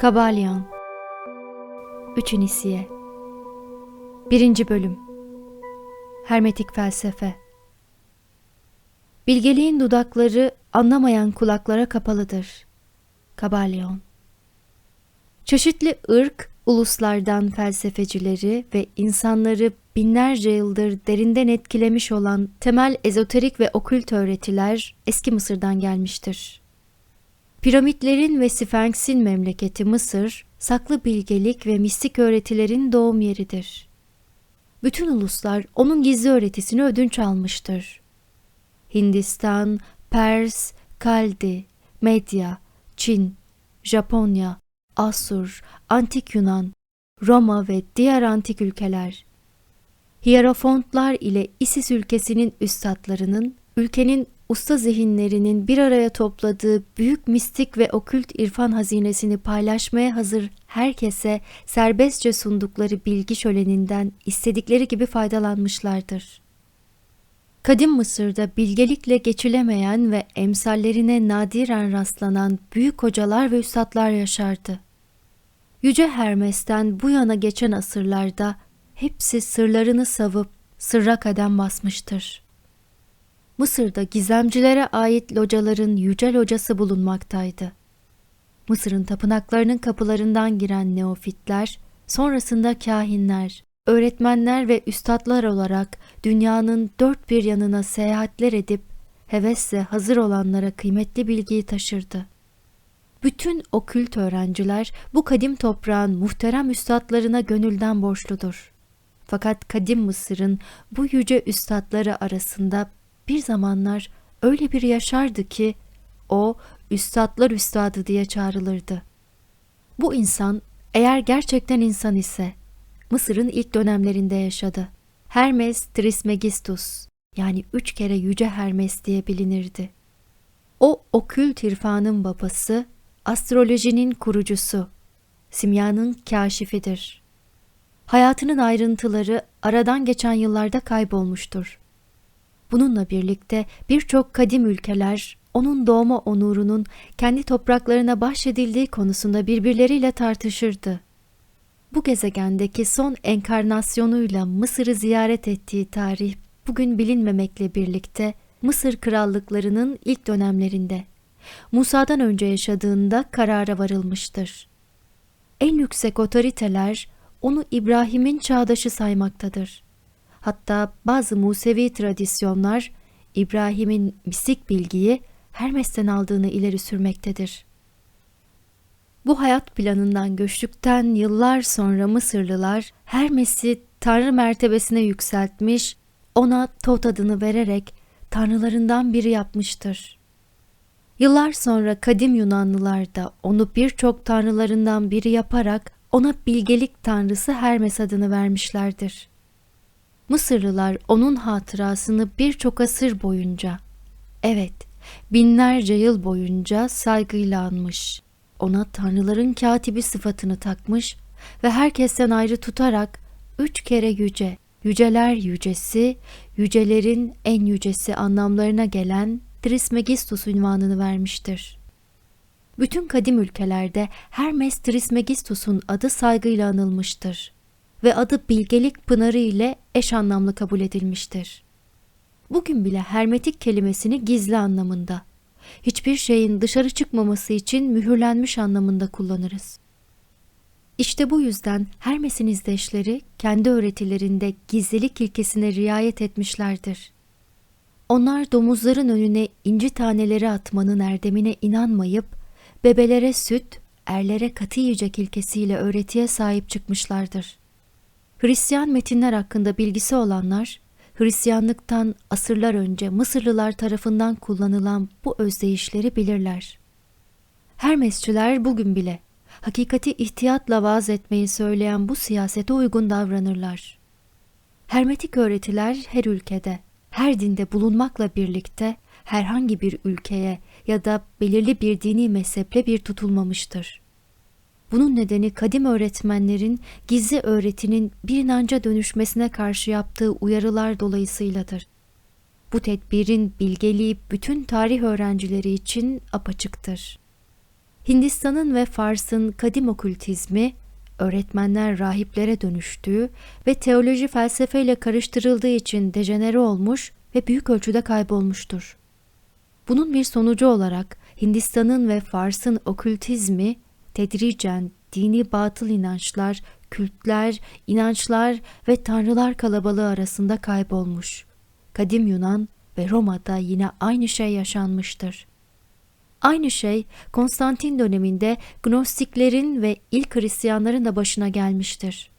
Kabalyan 3 İnisiye 1. Bölüm Hermetik Felsefe Bilgeliğin dudakları anlamayan kulaklara kapalıdır. Kabalyon Çeşitli ırk, uluslardan felsefecileri ve insanları binlerce yıldır derinden etkilemiş olan temel ezoterik ve okült öğretiler eski Mısır'dan gelmiştir. Piramitlerin ve Sfenks'in memleketi Mısır, saklı bilgelik ve mistik öğretilerin doğum yeridir. Bütün uluslar onun gizli öğretisini ödünç almıştır. Hindistan, Pers, Kaldi, Medya, Çin, Japonya, Asur, Antik Yunan, Roma ve diğer antik ülkeler. Hierofontlar ile Isis ülkesinin üstadlarının, ülkenin usta zihinlerinin bir araya topladığı büyük mistik ve okült irfan hazinesini paylaşmaya hazır herkese serbestçe sundukları bilgi şöleninden istedikleri gibi faydalanmışlardır. Kadim Mısır'da bilgelikle geçilemeyen ve emsallerine nadiren rastlanan büyük hocalar ve üstadlar yaşardı. Yüce Hermes'ten bu yana geçen asırlarda hepsi sırlarını savup sırra kadem basmıştır. Mısır'da gizemcilere ait locaların yüce locası bulunmaktaydı. Mısır'ın tapınaklarının kapılarından giren neofitler, sonrasında kahinler, öğretmenler ve üstadlar olarak dünyanın dört bir yanına seyahatler edip hevesle hazır olanlara kıymetli bilgiyi taşırdı. Bütün okült öğrenciler bu kadim toprağın muhterem üstadlarına gönülden borçludur. Fakat kadim Mısır'ın bu yüce üstadları arasında bir zamanlar öyle bir yaşardı ki o üstadlar üstadı diye çağrılırdı. Bu insan eğer gerçekten insan ise Mısır'ın ilk dönemlerinde yaşadı. Hermes Trismegistus yani üç kere yüce Hermes diye bilinirdi. O okült irfanın babası, astrolojinin kurucusu, simyanın kaşifidir. Hayatının ayrıntıları aradan geçen yıllarda kaybolmuştur. Bununla birlikte birçok kadim ülkeler onun doğma onurunun kendi topraklarına bahşedildiği konusunda birbirleriyle tartışırdı. Bu gezegendeki son enkarnasyonuyla Mısır'ı ziyaret ettiği tarih bugün bilinmemekle birlikte Mısır krallıklarının ilk dönemlerinde Musa'dan önce yaşadığında karara varılmıştır. En yüksek otoriteler onu İbrahim'in çağdaşı saymaktadır. Hatta bazı Musevi tradisyonlar İbrahim'in mistik bilgiyi Hermes'ten aldığını ileri sürmektedir. Bu hayat planından göçtükten yıllar sonra Mısırlılar Hermes'i tanrı mertebesine yükseltmiş, ona Tot adını vererek tanrılarından biri yapmıştır. Yıllar sonra kadim Yunanlılar da onu birçok tanrılarından biri yaparak ona bilgelik tanrısı Hermes adını vermişlerdir. Mısırlılar onun hatırasını birçok asır boyunca, evet binlerce yıl boyunca saygıyla anmış. Ona tanrıların katibi sıfatını takmış ve herkesten ayrı tutarak üç kere yüce, yüceler yücesi, yücelerin en yücesi anlamlarına gelen Trismegistus ünvanını vermiştir. Bütün kadim ülkelerde Hermes Trismegistus'un adı saygıyla anılmıştır ve adı bilgelik pınarı ile eş anlamlı kabul edilmiştir. Bugün bile hermetik kelimesini gizli anlamında, hiçbir şeyin dışarı çıkmaması için mühürlenmiş anlamında kullanırız. İşte bu yüzden Hermes'in izdeşleri kendi öğretilerinde gizlilik ilkesine riayet etmişlerdir. Onlar domuzların önüne inci taneleri atmanın erdemine inanmayıp bebelere süt, erlere katı yiyecek ilkesiyle öğretiye sahip çıkmışlardır. Hristiyan metinler hakkında bilgisi olanlar, Hristiyanlıktan asırlar önce Mısırlılar tarafından kullanılan bu özdeyişleri bilirler. Hermesçiler bugün bile hakikati ihtiyatla vaaz etmeyi söyleyen bu siyasete uygun davranırlar. Hermetik öğretiler her ülkede, her dinde bulunmakla birlikte herhangi bir ülkeye ya da belirli bir dini mezheple bir tutulmamıştır. Bunun nedeni kadim öğretmenlerin gizli öğretinin bir inanca dönüşmesine karşı yaptığı uyarılar dolayısıyladır. Bu tedbirin bilgeliği bütün tarih öğrencileri için apaçıktır. Hindistan'ın ve Fars'ın kadim okültizmi, öğretmenler rahiplere dönüştüğü ve teoloji felsefeyle karıştırıldığı için dejenere olmuş ve büyük ölçüde kaybolmuştur. Bunun bir sonucu olarak Hindistan'ın ve Fars'ın okültizmi tedricen dini batıl inançlar, kültler, inançlar ve tanrılar kalabalığı arasında kaybolmuş. Kadim Yunan ve Roma'da yine aynı şey yaşanmıştır. Aynı şey Konstantin döneminde Gnostiklerin ve ilk Hristiyanların da başına gelmiştir.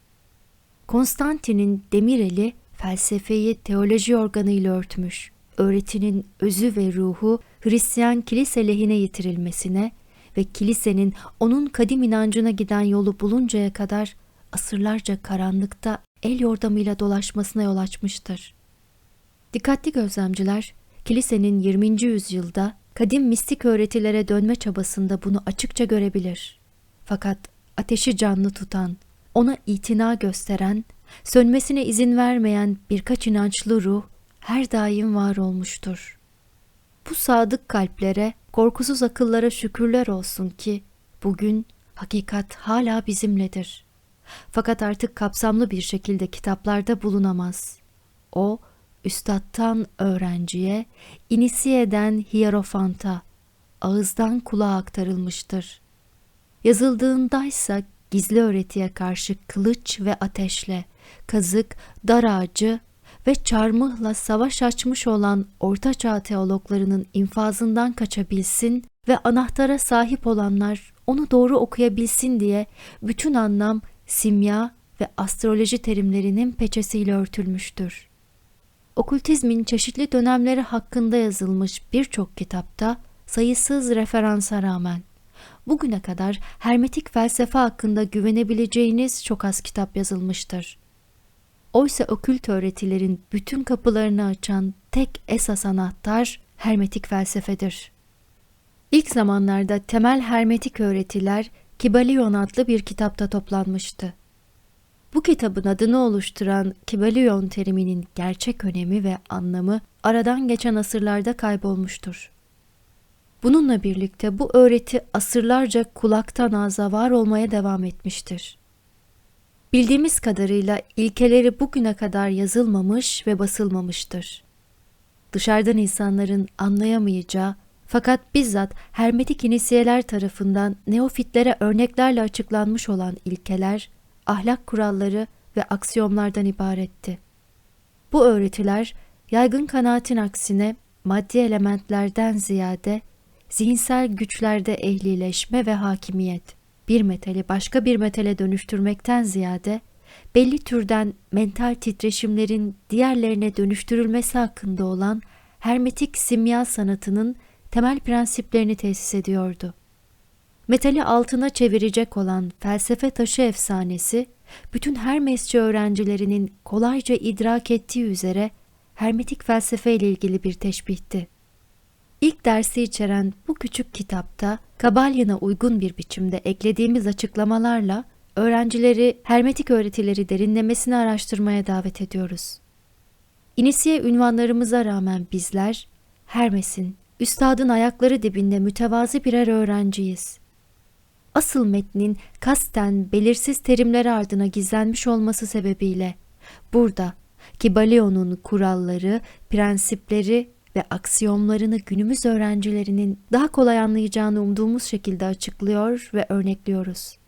Konstantin'in demir eli felsefeyi teoloji organıyla örtmüş, öğretinin özü ve ruhu Hristiyan kilise lehine yitirilmesine ve kilisenin onun kadim inancına giden yolu buluncaya kadar asırlarca karanlıkta el yordamıyla dolaşmasına yol açmıştır. Dikkatli gözlemciler, kilisenin 20. yüzyılda kadim mistik öğretilere dönme çabasında bunu açıkça görebilir. Fakat ateşi canlı tutan, ona itina gösteren, sönmesine izin vermeyen birkaç inançlı ruh her daim var olmuştur. Bu sadık kalplere, korkusuz akıllara şükürler olsun ki bugün hakikat hala bizimledir. Fakat artık kapsamlı bir şekilde kitaplarda bulunamaz. O, üstattan öğrenciye, inisiyeden hierofanta, ağızdan kulağa aktarılmıştır. Yazıldığındaysa gizli öğretiye karşı kılıç ve ateşle, kazık, dar ağacı ve çarmıhla savaş açmış olan ortaçağ teologlarının infazından kaçabilsin ve anahtara sahip olanlar onu doğru okuyabilsin diye bütün anlam simya ve astroloji terimlerinin peçesiyle örtülmüştür. Okültizmin çeşitli dönemleri hakkında yazılmış birçok kitapta sayısız referansa rağmen bugüne kadar hermetik felsefe hakkında güvenebileceğiniz çok az kitap yazılmıştır. Oysa okült öğretilerin bütün kapılarını açan tek esas anahtar hermetik felsefedir. İlk zamanlarda temel hermetik öğretiler Kibalion adlı bir kitapta toplanmıştı. Bu kitabın adını oluşturan Kibalion teriminin gerçek önemi ve anlamı aradan geçen asırlarda kaybolmuştur. Bununla birlikte bu öğreti asırlarca kulaktan ağza var olmaya devam etmiştir. Bildiğimiz kadarıyla ilkeleri bugüne kadar yazılmamış ve basılmamıştır. Dışarıdan insanların anlayamayacağı fakat bizzat hermetik inisiyeler tarafından neofitlere örneklerle açıklanmış olan ilkeler, ahlak kuralları ve aksiyomlardan ibaretti. Bu öğretiler yaygın kanaatin aksine maddi elementlerden ziyade zihinsel güçlerde ehlileşme ve hakimiyet, bir metali başka bir metale dönüştürmekten ziyade belli türden mental titreşimlerin diğerlerine dönüştürülmesi hakkında olan hermetik simya sanatının temel prensiplerini tesis ediyordu. Metali altına çevirecek olan felsefe taşı efsanesi, bütün Hermesçi öğrencilerinin kolayca idrak ettiği üzere hermetik felsefe ile ilgili bir teşbihti. İlk dersi içeren bu küçük kitapta Kabalyan'a uygun bir biçimde eklediğimiz açıklamalarla öğrencileri hermetik öğretileri derinlemesine araştırmaya davet ediyoruz. İnisiye ünvanlarımıza rağmen bizler Hermes'in, üstadın ayakları dibinde mütevazi birer öğrenciyiz. Asıl metnin kasten belirsiz terimleri ardına gizlenmiş olması sebebiyle burada Kibaleon'un kuralları, prensipleri ve aksiyomlarını günümüz öğrencilerinin daha kolay anlayacağını umduğumuz şekilde açıklıyor ve örnekliyoruz.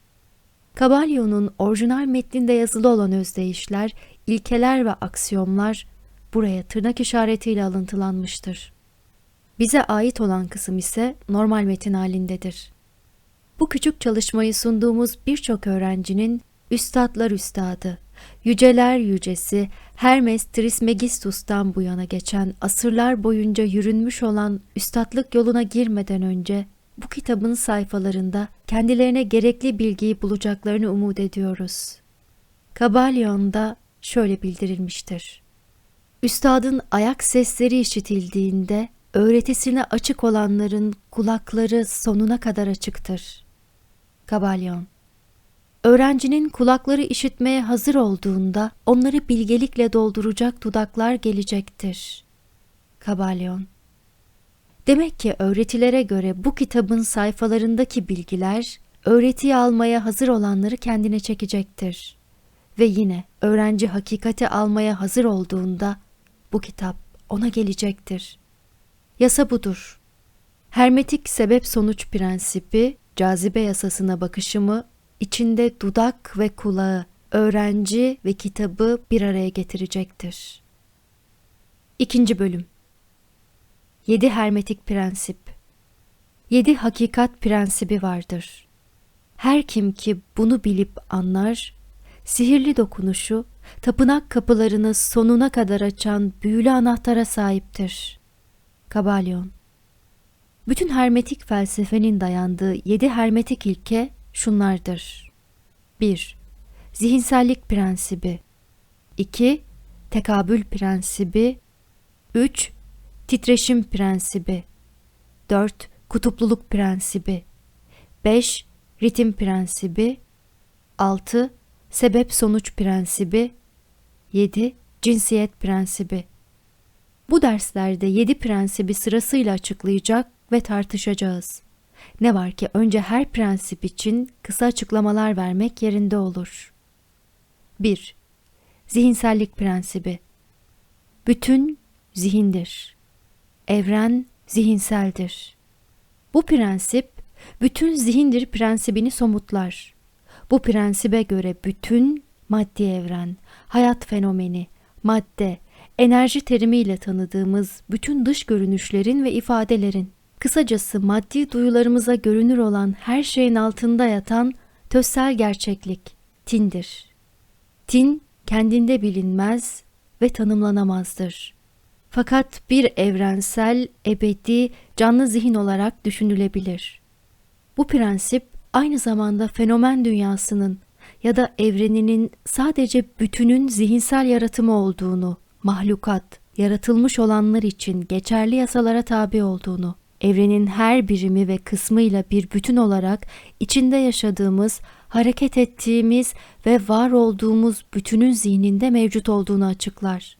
Kabalyo'nun orijinal metninde yazılı olan özdeyişler, ilkeler ve aksiyomlar buraya tırnak işaretiyle alıntılanmıştır. Bize ait olan kısım ise normal metin halindedir. Bu küçük çalışmayı sunduğumuz birçok öğrencinin üstadlar üstadı, yüceler yücesi Hermes Trismegistus'tan bu yana geçen asırlar boyunca yürünmüş olan üstadlık yoluna girmeden önce bu kitabın sayfalarında kendilerine gerekli bilgiyi bulacaklarını umut ediyoruz. Kabalyon'da şöyle bildirilmiştir. Üstadın ayak sesleri işitildiğinde öğretisine açık olanların kulakları sonuna kadar açıktır. Kabalyon Öğrencinin kulakları işitmeye hazır olduğunda onları bilgelikle dolduracak dudaklar gelecektir. Kabalyon Demek ki öğretilere göre bu kitabın sayfalarındaki bilgiler öğretiyi almaya hazır olanları kendine çekecektir. Ve yine öğrenci hakikati almaya hazır olduğunda bu kitap ona gelecektir. Yasa budur. Hermetik sebep sonuç prensibi, cazibe yasasına bakışımı, içinde dudak ve kulağı, öğrenci ve kitabı bir araya getirecektir. İkinci bölüm Yedi hermetik prensip Yedi hakikat prensibi vardır. Her kim ki bunu bilip anlar, sihirli dokunuşu, tapınak kapılarını sonuna kadar açan büyülü anahtara sahiptir. Kabalyon Bütün hermetik felsefenin dayandığı yedi hermetik ilke şunlardır. 1. Zihinsellik prensibi 2. Tekabül prensibi 3. Titreşim prensibi 4. Kutupluluk prensibi 5. Ritim prensibi 6. Sebep sonuç prensibi 7. Cinsiyet prensibi Bu derslerde 7 prensibi sırasıyla açıklayacak ve tartışacağız. Ne var ki önce her prensip için kısa açıklamalar vermek yerinde olur. 1. Zihinsellik prensibi Bütün zihindir. Evren zihinseldir. Bu prensip bütün zihindir prensibini somutlar. Bu prensibe göre bütün maddi evren, hayat fenomeni, madde, enerji terimiyle tanıdığımız bütün dış görünüşlerin ve ifadelerin, kısacası maddi duyularımıza görünür olan her şeyin altında yatan tözsel gerçeklik, tindir. Tin, kendinde bilinmez ve tanımlanamazdır. Fakat bir evrensel, ebedi, canlı zihin olarak düşünülebilir. Bu prensip aynı zamanda fenomen dünyasının ya da evreninin sadece bütünün zihinsel yaratımı olduğunu, mahlukat, yaratılmış olanlar için geçerli yasalara tabi olduğunu, evrenin her birimi ve kısmıyla bir bütün olarak içinde yaşadığımız, hareket ettiğimiz ve var olduğumuz bütünün zihninde mevcut olduğunu açıklar.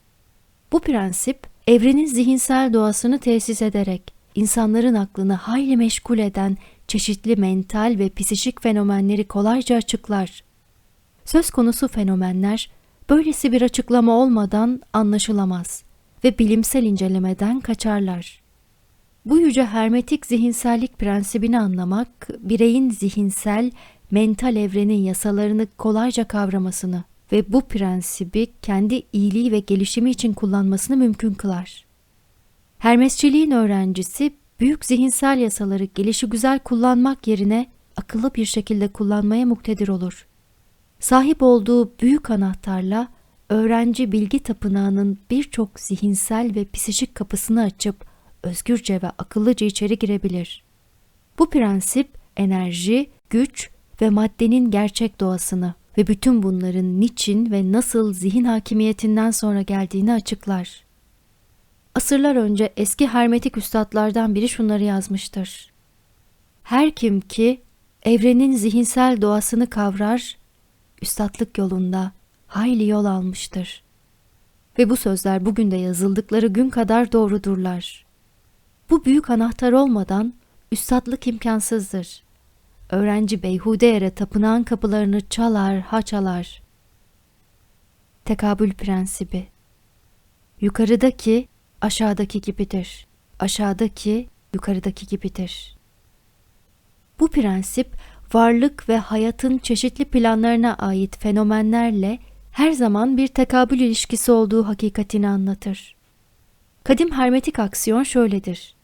Bu prensip, evrenin zihinsel doğasını tesis ederek, insanların aklını hayli meşgul eden çeşitli mental ve psikik fenomenleri kolayca açıklar. Söz konusu fenomenler böylesi bir açıklama olmadan anlaşılamaz ve bilimsel incelemeden kaçarlar. Bu yüce hermetik zihinsellik prensibini anlamak, bireyin zihinsel, mental evrenin yasalarını kolayca kavramasını ve bu prensibi kendi iyiliği ve gelişimi için kullanmasını mümkün kılar. Hermesçiliğin öğrencisi büyük zihinsel yasaları gelişi güzel kullanmak yerine akıllı bir şekilde kullanmaya muktedir olur. Sahip olduğu büyük anahtarla öğrenci bilgi tapınağının birçok zihinsel ve psikik kapısını açıp özgürce ve akıllıca içeri girebilir. Bu prensip enerji, güç ve maddenin gerçek doğasını ve bütün bunların niçin ve nasıl zihin hakimiyetinden sonra geldiğini açıklar. Asırlar önce eski hermetik üstadlardan biri şunları yazmıştır. Her kim ki evrenin zihinsel doğasını kavrar, üstadlık yolunda hayli yol almıştır. Ve bu sözler bugün de yazıldıkları gün kadar doğrudurlar. Bu büyük anahtar olmadan üstadlık imkansızdır. Öğrenci beyhude yere tapınağın kapılarını çalar ha çalar. Tekabül prensibi Yukarıdaki aşağıdaki gibidir. Aşağıdaki yukarıdaki gibidir. Bu prensip varlık ve hayatın çeşitli planlarına ait fenomenlerle her zaman bir tekabül ilişkisi olduğu hakikatini anlatır. Kadim hermetik aksiyon şöyledir.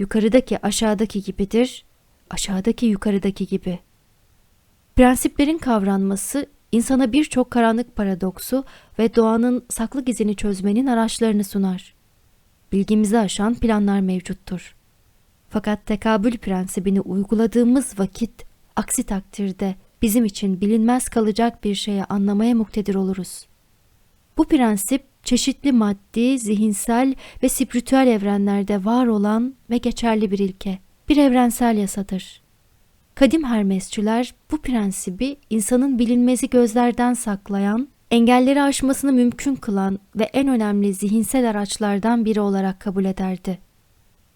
Yukarıdaki aşağıdaki gibidir, aşağıdaki yukarıdaki gibi. Prensiplerin kavranması insana birçok karanlık paradoksu ve doğanın saklı gizini çözmenin araçlarını sunar. Bilgimizi aşan planlar mevcuttur. Fakat tekabül prensibini uyguladığımız vakit aksi takdirde bizim için bilinmez kalacak bir şeye anlamaya muktedir oluruz. Bu prensip çeşitli maddi, zihinsel ve spiritüel evrenlerde var olan ve geçerli bir ilke, bir evrensel yasadır. Kadim Hermesçiler bu prensibi insanın bilinmezi gözlerden saklayan, engelleri aşmasını mümkün kılan ve en önemli zihinsel araçlardan biri olarak kabul ederdi.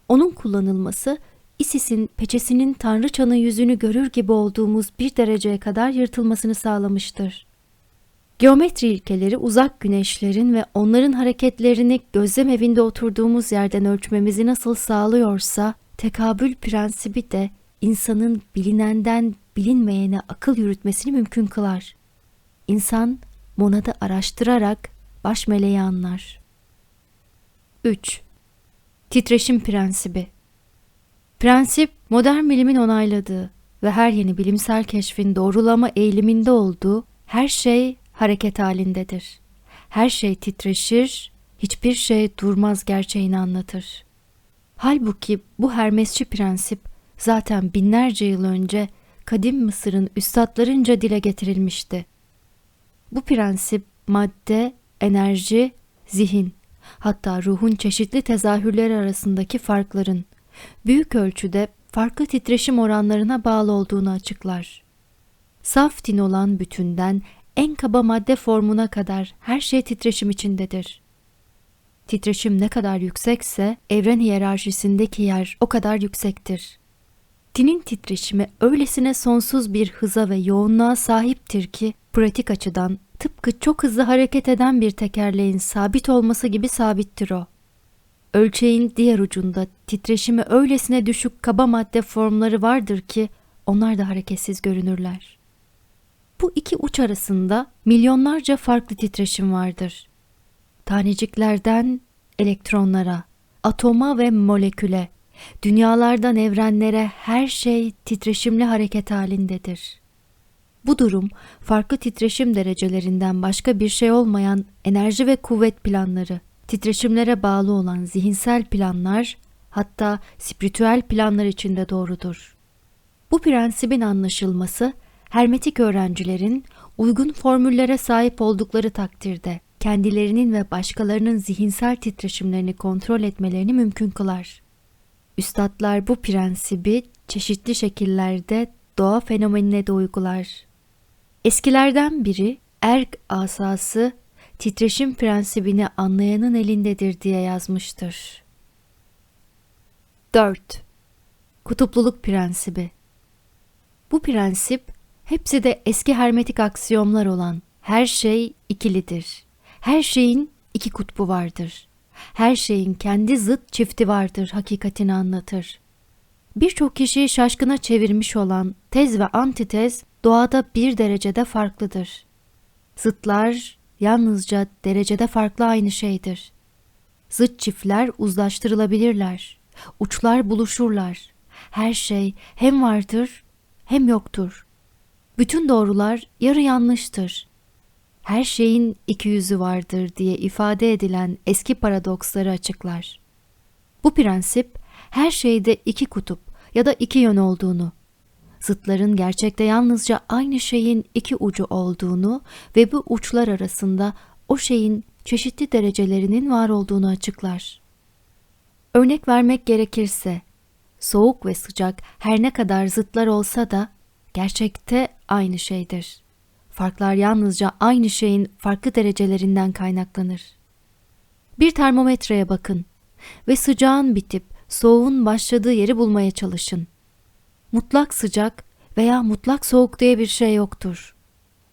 Onun kullanılması Isis'in peçesinin tanrıçanın yüzünü görür gibi olduğumuz bir dereceye kadar yırtılmasını sağlamıştır. Geometri ilkeleri uzak güneşlerin ve onların hareketlerini gözlem evinde oturduğumuz yerden ölçmemizi nasıl sağlıyorsa, tekabül prensibi de insanın bilinenden bilinmeyene akıl yürütmesini mümkün kılar. İnsan monadı araştırarak baş meleği anlar. 3. Titreşim prensibi Prensip modern bilimin onayladığı ve her yeni bilimsel keşfin doğrulama eğiliminde olduğu her şey hareket halindedir. Her şey titreşir, hiçbir şey durmaz gerçeğini anlatır. Halbuki bu Hermesçi prensip zaten binlerce yıl önce kadim Mısır'ın üstadlarınca dile getirilmişti. Bu prensip madde, enerji, zihin, hatta ruhun çeşitli tezahürleri arasındaki farkların büyük ölçüde farklı titreşim oranlarına bağlı olduğunu açıklar. Saf din olan bütünden en kaba madde formuna kadar her şey titreşim içindedir. Titreşim ne kadar yüksekse evren hiyerarşisindeki yer o kadar yüksektir. Tinin titreşimi öylesine sonsuz bir hıza ve yoğunluğa sahiptir ki pratik açıdan tıpkı çok hızlı hareket eden bir tekerleğin sabit olması gibi sabittir o. Ölçeğin diğer ucunda titreşimi öylesine düşük kaba madde formları vardır ki onlar da hareketsiz görünürler. Bu iki uç arasında milyonlarca farklı titreşim vardır. Taneciklerden elektronlara, atoma ve moleküle, dünyalardan evrenlere her şey titreşimli hareket halindedir. Bu durum farklı titreşim derecelerinden başka bir şey olmayan enerji ve kuvvet planları, titreşimlere bağlı olan zihinsel planlar, hatta spiritüel planlar içinde doğrudur. Bu prensibin anlaşılması, hermetik öğrencilerin uygun formüllere sahip oldukları takdirde kendilerinin ve başkalarının zihinsel titreşimlerini kontrol etmelerini mümkün kılar. Üstadlar bu prensibi çeşitli şekillerde doğa fenomenine de uygular. Eskilerden biri erg asası titreşim prensibini anlayanın elindedir diye yazmıştır. 4. Kutupluluk prensibi Bu prensip hepsi de eski hermetik aksiyomlar olan her şey ikilidir. Her şeyin iki kutbu vardır. Her şeyin kendi zıt çifti vardır hakikatini anlatır. Birçok kişiyi şaşkına çevirmiş olan tez ve antitez doğada bir derecede farklıdır. Zıtlar yalnızca derecede farklı aynı şeydir. Zıt çiftler uzlaştırılabilirler. Uçlar buluşurlar. Her şey hem vardır hem yoktur. Bütün doğrular yarı yanlıştır. Her şeyin iki yüzü vardır diye ifade edilen eski paradoksları açıklar. Bu prensip her şeyde iki kutup ya da iki yön olduğunu, zıtların gerçekte yalnızca aynı şeyin iki ucu olduğunu ve bu uçlar arasında o şeyin çeşitli derecelerinin var olduğunu açıklar. Örnek vermek gerekirse, soğuk ve sıcak her ne kadar zıtlar olsa da gerçekte aynı şeydir. Farklar yalnızca aynı şeyin farklı derecelerinden kaynaklanır. Bir termometreye bakın ve sıcağın bitip soğuğun başladığı yeri bulmaya çalışın. Mutlak sıcak veya mutlak soğuk diye bir şey yoktur.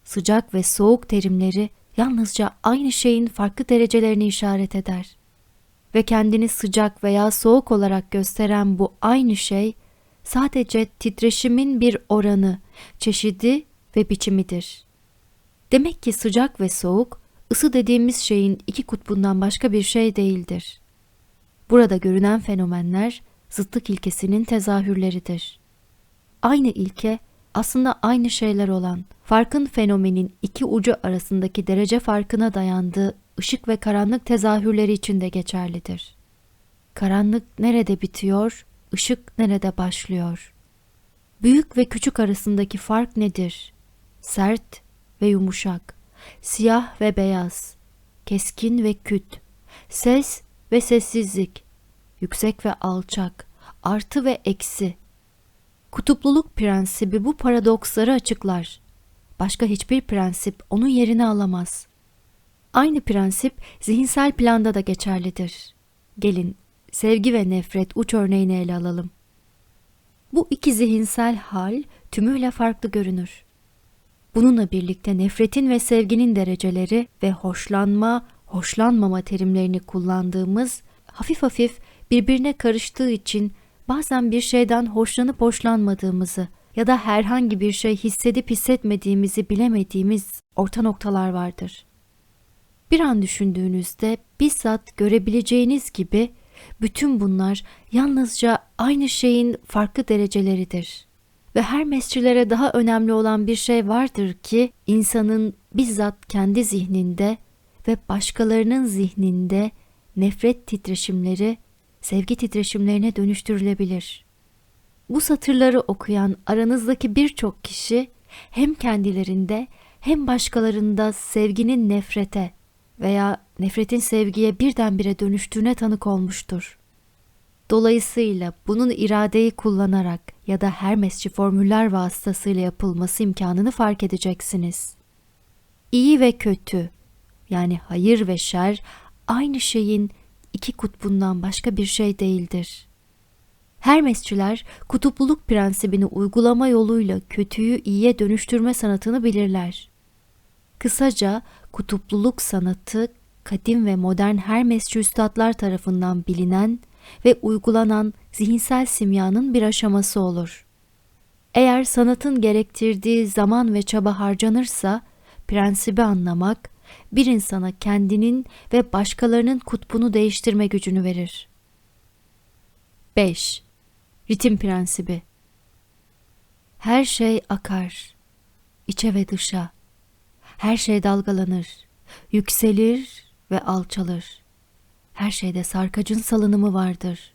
Sıcak ve soğuk terimleri yalnızca aynı şeyin farklı derecelerini işaret eder. Ve kendini sıcak veya soğuk olarak gösteren bu aynı şey sadece titreşimin bir oranı, çeşidi ve biçimidir. Demek ki sıcak ve soğuk, ısı dediğimiz şeyin iki kutbundan başka bir şey değildir. Burada görünen fenomenler zıtlık ilkesinin tezahürleridir. Aynı ilke aslında aynı şeyler olan, farkın fenomenin iki ucu arasındaki derece farkına dayandığı ışık ve karanlık tezahürleri için de geçerlidir. Karanlık nerede bitiyor, ışık nerede başlıyor? Büyük ve küçük arasındaki fark nedir? Sert ve yumuşak, siyah ve beyaz, keskin ve küt, ses ve sessizlik, yüksek ve alçak, artı ve eksi. Kutupluluk prensibi bu paradoksları açıklar. Başka hiçbir prensip onun yerini alamaz. Aynı prensip zihinsel planda da geçerlidir. Gelin sevgi ve nefret uç örneğini ele alalım. Bu iki zihinsel hal tümüyle farklı görünür. Bununla birlikte nefretin ve sevginin dereceleri ve hoşlanma, hoşlanmama terimlerini kullandığımız hafif hafif birbirine karıştığı için bazen bir şeyden hoşlanıp hoşlanmadığımızı ya da herhangi bir şey hissedip hissetmediğimizi bilemediğimiz orta noktalar vardır. Bir an düşündüğünüzde bizzat görebileceğiniz gibi bütün bunlar yalnızca aynı şeyin farklı dereceleridir. Ve her mescilere daha önemli olan bir şey vardır ki insanın bizzat kendi zihninde ve başkalarının zihninde nefret titreşimleri sevgi titreşimlerine dönüştürülebilir. Bu satırları okuyan aranızdaki birçok kişi hem kendilerinde hem başkalarında sevginin nefrete veya nefretin sevgiye birdenbire dönüştüğüne tanık olmuştur. Dolayısıyla bunun iradeyi kullanarak ya da Hermesçi formüller vasıtasıyla yapılması imkanını fark edeceksiniz. İyi ve kötü yani hayır ve şer aynı şeyin iki kutbundan başka bir şey değildir. Hermesçiler kutupluluk prensibini uygulama yoluyla kötüyü iyiye dönüştürme sanatını bilirler. Kısaca kutupluluk sanatı kadim ve modern Hermesçi üstadlar tarafından bilinen ve uygulanan zihinsel simyanın bir aşaması olur. Eğer sanatın gerektirdiği zaman ve çaba harcanırsa prensibi anlamak bir insana kendinin ve başkalarının kutbunu değiştirme gücünü verir. 5. Ritim prensibi Her şey akar, içe ve dışa. Her şey dalgalanır, yükselir ve alçalır. Her şeyde sarkacın salınımı vardır.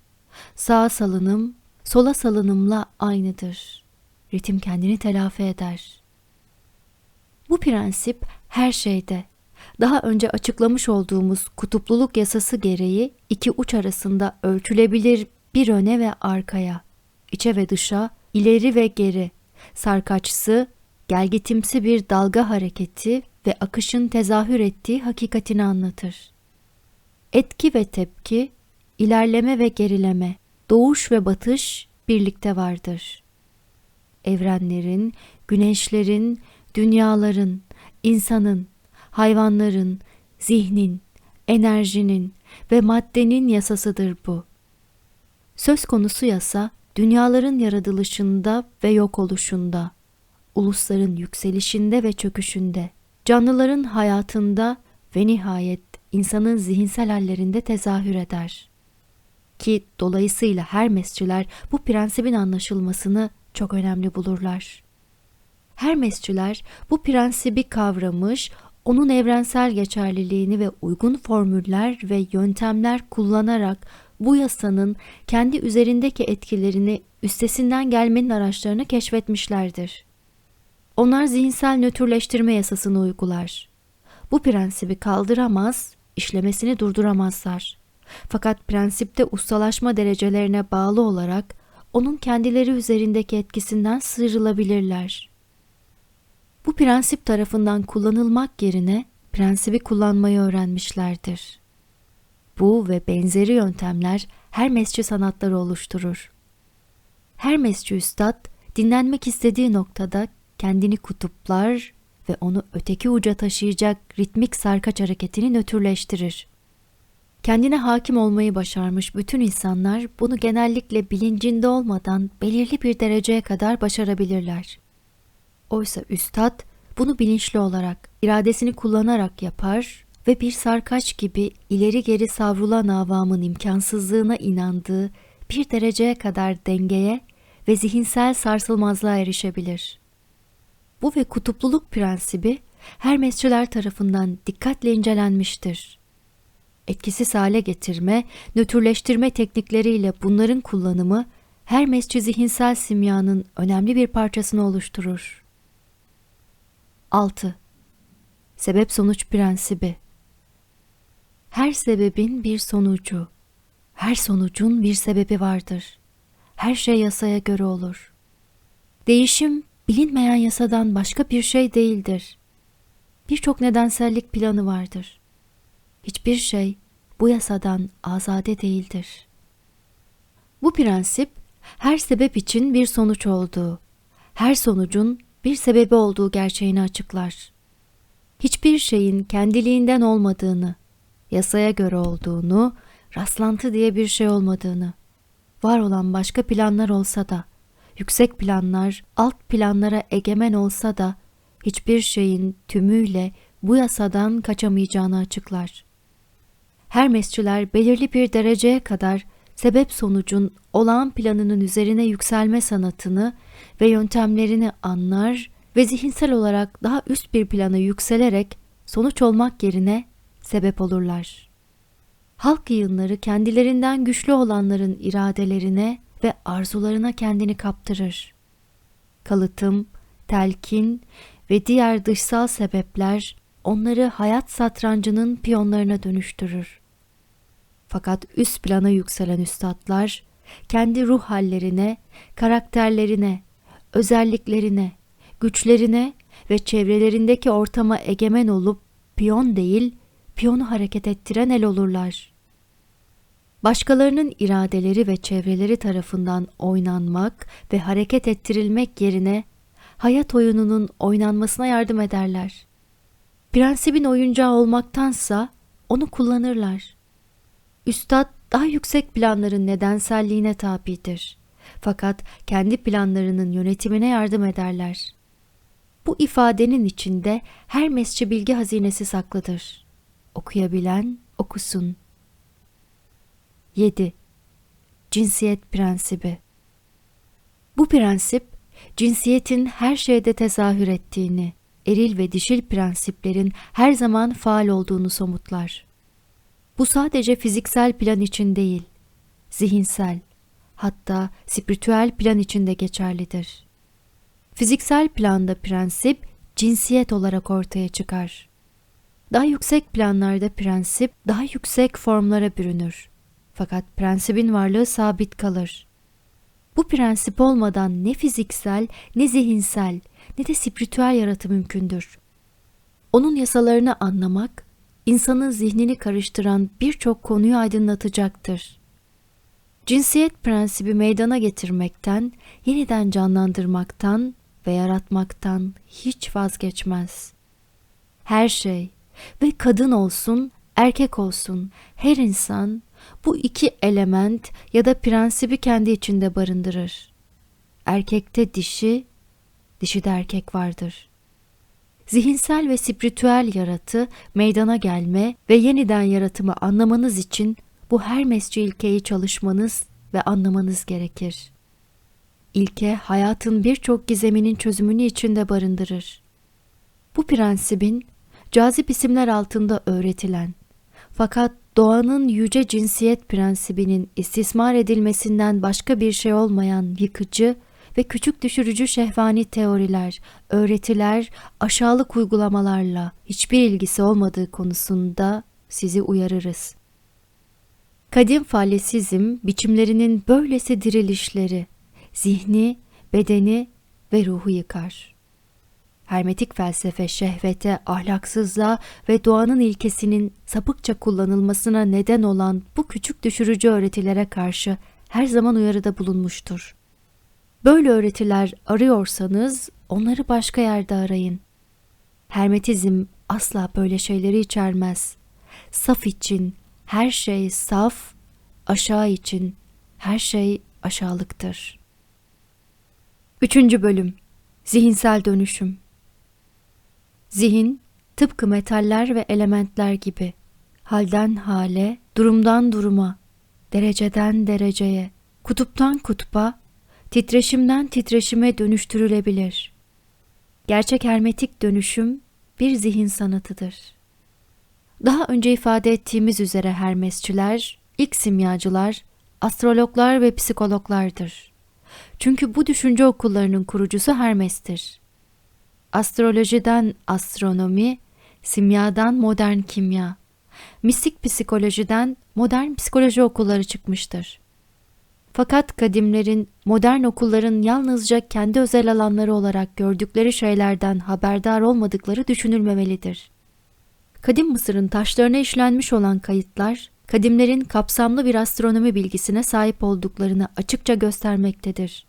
Sağ salınım, sola salınımla aynıdır. Ritim kendini telafi eder. Bu prensip her şeyde, daha önce açıklamış olduğumuz kutupluluk yasası gereği iki uç arasında ölçülebilir bir öne ve arkaya, içe ve dışa, ileri ve geri, sarkaçsı, gelgitimsi bir dalga hareketi ve akışın tezahür ettiği hakikatini anlatır. Etki ve tepki, ilerleme ve gerileme, doğuş ve batış birlikte vardır. Evrenlerin, güneşlerin, dünyaların, insanın, hayvanların, zihnin, enerjinin ve maddenin yasasıdır bu. Söz konusu yasa, dünyaların yaratılışında ve yok oluşunda, ulusların yükselişinde ve çöküşünde, canlıların hayatında ve nihayet insanın zihinsel hallerinde tezahür eder. Ki dolayısıyla her mesciler bu prensibin anlaşılmasını çok önemli bulurlar. Her mesciler bu prensibi kavramış, onun evrensel geçerliliğini ve uygun formüller ve yöntemler kullanarak bu yasanın kendi üzerindeki etkilerini üstesinden gelmenin araçlarını keşfetmişlerdir. Onlar zihinsel nötrleştirme yasasını uygular. Bu prensibi kaldıramaz, işlemesini durduramazlar. Fakat prensipte ustalaşma derecelerine bağlı olarak onun kendileri üzerindeki etkisinden sıyrılabilirler. Bu prensip tarafından kullanılmak yerine prensibi kullanmayı öğrenmişlerdir. Bu ve benzeri yöntemler her mescid sanatları oluşturur. Her mescid üstad dinlenmek istediği noktada kendini kutuplar ve onu öteki uca taşıyacak ritmik sarkaç hareketini nötrleştirir. Kendine hakim olmayı başarmış bütün insanlar bunu genellikle bilincinde olmadan belirli bir dereceye kadar başarabilirler. Oysa üstad bunu bilinçli olarak, iradesini kullanarak yapar ve bir sarkaç gibi ileri geri savrulan avamın imkansızlığına inandığı bir dereceye kadar dengeye ve zihinsel sarsılmazlığa erişebilir. Bu ve kutupluluk prensibi her mesciler tarafından dikkatle incelenmiştir. Etkisiz hale getirme, nötrleştirme teknikleriyle bunların kullanımı her mescid zihinsel simyanın önemli bir parçasını oluşturur. 6. Sebep sonuç prensibi Her sebebin bir sonucu, her sonucun bir sebebi vardır. Her şey yasaya göre olur. Değişim bilinmeyen yasadan başka bir şey değildir. Birçok nedensellik planı vardır. Hiçbir şey bu yasadan azade değildir. Bu prensip her sebep için bir sonuç olduğu, her sonucun bir sebebi olduğu gerçeğini açıklar. Hiçbir şeyin kendiliğinden olmadığını, yasaya göre olduğunu, rastlantı diye bir şey olmadığını, var olan başka planlar olsa da, yüksek planlar alt planlara egemen olsa da, hiçbir şeyin tümüyle bu yasadan kaçamayacağını açıklar. Hermesçiler belirli bir dereceye kadar sebep sonucun olağan planının üzerine yükselme sanatını ve yöntemlerini anlar ve zihinsel olarak daha üst bir plana yükselerek sonuç olmak yerine sebep olurlar. Halk yığınları kendilerinden güçlü olanların iradelerine ve arzularına kendini kaptırır. Kalıtım, telkin ve diğer dışsal sebepler onları hayat satrancının piyonlarına dönüştürür. Fakat üst plana yükselen üstadlar kendi ruh hallerine, karakterlerine, özelliklerine, güçlerine ve çevrelerindeki ortama egemen olup piyon değil, piyonu hareket ettiren el olurlar. Başkalarının iradeleri ve çevreleri tarafından oynanmak ve hareket ettirilmek yerine hayat oyununun oynanmasına yardım ederler. Prensibin oyuncağı olmaktansa onu kullanırlar. Üstad daha yüksek planların nedenselliğine tabidir. Fakat kendi planlarının yönetimine yardım ederler. Bu ifadenin içinde her mesci bilgi hazinesi saklıdır. Okuyabilen okusun. 7. Cinsiyet prensibi Bu prensip, cinsiyetin her şeyde tezahür ettiğini, eril ve dişil prensiplerin her zaman faal olduğunu somutlar. Bu sadece fiziksel plan için değil, zihinsel, hatta spiritüel plan için de geçerlidir. Fiziksel planda prensip cinsiyet olarak ortaya çıkar. Daha yüksek planlarda prensip daha yüksek formlara bürünür. Fakat prensibin varlığı sabit kalır. Bu prensip olmadan ne fiziksel, ne zihinsel, ne de spiritüel yaratım mümkündür. Onun yasalarını anlamak, insanın zihnini karıştıran birçok konuyu aydınlatacaktır. Cinsiyet prensibi meydana getirmekten, yeniden canlandırmaktan ve yaratmaktan hiç vazgeçmez. Her şey ve kadın olsun, erkek olsun, her insan bu iki element ya da prensibi kendi içinde barındırır. Erkekte dişi, dişide erkek vardır. Zihinsel ve spiritüel yaratı meydana gelme ve yeniden yaratımı anlamanız için bu her mesci ilkeyi çalışmanız ve anlamanız gerekir. İlke hayatın birçok gizeminin çözümünü içinde barındırır. Bu prensibin cazip isimler altında öğretilen fakat doğanın yüce cinsiyet prensibinin istismar edilmesinden başka bir şey olmayan yıkıcı ve küçük düşürücü şehvani teoriler, öğretiler, aşağılık uygulamalarla hiçbir ilgisi olmadığı konusunda sizi uyarırız. Kadim fallesizm biçimlerinin böylesi dirilişleri, zihni, bedeni ve ruhu yıkar. Hermetik felsefe şehvete, ahlaksızlığa ve doğanın ilkesinin sapıkça kullanılmasına neden olan bu küçük düşürücü öğretilere karşı her zaman uyarıda bulunmuştur. Böyle öğretiler arıyorsanız onları başka yerde arayın. Hermetizm asla böyle şeyleri içermez. Saf için her şey saf, aşağı için her şey aşağılıktır. Üçüncü bölüm Zihinsel dönüşüm Zihin, tıpkı metaller ve elementler gibi, halden hale, durumdan duruma, dereceden dereceye, kutuptan kutba, titreşimden titreşime dönüştürülebilir. Gerçek hermetik dönüşüm bir zihin sanatıdır. Daha önce ifade ettiğimiz üzere hermesçiler, ilk simyacılar, astrologlar ve psikologlardır. Çünkü bu düşünce okullarının kurucusu Hermes'tir. Astrolojiden astronomi, simyadan modern kimya, mistik psikolojiden modern psikoloji okulları çıkmıştır. Fakat kadimlerin, modern okulların yalnızca kendi özel alanları olarak gördükleri şeylerden haberdar olmadıkları düşünülmemelidir. Kadim Mısır'ın taşlarına işlenmiş olan kayıtlar kadimlerin kapsamlı bir astronomi bilgisine sahip olduklarını açıkça göstermektedir.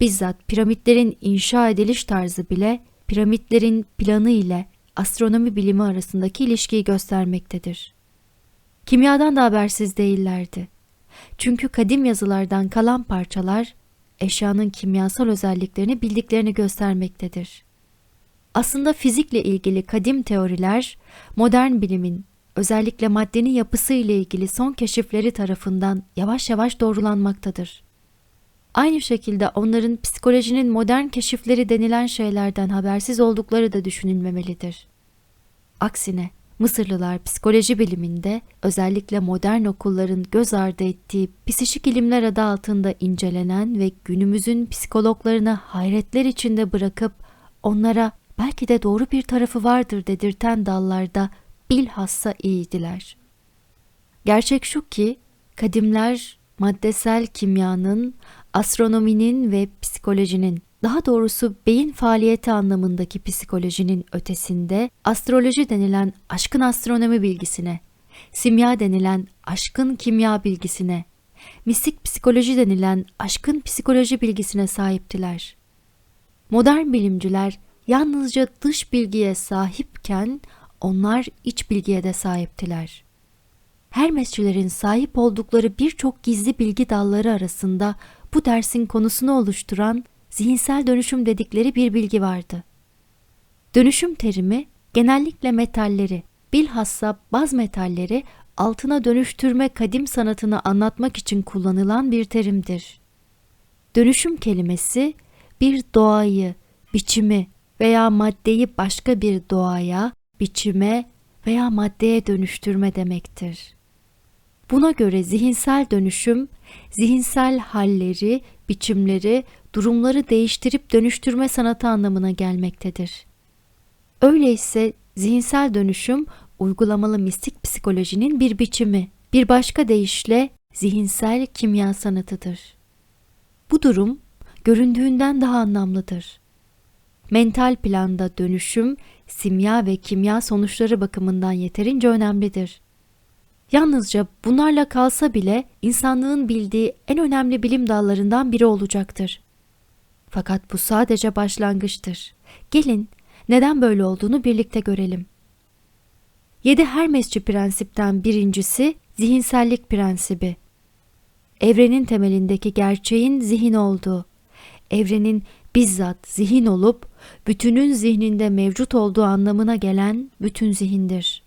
Bizzat piramitlerin inşa ediliş tarzı bile piramitlerin planı ile astronomi bilimi arasındaki ilişkiyi göstermektedir. Kimyadan da habersiz değillerdi. Çünkü kadim yazılardan kalan parçalar eşyanın kimyasal özelliklerini bildiklerini göstermektedir. Aslında fizikle ilgili kadim teoriler modern bilimin özellikle maddenin yapısı ile ilgili son keşifleri tarafından yavaş yavaş doğrulanmaktadır. Aynı şekilde onların psikolojinin modern keşifleri denilen şeylerden habersiz oldukları da düşünülmemelidir. Aksine Mısırlılar psikoloji biliminde özellikle modern okulların göz ardı ettiği psişik ilimler adı altında incelenen ve günümüzün psikologlarına hayretler içinde bırakıp onlara belki de doğru bir tarafı vardır dedirten dallarda bilhassa iyiydiler. Gerçek şu ki kadimler maddesel kimyanın, astronominin ve psikolojinin daha doğrusu beyin faaliyeti anlamındaki psikolojinin ötesinde astroloji denilen aşkın astronomi bilgisine, simya denilen aşkın kimya bilgisine, mistik psikoloji denilen aşkın psikoloji bilgisine sahiptiler. Modern bilimciler yalnızca dış bilgiye sahipken onlar iç bilgiye de sahiptiler. Hermesçilerin sahip oldukları birçok gizli bilgi dalları arasında bu dersin konusunu oluşturan zihinsel dönüşüm dedikleri bir bilgi vardı. Dönüşüm terimi genellikle metalleri, bilhassa baz metalleri altına dönüştürme kadim sanatını anlatmak için kullanılan bir terimdir. Dönüşüm kelimesi bir doğayı, biçimi veya maddeyi başka bir doğaya, biçime veya maddeye dönüştürme demektir. Buna göre zihinsel dönüşüm, zihinsel halleri, biçimleri, durumları değiştirip dönüştürme sanatı anlamına gelmektedir. Öyleyse zihinsel dönüşüm uygulamalı mistik psikolojinin bir biçimi, bir başka deyişle zihinsel kimya sanatıdır. Bu durum göründüğünden daha anlamlıdır. Mental planda dönüşüm, simya ve kimya sonuçları bakımından yeterince önemlidir. Yalnızca bunlarla kalsa bile insanlığın bildiği en önemli bilim dallarından biri olacaktır. Fakat bu sadece başlangıçtır. Gelin neden böyle olduğunu birlikte görelim. Yedi Hermesçi prensipten birincisi zihinsellik prensibi. Evrenin temelindeki gerçeğin zihin olduğu, evrenin bizzat zihin olup bütünün zihninde mevcut olduğu anlamına gelen bütün zihindir.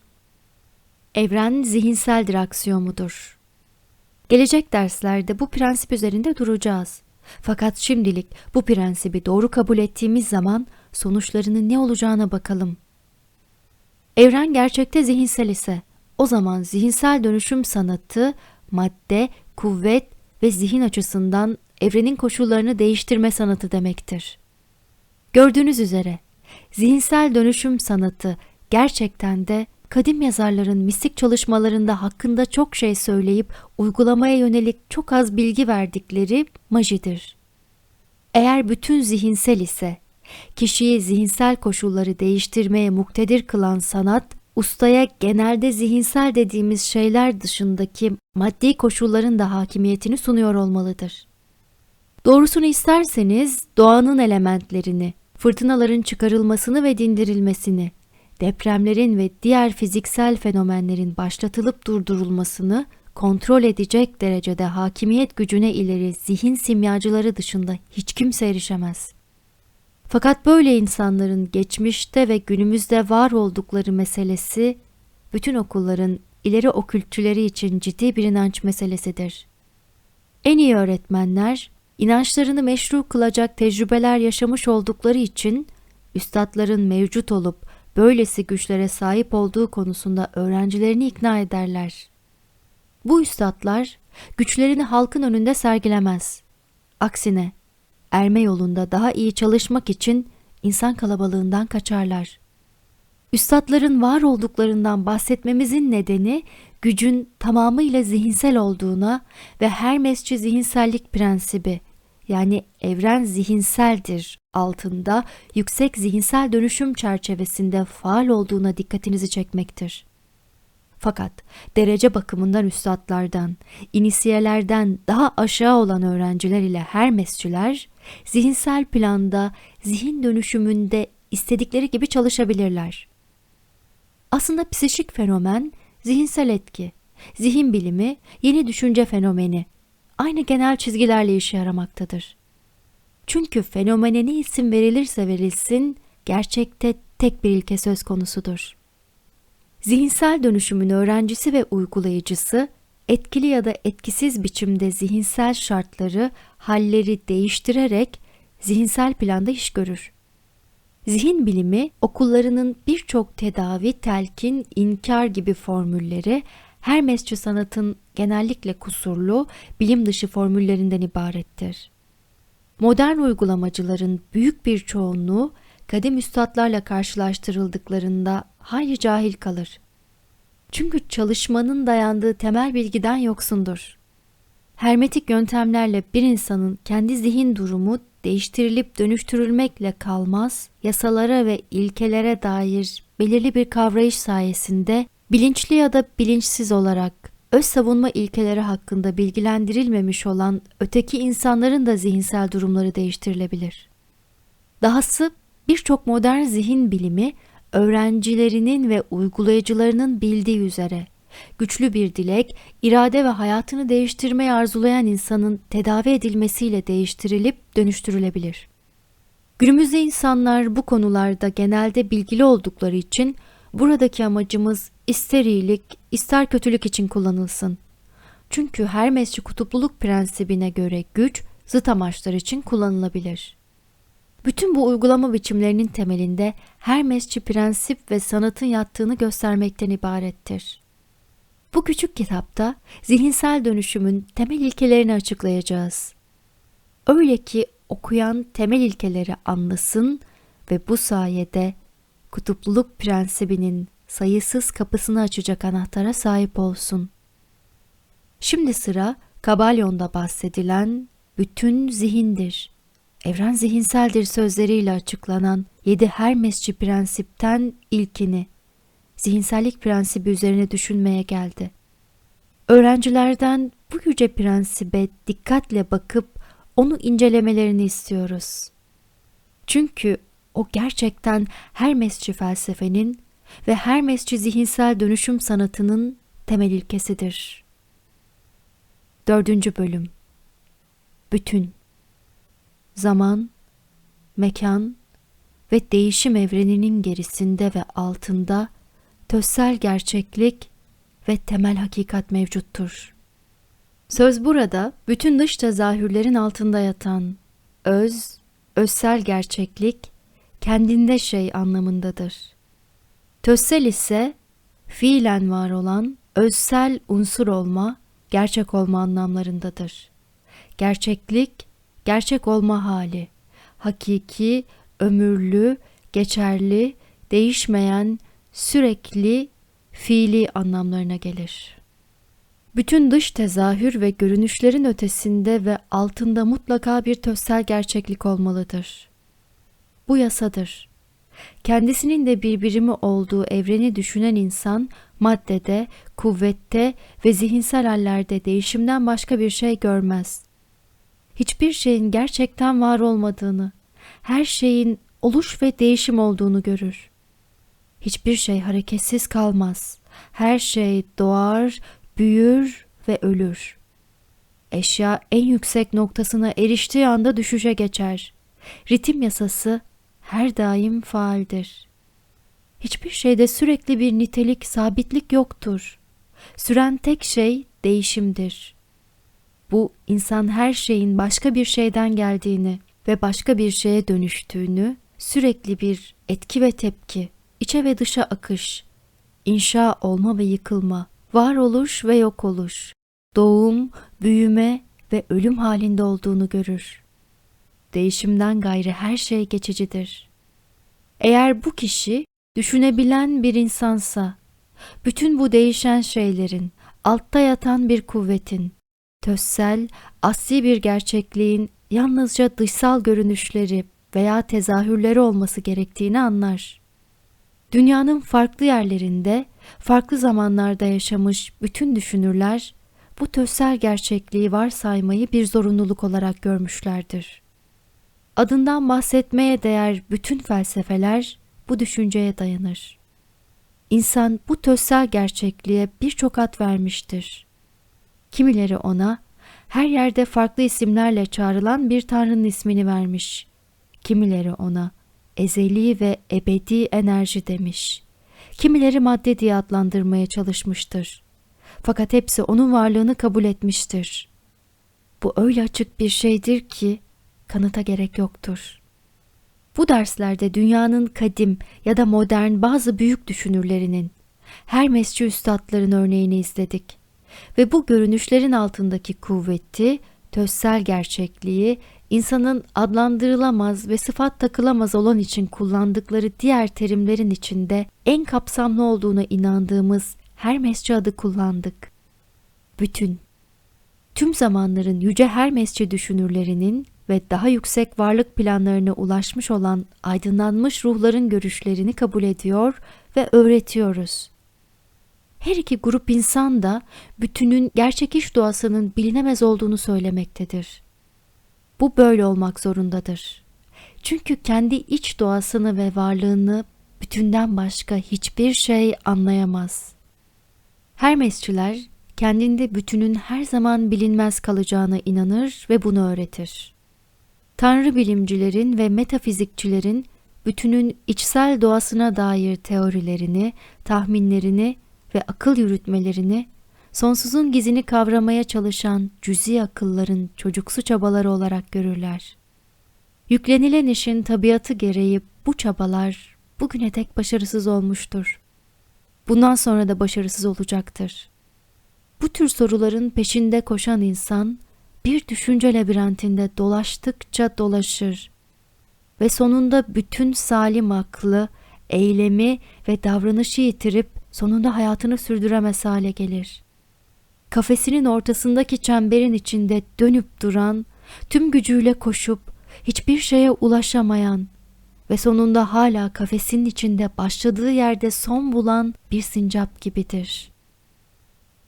Evren zihinseldir aksiyomudur. Gelecek derslerde bu prensip üzerinde duracağız. Fakat şimdilik bu prensibi doğru kabul ettiğimiz zaman sonuçlarının ne olacağına bakalım. Evren gerçekte zihinsel ise o zaman zihinsel dönüşüm sanatı madde, kuvvet ve zihin açısından evrenin koşullarını değiştirme sanatı demektir. Gördüğünüz üzere zihinsel dönüşüm sanatı gerçekten de kadim yazarların mistik çalışmalarında hakkında çok şey söyleyip uygulamaya yönelik çok az bilgi verdikleri majidir. Eğer bütün zihinsel ise, kişiyi zihinsel koşulları değiştirmeye muktedir kılan sanat, ustaya genelde zihinsel dediğimiz şeyler dışındaki maddi koşulların da hakimiyetini sunuyor olmalıdır. Doğrusunu isterseniz doğanın elementlerini, fırtınaların çıkarılmasını ve dindirilmesini, depremlerin ve diğer fiziksel fenomenlerin başlatılıp durdurulmasını kontrol edecek derecede hakimiyet gücüne ileri zihin simyacıları dışında hiç kimse erişemez. Fakat böyle insanların geçmişte ve günümüzde var oldukları meselesi bütün okulların ileri okültçüleri için ciddi bir inanç meselesidir. En iyi öğretmenler inançlarını meşru kılacak tecrübeler yaşamış oldukları için üstadların mevcut olup böylesi güçlere sahip olduğu konusunda öğrencilerini ikna ederler. Bu üstadlar güçlerini halkın önünde sergilemez. Aksine erme yolunda daha iyi çalışmak için insan kalabalığından kaçarlar. Üstadların var olduklarından bahsetmemizin nedeni gücün tamamıyla zihinsel olduğuna ve her mescid zihinsellik prensibi yani evren zihinseldir altında yüksek zihinsel dönüşüm çerçevesinde faal olduğuna dikkatinizi çekmektir. Fakat derece bakımından üstadlardan, inisiyelerden daha aşağı olan öğrenciler ile hermesçiler, zihinsel planda, zihin dönüşümünde istedikleri gibi çalışabilirler. Aslında psişik fenomen, zihinsel etki, zihin bilimi, yeni düşünce fenomeni, aynı genel çizgilerle işe yaramaktadır. Çünkü fenomene ne isim verilirse verilsin, gerçekte tek bir ilke söz konusudur. Zihinsel dönüşümün öğrencisi ve uygulayıcısı, etkili ya da etkisiz biçimde zihinsel şartları, halleri değiştirerek zihinsel planda iş görür. Zihin bilimi okullarının birçok tedavi, telkin, inkar gibi formülleri Hermesçi sanatın genellikle kusurlu, bilim dışı formüllerinden ibarettir. Modern uygulamacıların büyük bir çoğunluğu kadim üstadlarla karşılaştırıldıklarında hayli cahil kalır. Çünkü çalışmanın dayandığı temel bilgiden yoksundur. Hermetik yöntemlerle bir insanın kendi zihin durumu değiştirilip dönüştürülmekle kalmaz, yasalara ve ilkelere dair belirli bir kavrayış sayesinde bilinçli ya da bilinçsiz olarak öz savunma ilkeleri hakkında bilgilendirilmemiş olan öteki insanların da zihinsel durumları değiştirilebilir. Dahası birçok modern zihin bilimi öğrencilerinin ve uygulayıcılarının bildiği üzere güçlü bir dilek, irade ve hayatını değiştirmeyi arzulayan insanın tedavi edilmesiyle değiştirilip dönüştürülebilir. Günümüzde insanlar bu konularda genelde bilgili oldukları için buradaki amacımız ister iyilik, ister kötülük için kullanılsın. Çünkü her mesci kutupluluk prensibine göre güç zıt amaçlar için kullanılabilir. Bütün bu uygulama biçimlerinin temelinde her mesci prensip ve sanatın yattığını göstermekten ibarettir. Bu küçük kitapta zihinsel dönüşümün temel ilkelerini açıklayacağız. Öyle ki okuyan temel ilkeleri anlasın ve bu sayede kutupluluk prensibinin sayısız kapısını açacak anahtara sahip olsun. Şimdi sıra Kabalyon'da bahsedilen bütün zihindir. Evren zihinseldir sözleriyle açıklanan yedi Hermesçi prensipten ilkini, zihinsellik prensibi üzerine düşünmeye geldi. Öğrencilerden bu yüce prensibe dikkatle bakıp onu incelemelerini istiyoruz. Çünkü o gerçekten Hermesçi felsefenin ve Hermesçi zihinsel dönüşüm sanatının temel ilkesidir. Dördüncü bölüm Bütün Zaman, mekan ve değişim evreninin gerisinde ve altında tözsel gerçeklik ve temel hakikat mevcuttur. Söz burada bütün dış tezahürlerin altında yatan öz, özsel gerçeklik kendinde şey anlamındadır. Tözsel ise fiilen var olan özsel unsur olma, gerçek olma anlamlarındadır. Gerçeklik, gerçek olma hali, hakiki, ömürlü, geçerli, değişmeyen, sürekli, fiili anlamlarına gelir. Bütün dış tezahür ve görünüşlerin ötesinde ve altında mutlaka bir tözsel gerçeklik olmalıdır. Bu yasadır. Kendisinin de bir birimi olduğu evreni düşünen insan maddede, kuvvette ve zihinsel hallerde değişimden başka bir şey görmez. Hiçbir şeyin gerçekten var olmadığını, her şeyin oluş ve değişim olduğunu görür. Hiçbir şey hareketsiz kalmaz. Her şey doğar, büyür ve ölür. Eşya en yüksek noktasına eriştiği anda düşüşe geçer. Ritim yasası her daim faaldir. Hiçbir şeyde sürekli bir nitelik, sabitlik yoktur. Süren tek şey değişimdir. Bu insan her şeyin başka bir şeyden geldiğini ve başka bir şeye dönüştüğünü, sürekli bir etki ve tepki, içe ve dışa akış, inşa olma ve yıkılma, varoluş ve yok oluş, doğum, büyüme ve ölüm halinde olduğunu görür değişimden gayrı her şey geçicidir. Eğer bu kişi düşünebilen bir insansa, bütün bu değişen şeylerin, altta yatan bir kuvvetin, tözsel, asli bir gerçekliğin yalnızca dışsal görünüşleri veya tezahürleri olması gerektiğini anlar. Dünyanın farklı yerlerinde, farklı zamanlarda yaşamış bütün düşünürler bu tözsel gerçekliği varsaymayı bir zorunluluk olarak görmüşlerdir. Adından bahsetmeye değer bütün felsefeler bu düşünceye dayanır. İnsan bu tözsel gerçekliğe birçok ad vermiştir. Kimileri ona her yerde farklı isimlerle çağrılan bir tanrının ismini vermiş. Kimileri ona ezeli ve ebedi enerji demiş. Kimileri madde diye adlandırmaya çalışmıştır. Fakat hepsi onun varlığını kabul etmiştir. Bu öyle açık bir şeydir ki kanıta gerek yoktur. Bu derslerde dünyanın kadim ya da modern bazı büyük düşünürlerinin, Hermesçi üstadların örneğini izledik ve bu görünüşlerin altındaki kuvveti, tözsel gerçekliği, insanın adlandırılamaz ve sıfat takılamaz olan için kullandıkları diğer terimlerin içinde en kapsamlı olduğuna inandığımız Hermesçi adı kullandık. Bütün, tüm zamanların yüce Hermesçi düşünürlerinin ve daha yüksek varlık planlarına ulaşmış olan aydınlanmış ruhların görüşlerini kabul ediyor ve öğretiyoruz. Her iki grup insan da bütünün gerçek iş doğasının bilinemez olduğunu söylemektedir. Bu böyle olmak zorundadır. Çünkü kendi iç doğasını ve varlığını bütünden başka hiçbir şey anlayamaz. Hermesçiler kendinde bütünün her zaman bilinmez kalacağına inanır ve bunu öğretir. Tanrı bilimcilerin ve metafizikçilerin bütünün içsel doğasına dair teorilerini, tahminlerini ve akıl yürütmelerini sonsuzun gizini kavramaya çalışan cüzi akılların çocuksu çabaları olarak görürler. Yüklenilen işin tabiatı gereği bu çabalar bugüne dek başarısız olmuştur. Bundan sonra da başarısız olacaktır. Bu tür soruların peşinde koşan insan bir düşünce labirentinde dolaştıkça dolaşır ve sonunda bütün salim aklı, eylemi ve davranışı yitirip sonunda hayatını sürdüremez hale gelir. Kafesinin ortasındaki çemberin içinde dönüp duran, tüm gücüyle koşup hiçbir şeye ulaşamayan ve sonunda hala kafesinin içinde başladığı yerde son bulan bir sincap gibidir.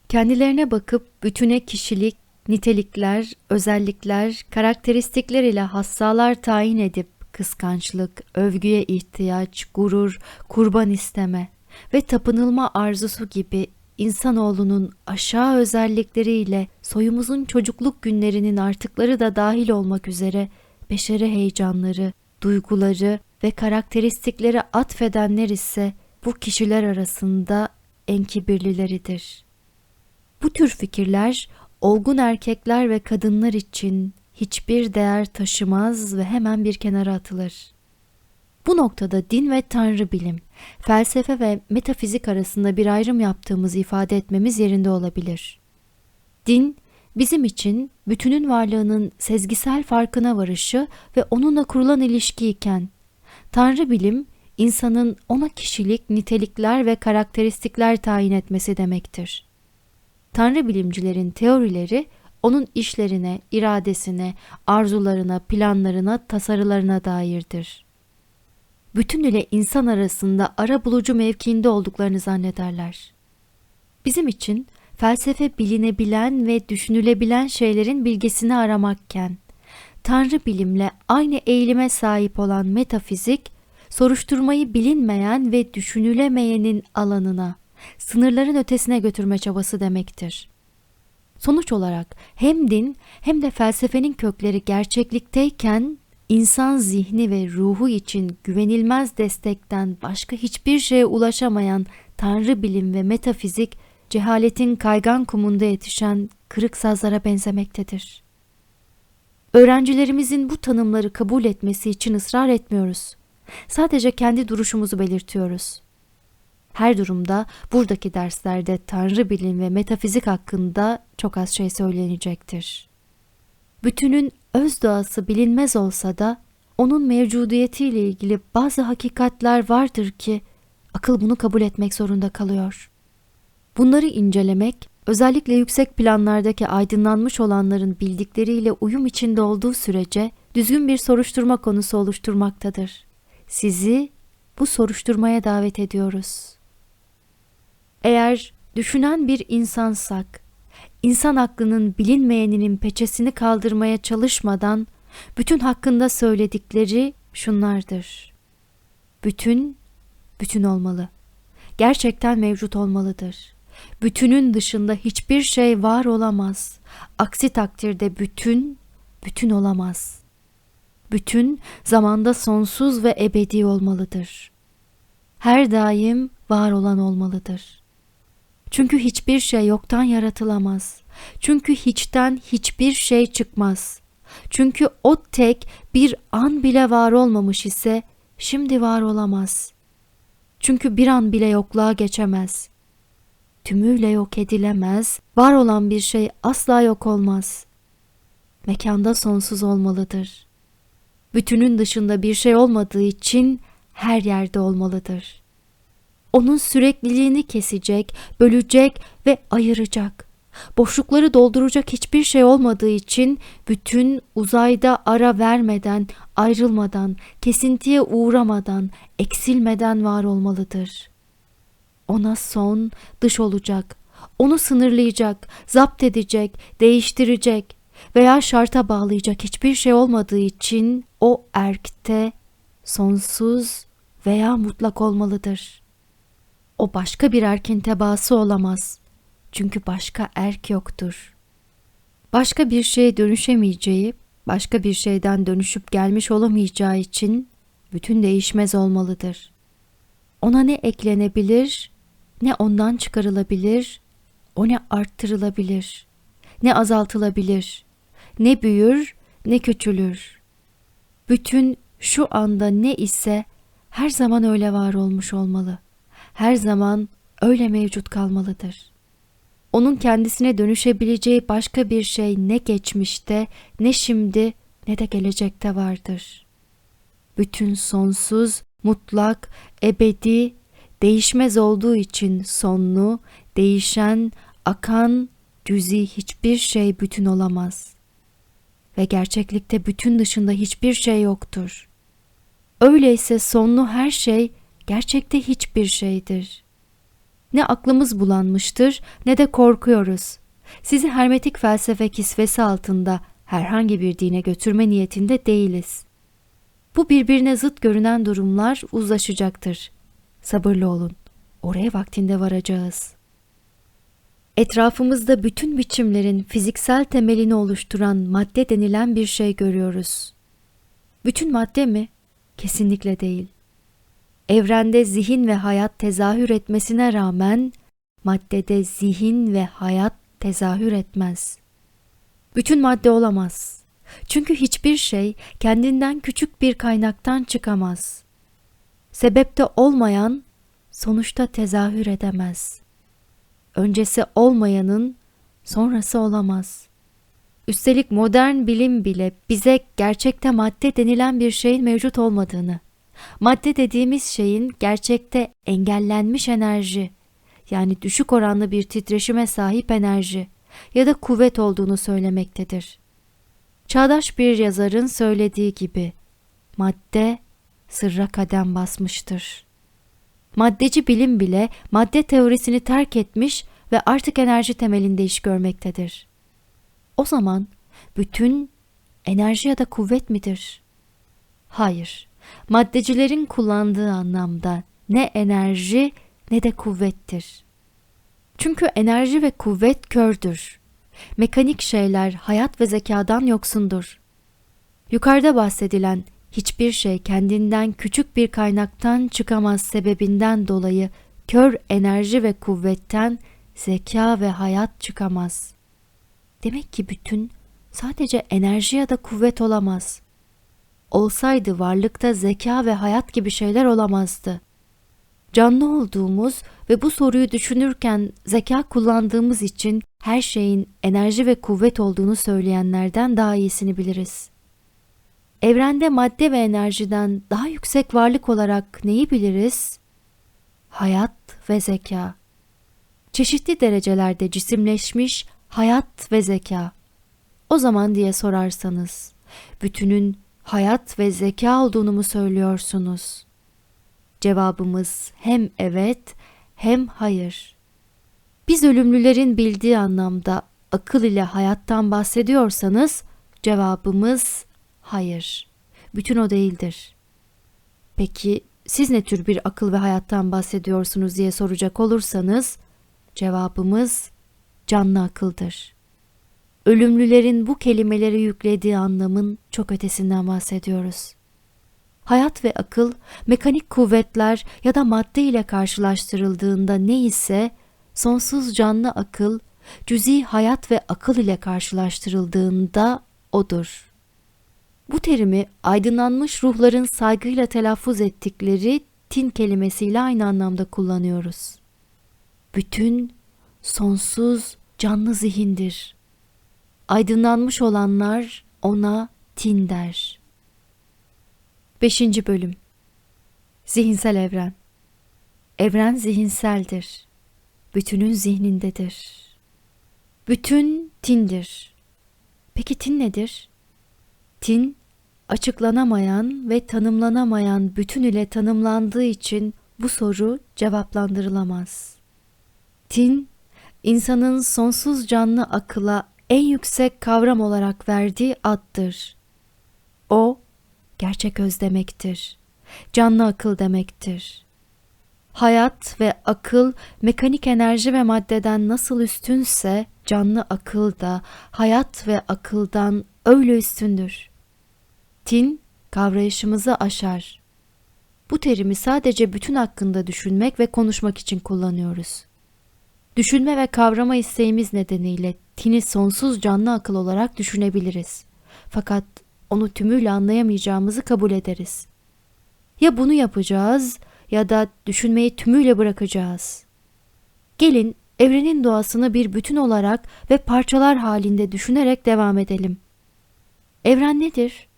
Kendilerine bakıp bütüne kişilik, nitelikler, özellikler, karakteristikler ile hassalar tayin edip kıskançlık, övgüye ihtiyaç, gurur, kurban isteme ve tapınılma arzusu gibi insanoğlunun aşağı özellikleriyle soyumuzun çocukluk günlerinin artıkları da dahil olmak üzere beşeri heyecanları, duyguları ve karakteristikleri atfedenler ise bu kişiler arasında en kibirlileridir. Bu tür fikirler olgun erkekler ve kadınlar için hiçbir değer taşımaz ve hemen bir kenara atılır. Bu noktada din ve tanrı bilim, felsefe ve metafizik arasında bir ayrım yaptığımızı ifade etmemiz yerinde olabilir. Din, bizim için bütünün varlığının sezgisel farkına varışı ve onunla kurulan ilişkiyken, tanrı bilim, insanın ona kişilik, nitelikler ve karakteristikler tayin etmesi demektir. Tanrı bilimcilerin teorileri onun işlerine, iradesine, arzularına, planlarına, tasarılarına dairdir. Bütün ile insan arasında ara bulucu mevkiinde olduklarını zannederler. Bizim için felsefe bilinebilen ve düşünülebilen şeylerin bilgisini aramakken, Tanrı bilimle aynı eğilime sahip olan metafizik, soruşturmayı bilinmeyen ve düşünülemeyenin alanına, sınırların ötesine götürme çabası demektir. Sonuç olarak hem din hem de felsefenin kökleri gerçeklikteyken insan zihni ve ruhu için güvenilmez destekten başka hiçbir şeye ulaşamayan tanrı bilim ve metafizik cehaletin kaygan kumunda yetişen kırık sazlara benzemektedir. Öğrencilerimizin bu tanımları kabul etmesi için ısrar etmiyoruz. Sadece kendi duruşumuzu belirtiyoruz. Her durumda buradaki derslerde tanrı bilim ve metafizik hakkında çok az şey söylenecektir. Bütünün öz doğası bilinmez olsa da onun mevcudiyetiyle ilgili bazı hakikatler vardır ki akıl bunu kabul etmek zorunda kalıyor. Bunları incelemek özellikle yüksek planlardaki aydınlanmış olanların bildikleriyle uyum içinde olduğu sürece düzgün bir soruşturma konusu oluşturmaktadır. Sizi bu soruşturmaya davet ediyoruz. Eğer düşünen bir insansak, insan aklının bilinmeyeninin peçesini kaldırmaya çalışmadan bütün hakkında söyledikleri şunlardır. Bütün, bütün olmalı. Gerçekten mevcut olmalıdır. Bütünün dışında hiçbir şey var olamaz. Aksi takdirde bütün, bütün olamaz. Bütün zamanda sonsuz ve ebedi olmalıdır. Her daim var olan olmalıdır. Çünkü hiçbir şey yoktan yaratılamaz. Çünkü hiçten hiçbir şey çıkmaz. Çünkü o tek bir an bile var olmamış ise şimdi var olamaz. Çünkü bir an bile yokluğa geçemez. Tümüyle yok edilemez, var olan bir şey asla yok olmaz. Mekanda sonsuz olmalıdır. Bütünün dışında bir şey olmadığı için her yerde olmalıdır. Onun sürekliliğini kesecek, bölecek ve ayıracak. Boşlukları dolduracak hiçbir şey olmadığı için bütün uzayda ara vermeden, ayrılmadan, kesintiye uğramadan, eksilmeden var olmalıdır. Ona son, dış olacak, onu sınırlayacak, zapt edecek, değiştirecek veya şarta bağlayacak hiçbir şey olmadığı için o erkte sonsuz veya mutlak olmalıdır. O başka bir erkin tebaası olamaz.'' Çünkü başka erk yoktur. Başka bir şeye dönüşemeyeceği, başka bir şeyden dönüşüp gelmiş olamayacağı için bütün değişmez olmalıdır. Ona ne eklenebilir, ne ondan çıkarılabilir, o ne arttırılabilir, ne azaltılabilir, ne büyür, ne küçülür. Bütün şu anda ne ise her zaman öyle var olmuş olmalı. Her zaman öyle mevcut kalmalıdır.'' onun kendisine dönüşebileceği başka bir şey ne geçmişte, ne şimdi, ne de gelecekte vardır. Bütün sonsuz, mutlak, ebedi, değişmez olduğu için sonlu, değişen, akan, cüzi hiçbir şey bütün olamaz. Ve gerçeklikte bütün dışında hiçbir şey yoktur. Öyleyse sonlu her şey gerçekte hiçbir şeydir.'' Ne aklımız bulanmıştır ne de korkuyoruz. Sizi hermetik felsefe kisvesi altında herhangi bir dine götürme niyetinde değiliz. Bu birbirine zıt görünen durumlar uzlaşacaktır. Sabırlı olun. Oraya vaktinde varacağız. Etrafımızda bütün biçimlerin fiziksel temelini oluşturan madde denilen bir şey görüyoruz. Bütün madde mi? Kesinlikle değil evrende zihin ve hayat tezahür etmesine rağmen maddede zihin ve hayat tezahür etmez. Bütün madde olamaz. Çünkü hiçbir şey kendinden küçük bir kaynaktan çıkamaz. Sebepte olmayan sonuçta tezahür edemez. Öncesi olmayanın sonrası olamaz. Üstelik modern bilim bile bize gerçekte madde denilen bir şeyin mevcut olmadığını, Madde dediğimiz şeyin gerçekte engellenmiş enerji yani düşük oranlı bir titreşime sahip enerji ya da kuvvet olduğunu söylemektedir. Çağdaş bir yazarın söylediği gibi madde sırra kadem basmıştır. Maddeci bilim bile madde teorisini terk etmiş ve artık enerji temelinde iş görmektedir. O zaman bütün enerji ya da kuvvet midir? Hayır maddecilerin kullandığı anlamda ne enerji ne de kuvvettir. Çünkü enerji ve kuvvet kördür. Mekanik şeyler hayat ve zekadan yoksundur. Yukarıda bahsedilen hiçbir şey kendinden küçük bir kaynaktan çıkamaz sebebinden dolayı kör enerji ve kuvvetten zeka ve hayat çıkamaz. Demek ki bütün sadece enerji ya da kuvvet olamaz olsaydı varlıkta zeka ve hayat gibi şeyler olamazdı. Canlı olduğumuz ve bu soruyu düşünürken zeka kullandığımız için her şeyin enerji ve kuvvet olduğunu söyleyenlerden daha iyisini biliriz. Evrende madde ve enerjiden daha yüksek varlık olarak neyi biliriz? Hayat ve zeka. Çeşitli derecelerde cisimleşmiş hayat ve zeka. O zaman diye sorarsanız, bütünün hayat ve zeka olduğunu mu söylüyorsunuz? cevabımız hem evet hem hayır. Biz ölümlülerin bildiği anlamda akıl ile hayattan bahsediyorsanız cevabımız hayır. Bütün o değildir. Peki siz ne tür bir akıl ve hayattan bahsediyorsunuz diye soracak olursanız cevabımız canlı akıldır. Ölümlülerin bu kelimeleri yüklediği anlamın çok ötesinden bahsediyoruz. Hayat ve akıl mekanik kuvvetler ya da madde ile karşılaştırıldığında ne ise sonsuz canlı akıl cüzi hayat ve akıl ile karşılaştırıldığında odur. Bu terimi aydınlanmış ruhların saygıyla telaffuz ettikleri tin kelimesiyle aynı anlamda kullanıyoruz. Bütün, sonsuz, canlı zihindir. Aydınlanmış olanlar ona tin der. 5. Bölüm Zihinsel Evren Evren zihinseldir. Bütünün zihnindedir. Bütün tindir. Peki tin nedir? Tin, açıklanamayan ve tanımlanamayan bütün ile tanımlandığı için bu soru cevaplandırılamaz. Tin, insanın sonsuz canlı akıla en yüksek kavram olarak verdiği addır. O, gerçek öz demektir. Canlı akıl demektir. Hayat ve akıl mekanik enerji ve maddeden nasıl üstünse canlı akıl da hayat ve akıldan öyle üstündür. Tin kavrayışımızı aşar. Bu terimi sadece bütün hakkında düşünmek ve konuşmak için kullanıyoruz. Düşünme ve kavrama isteğimiz nedeniyle tini sonsuz canlı akıl olarak düşünebiliriz. Fakat onu tümüyle anlayamayacağımızı kabul ederiz. Ya bunu yapacağız ya da düşünmeyi tümüyle bırakacağız. Gelin evrenin doğasını bir bütün olarak ve parçalar halinde düşünerek devam edelim. Evren nedir?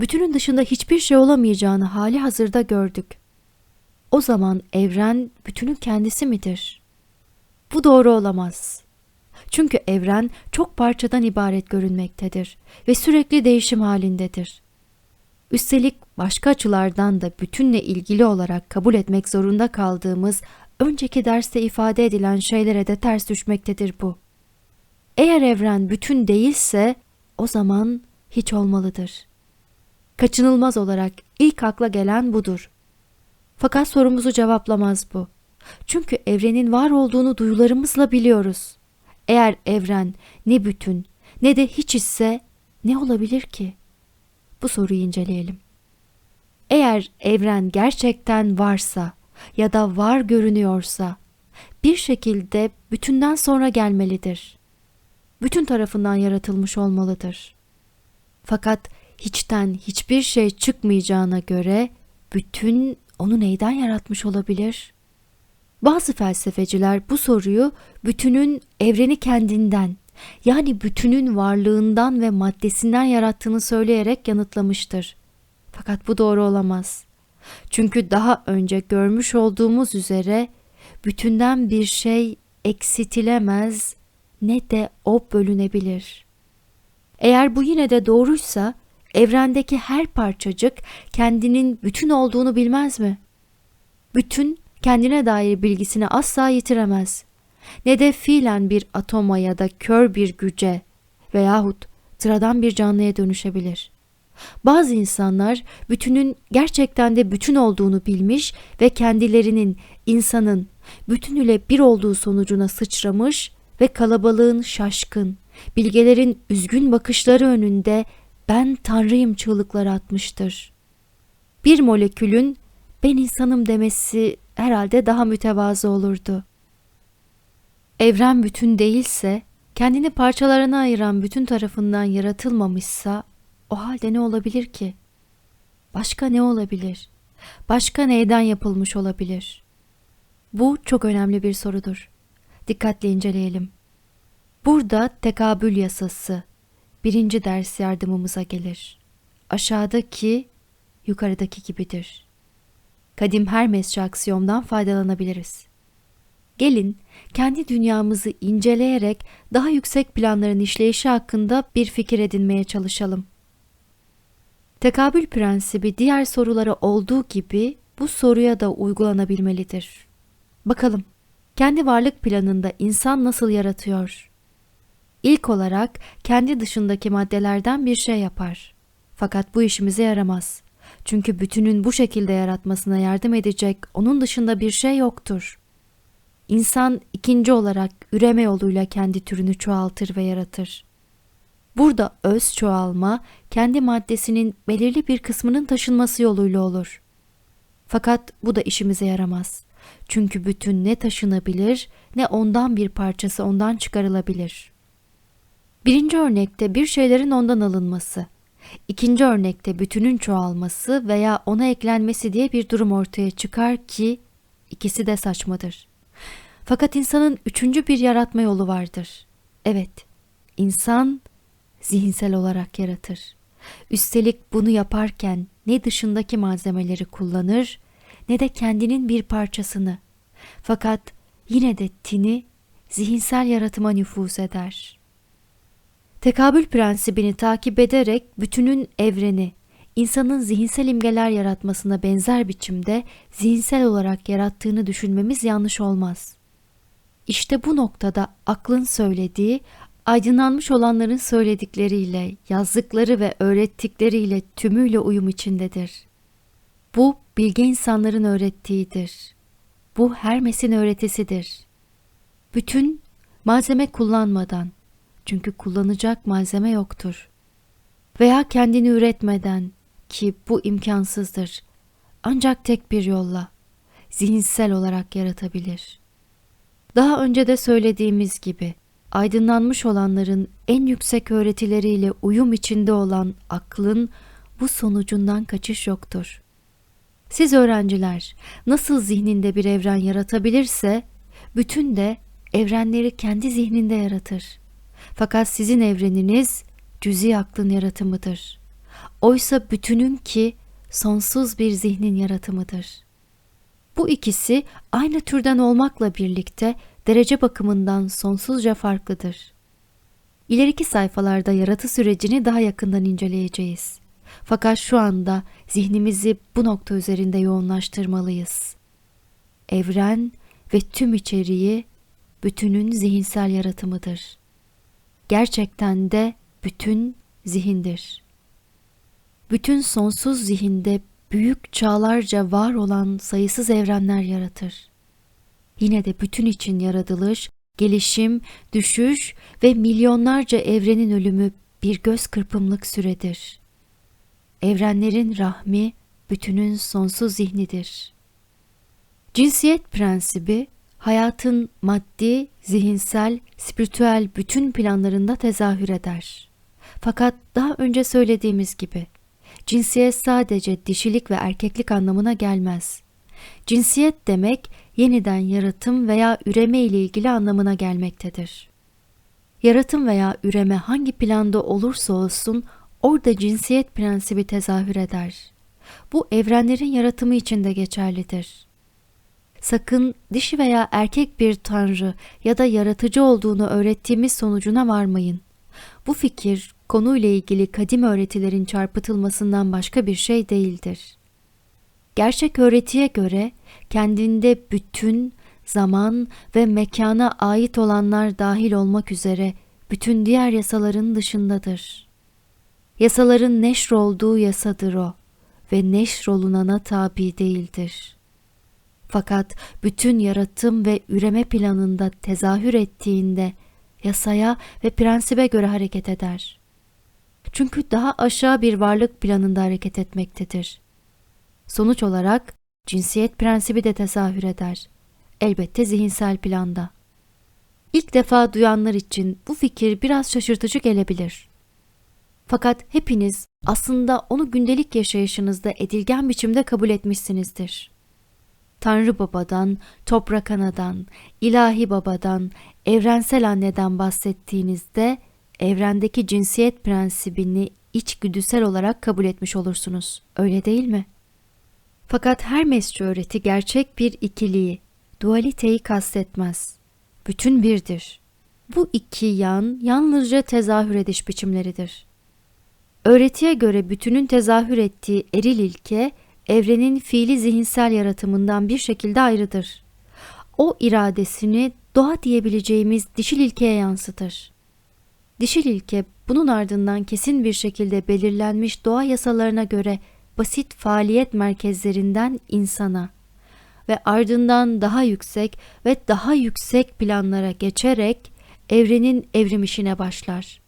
Bütünün dışında hiçbir şey olamayacağını hali hazırda gördük. O zaman evren bütünün kendisi midir? Bu doğru olamaz. Çünkü evren çok parçadan ibaret görünmektedir ve sürekli değişim halindedir. Üstelik başka açılardan da bütünle ilgili olarak kabul etmek zorunda kaldığımız önceki derste ifade edilen şeylere de ters düşmektedir bu. Eğer evren bütün değilse o zaman hiç olmalıdır. Kaçınılmaz olarak ilk akla gelen budur. Fakat sorumuzu cevaplamaz bu. Çünkü evrenin var olduğunu duyularımızla biliyoruz. Eğer evren ne bütün ne de hiç ise ne olabilir ki? Bu soruyu inceleyelim. Eğer evren gerçekten varsa ya da var görünüyorsa bir şekilde bütünden sonra gelmelidir. Bütün tarafından yaratılmış olmalıdır. Fakat hiçten hiçbir şey çıkmayacağına göre bütün onu neyden yaratmış olabilir? Bazı felsefeciler bu soruyu bütünün evreni kendinden yani bütünün varlığından ve maddesinden yarattığını söyleyerek yanıtlamıştır. Fakat bu doğru olamaz. Çünkü daha önce görmüş olduğumuz üzere bütünden bir şey eksitilemez ne de o bölünebilir. Eğer bu yine de doğruysa evrendeki her parçacık kendinin bütün olduğunu bilmez mi? Bütün kendine dair bilgisini asla yitiremez. Ne de fiilen bir atoma ya da kör bir güce veyahut sıradan bir canlıya dönüşebilir. Bazı insanlar bütünün gerçekten de bütün olduğunu bilmiş ve kendilerinin insanın bütünüyle bir olduğu sonucuna sıçramış ve kalabalığın şaşkın, bilgelerin üzgün bakışları önünde ben tanrıyım çığlıkları atmıştır. Bir molekülün ben insanım demesi herhalde daha mütevazı olurdu. Evren bütün değilse, kendini parçalarına ayıran bütün tarafından yaratılmamışsa, o halde ne olabilir ki? Başka ne olabilir? Başka neyden yapılmış olabilir? Bu çok önemli bir sorudur. Dikkatle inceleyelim. Burada tekabül yasası birinci ders yardımımıza gelir. Aşağıdaki yukarıdaki gibidir kadim Hermesçi aksiyomdan faydalanabiliriz. Gelin kendi dünyamızı inceleyerek daha yüksek planların işleyişi hakkında bir fikir edinmeye çalışalım. Tekabül prensibi diğer sorulara olduğu gibi bu soruya da uygulanabilmelidir. Bakalım, kendi varlık planında insan nasıl yaratıyor? İlk olarak kendi dışındaki maddelerden bir şey yapar. Fakat bu işimize yaramaz. Çünkü bütünün bu şekilde yaratmasına yardım edecek onun dışında bir şey yoktur. İnsan ikinci olarak üreme yoluyla kendi türünü çoğaltır ve yaratır. Burada öz çoğalma kendi maddesinin belirli bir kısmının taşınması yoluyla olur. Fakat bu da işimize yaramaz. Çünkü bütün ne taşınabilir ne ondan bir parçası ondan çıkarılabilir. Birinci örnekte bir şeylerin ondan alınması. İkinci örnekte bütünün çoğalması veya ona eklenmesi diye bir durum ortaya çıkar ki ikisi de saçmadır. Fakat insanın üçüncü bir yaratma yolu vardır. Evet, insan zihinsel olarak yaratır. Üstelik bunu yaparken ne dışındaki malzemeleri kullanır ne de kendinin bir parçasını. Fakat yine de tini zihinsel yaratıma nüfuz eder. Tekabül prensibini takip ederek bütünün evreni, insanın zihinsel imgeler yaratmasına benzer biçimde zihinsel olarak yarattığını düşünmemiz yanlış olmaz. İşte bu noktada aklın söylediği, aydınlanmış olanların söyledikleriyle, yazdıkları ve öğrettikleriyle tümüyle uyum içindedir. Bu bilge insanların öğrettiğidir. Bu Hermes'in öğretisidir. Bütün malzeme kullanmadan, çünkü kullanacak malzeme yoktur. Veya kendini üretmeden ki bu imkansızdır. Ancak tek bir yolla, zihinsel olarak yaratabilir. Daha önce de söylediğimiz gibi, aydınlanmış olanların en yüksek öğretileriyle uyum içinde olan aklın bu sonucundan kaçış yoktur. Siz öğrenciler nasıl zihninde bir evren yaratabilirse, bütün de evrenleri kendi zihninde yaratır. Fakat sizin evreniniz cüzi aklın yaratımıdır. Oysa bütünün ki sonsuz bir zihnin yaratımıdır. Bu ikisi aynı türden olmakla birlikte derece bakımından sonsuzca farklıdır. İleriki sayfalarda yaratı sürecini daha yakından inceleyeceğiz. Fakat şu anda zihnimizi bu nokta üzerinde yoğunlaştırmalıyız. Evren ve tüm içeriği bütünün zihinsel yaratımıdır. Gerçekten de bütün zihindir. Bütün sonsuz zihinde büyük çağlarca var olan sayısız evrenler yaratır. Yine de bütün için yaratılış, gelişim, düşüş ve milyonlarca evrenin ölümü bir göz kırpımlık süredir. Evrenlerin rahmi bütünün sonsuz zihnidir. Cinsiyet prensibi hayatın maddi, zihinsel, spiritüel bütün planlarında tezahür eder. Fakat daha önce söylediğimiz gibi cinsiyet sadece dişilik ve erkeklik anlamına gelmez. Cinsiyet demek yeniden yaratım veya üreme ile ilgili anlamına gelmektedir. Yaratım veya üreme hangi planda olursa olsun orada cinsiyet prensibi tezahür eder. Bu evrenlerin yaratımı için de geçerlidir. Sakın dişi veya erkek bir tanrı ya da yaratıcı olduğunu öğrettiğimiz sonucuna varmayın. Bu fikir konuyla ilgili kadim öğretilerin çarpıtılmasından başka bir şey değildir. Gerçek öğretiye göre kendinde bütün zaman ve mekana ait olanlar dahil olmak üzere bütün diğer yasaların dışındadır. Yasaların neşr olduğu yasadır o ve neşrolunana tabi değildir. Fakat bütün yaratım ve üreme planında tezahür ettiğinde yasaya ve prensibe göre hareket eder. Çünkü daha aşağı bir varlık planında hareket etmektedir. Sonuç olarak cinsiyet prensibi de tezahür eder. Elbette zihinsel planda. İlk defa duyanlar için bu fikir biraz şaşırtıcı gelebilir. Fakat hepiniz aslında onu gündelik yaşayışınızda edilgen biçimde kabul etmişsinizdir. Tanrı Baba'dan, Toprak Anadan, İlahi Baba'dan, Evrensel Anne'den bahsettiğinizde evrendeki cinsiyet prensibini içgüdüsel olarak kabul etmiş olursunuz. Öyle değil mi? Fakat her mesci öğreti gerçek bir ikiliği, dualiteyi kastetmez. Bütün birdir. Bu iki yan yalnızca tezahür ediş biçimleridir. Öğretiye göre bütünün tezahür ettiği eril ilke evrenin fiili zihinsel yaratımından bir şekilde ayrıdır. O iradesini doğa diyebileceğimiz dişil ilkeye yansıtır. Dişil ilke bunun ardından kesin bir şekilde belirlenmiş doğa yasalarına göre basit faaliyet merkezlerinden insana ve ardından daha yüksek ve daha yüksek planlara geçerek evrenin evrim işine başlar.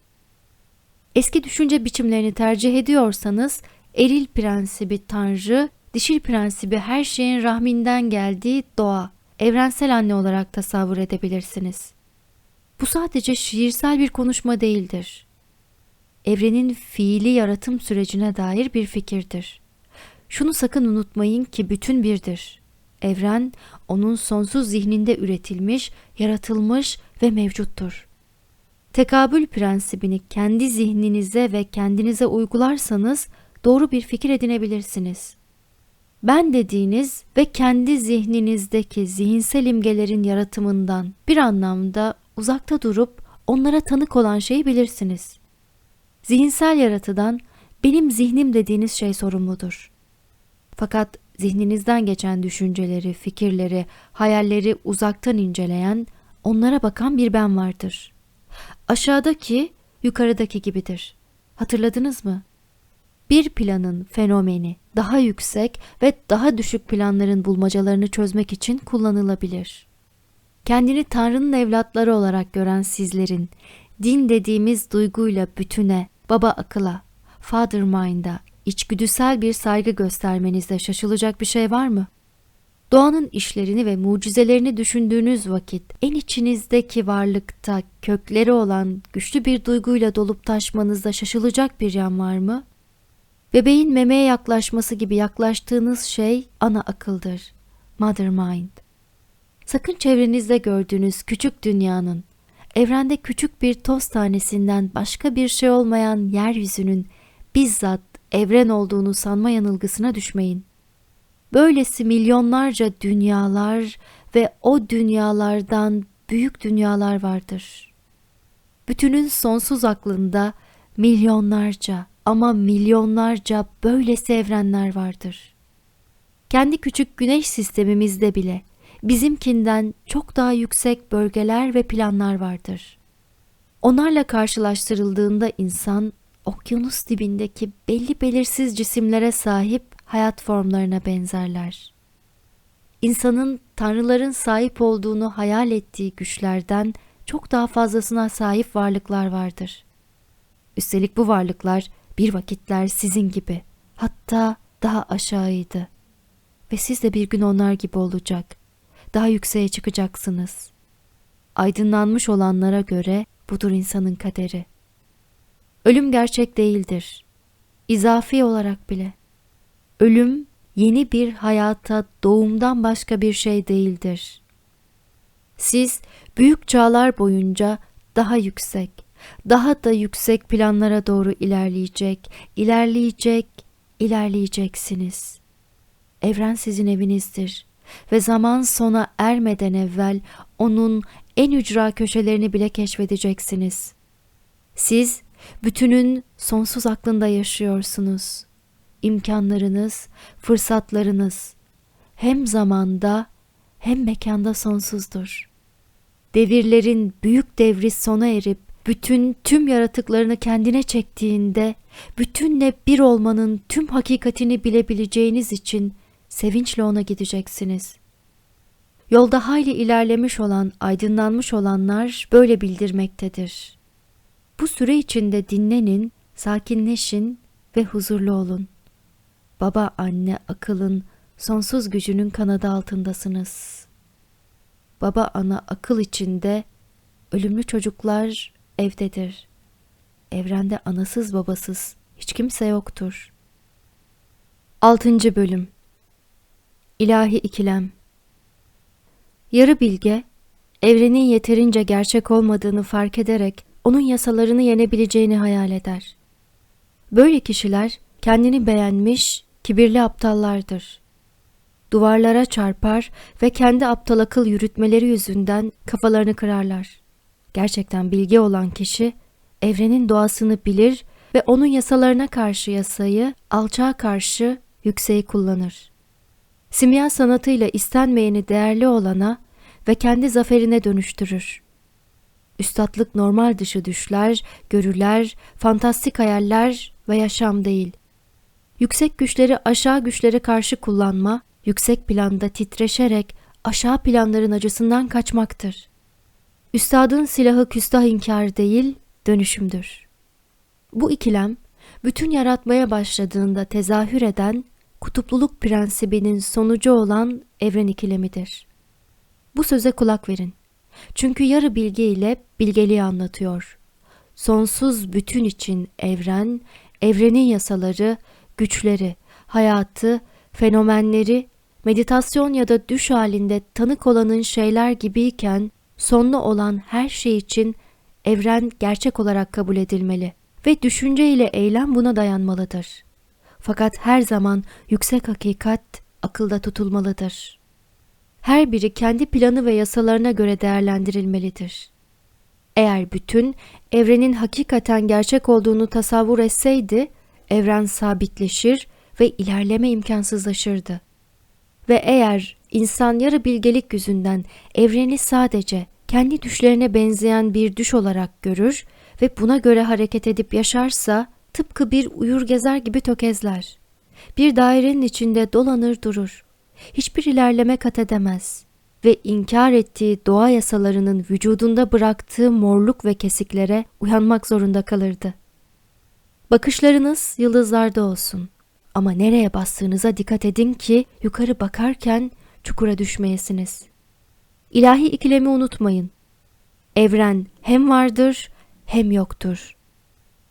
Eski düşünce biçimlerini tercih ediyorsanız eril prensibi tanrı, dişil prensibi her şeyin rahminden geldiği doğa, evrensel anne olarak tasavvur edebilirsiniz. Bu sadece şiirsel bir konuşma değildir. Evrenin fiili yaratım sürecine dair bir fikirdir. Şunu sakın unutmayın ki bütün birdir. Evren onun sonsuz zihninde üretilmiş, yaratılmış ve mevcuttur. Tekabül prensibini kendi zihninize ve kendinize uygularsanız doğru bir fikir edinebilirsiniz. Ben dediğiniz ve kendi zihninizdeki zihinsel imgelerin yaratımından bir anlamda uzakta durup onlara tanık olan şeyi bilirsiniz. Zihinsel yaratıdan benim zihnim dediğiniz şey sorumludur. Fakat zihninizden geçen düşünceleri, fikirleri, hayalleri uzaktan inceleyen, onlara bakan bir ben vardır. Aşağıdaki, yukarıdaki gibidir. Hatırladınız mı? Bir planın fenomeni daha yüksek ve daha düşük planların bulmacalarını çözmek için kullanılabilir. Kendini Tanrı'nın evlatları olarak gören sizlerin din dediğimiz duyguyla bütüne, baba akıla, father mind'a, içgüdüsel bir saygı göstermenizde şaşılacak bir şey var mı? Doğanın işlerini ve mucizelerini düşündüğünüz vakit en içinizdeki varlıkta kökleri olan güçlü bir duyguyla dolup taşmanızda şaşılacak bir yan var mı? Bebeğin memeye yaklaşması gibi yaklaştığınız şey ana akıldır. Mother Mind. Sakın çevrenizde gördüğünüz küçük dünyanın, evrende küçük bir toz tanesinden başka bir şey olmayan yeryüzünün bizzat evren olduğunu sanma yanılgısına düşmeyin. Böylesi milyonlarca dünyalar ve o dünyalardan büyük dünyalar vardır. Bütünün sonsuz aklında milyonlarca ama milyonlarca böylesi evrenler vardır. Kendi küçük güneş sistemimizde bile bizimkinden çok daha yüksek bölgeler ve planlar vardır. Onlarla karşılaştırıldığında insan okyanus dibindeki belli belirsiz cisimlere sahip hayat formlarına benzerler. İnsanın tanrıların sahip olduğunu hayal ettiği güçlerden çok daha fazlasına sahip varlıklar vardır. Üstelik bu varlıklar bir vakitler sizin gibi, hatta daha aşağıydı. Ve siz de bir gün onlar gibi olacak. Daha yükseğe çıkacaksınız. Aydınlanmış olanlara göre budur insanın kaderi. Ölüm gerçek değildir. İzafi olarak bile. Ölüm yeni bir hayata doğumdan başka bir şey değildir. Siz büyük çağlar boyunca daha yüksek, daha da yüksek planlara doğru ilerleyecek, ilerleyecek, ilerleyeceksiniz. Evren sizin evinizdir ve zaman sona ermeden evvel onun en ücra köşelerini bile keşfedeceksiniz. Siz bütünün sonsuz aklında yaşıyorsunuz. İmkanlarınız, fırsatlarınız hem zamanda hem mekanda sonsuzdur. Devirlerin büyük devri sona erip bütün tüm yaratıklarını kendine çektiğinde bütünle bir olmanın tüm hakikatini bilebileceğiniz için sevinçle ona gideceksiniz. Yolda hayli ilerlemiş olan, aydınlanmış olanlar böyle bildirmektedir. Bu süre içinde dinlenin, sakinleşin ve huzurlu olun. Baba anne akılın sonsuz gücünün kanadı altındasınız. Baba ana akıl içinde ölümlü çocuklar evdedir. Evrende anasız babasız hiç kimse yoktur. 6. Bölüm İlahi İkilem Yarı bilge, evrenin yeterince gerçek olmadığını fark ederek onun yasalarını yenebileceğini hayal eder. Böyle kişiler kendini beğenmiş, kibirli aptallardır. Duvarlara çarpar ve kendi aptal akıl yürütmeleri yüzünden kafalarını kırarlar. Gerçekten bilgi olan kişi evrenin doğasını bilir ve onun yasalarına karşı yasayı, alçağa karşı yükseği kullanır. Simya sanatıyla istenmeyeni değerli olana ve kendi zaferine dönüştürür. Üstatlık normal dışı düşler, görüler, fantastik hayaller ve yaşam değil. Yüksek güçleri aşağı güçlere karşı kullanma, yüksek planda titreşerek aşağı planların acısından kaçmaktır. Üstadın silahı küstah inkar değil, dönüşümdür. Bu ikilem, bütün yaratmaya başladığında tezahür eden kutupluluk prensibinin sonucu olan evren ikilemidir. Bu söze kulak verin. Çünkü yarı bilgi ile bilgeliği anlatıyor. Sonsuz bütün için evren, evrenin yasaları, güçleri, hayatı, fenomenleri, meditasyon ya da düş halinde tanık olanın şeyler gibiyken sonlu olan her şey için evren gerçek olarak kabul edilmeli ve düşünce ile eylem buna dayanmalıdır. Fakat her zaman yüksek hakikat akılda tutulmalıdır. Her biri kendi planı ve yasalarına göre değerlendirilmelidir. Eğer bütün evrenin hakikaten gerçek olduğunu tasavvur etseydi, evren sabitleşir ve ilerleme imkansızlaşırdı. Ve eğer insan yarı bilgelik yüzünden evreni sadece kendi düşlerine benzeyen bir düş olarak görür ve buna göre hareket edip yaşarsa tıpkı bir uyur gezer gibi tökezler. Bir dairenin içinde dolanır durur. Hiçbir ilerleme kat edemez ve inkar ettiği doğa yasalarının vücudunda bıraktığı morluk ve kesiklere uyanmak zorunda kalırdı. Bakışlarınız yıldızlarda olsun ama nereye bastığınıza dikkat edin ki yukarı bakarken çukura düşmeyesiniz. İlahi ikilemi unutmayın. Evren hem vardır hem yoktur.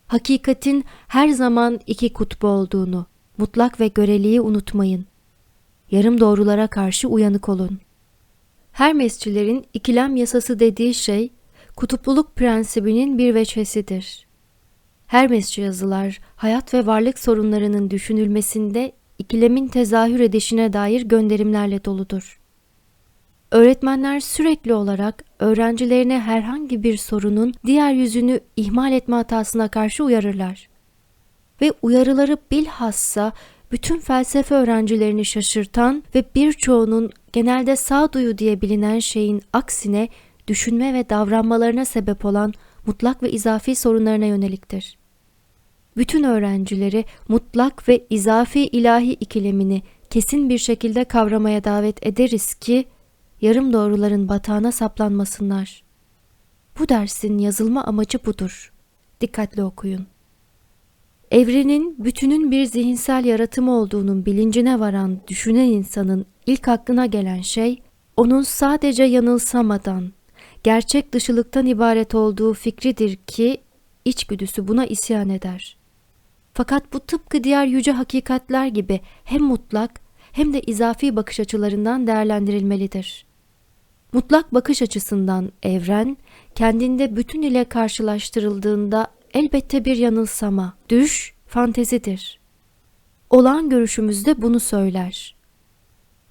Hakikatin her zaman iki kutbu olduğunu, mutlak ve göreliği unutmayın. Yarım doğrulara karşı uyanık olun. Hermesçilerin ikilem yasası dediği şey, kutupluluk prensibinin bir veçhesidir. Hermesçi yazılar, hayat ve varlık sorunlarının düşünülmesinde ikilemin tezahür edişine dair gönderimlerle doludur. Öğretmenler sürekli olarak öğrencilerine herhangi bir sorunun diğer yüzünü ihmal etme hatasına karşı uyarırlar. Ve uyarıları bilhassa bütün felsefe öğrencilerini şaşırtan ve birçoğunun genelde sağduyu diye bilinen şeyin aksine düşünme ve davranmalarına sebep olan mutlak ve izafi sorunlarına yöneliktir. Bütün öğrencileri mutlak ve izafi ilahi ikilemini kesin bir şekilde kavramaya davet ederiz ki yarım doğruların batağına saplanmasınlar. Bu dersin yazılma amacı budur. Dikkatli okuyun. Evrenin bütünün bir zihinsel yaratımı olduğunun bilincine varan düşünen insanın ilk aklına gelen şey, onun sadece yanılsamadan, gerçek dışılıktan ibaret olduğu fikridir ki içgüdüsü buna isyan eder. Fakat bu tıpkı diğer yüce hakikatler gibi hem mutlak hem de izafi bakış açılarından değerlendirilmelidir. Mutlak bakış açısından evren kendinde bütün ile karşılaştırıldığında elbette bir yanılsama, düş, fantezidir. Olan görüşümüzde bunu söyler.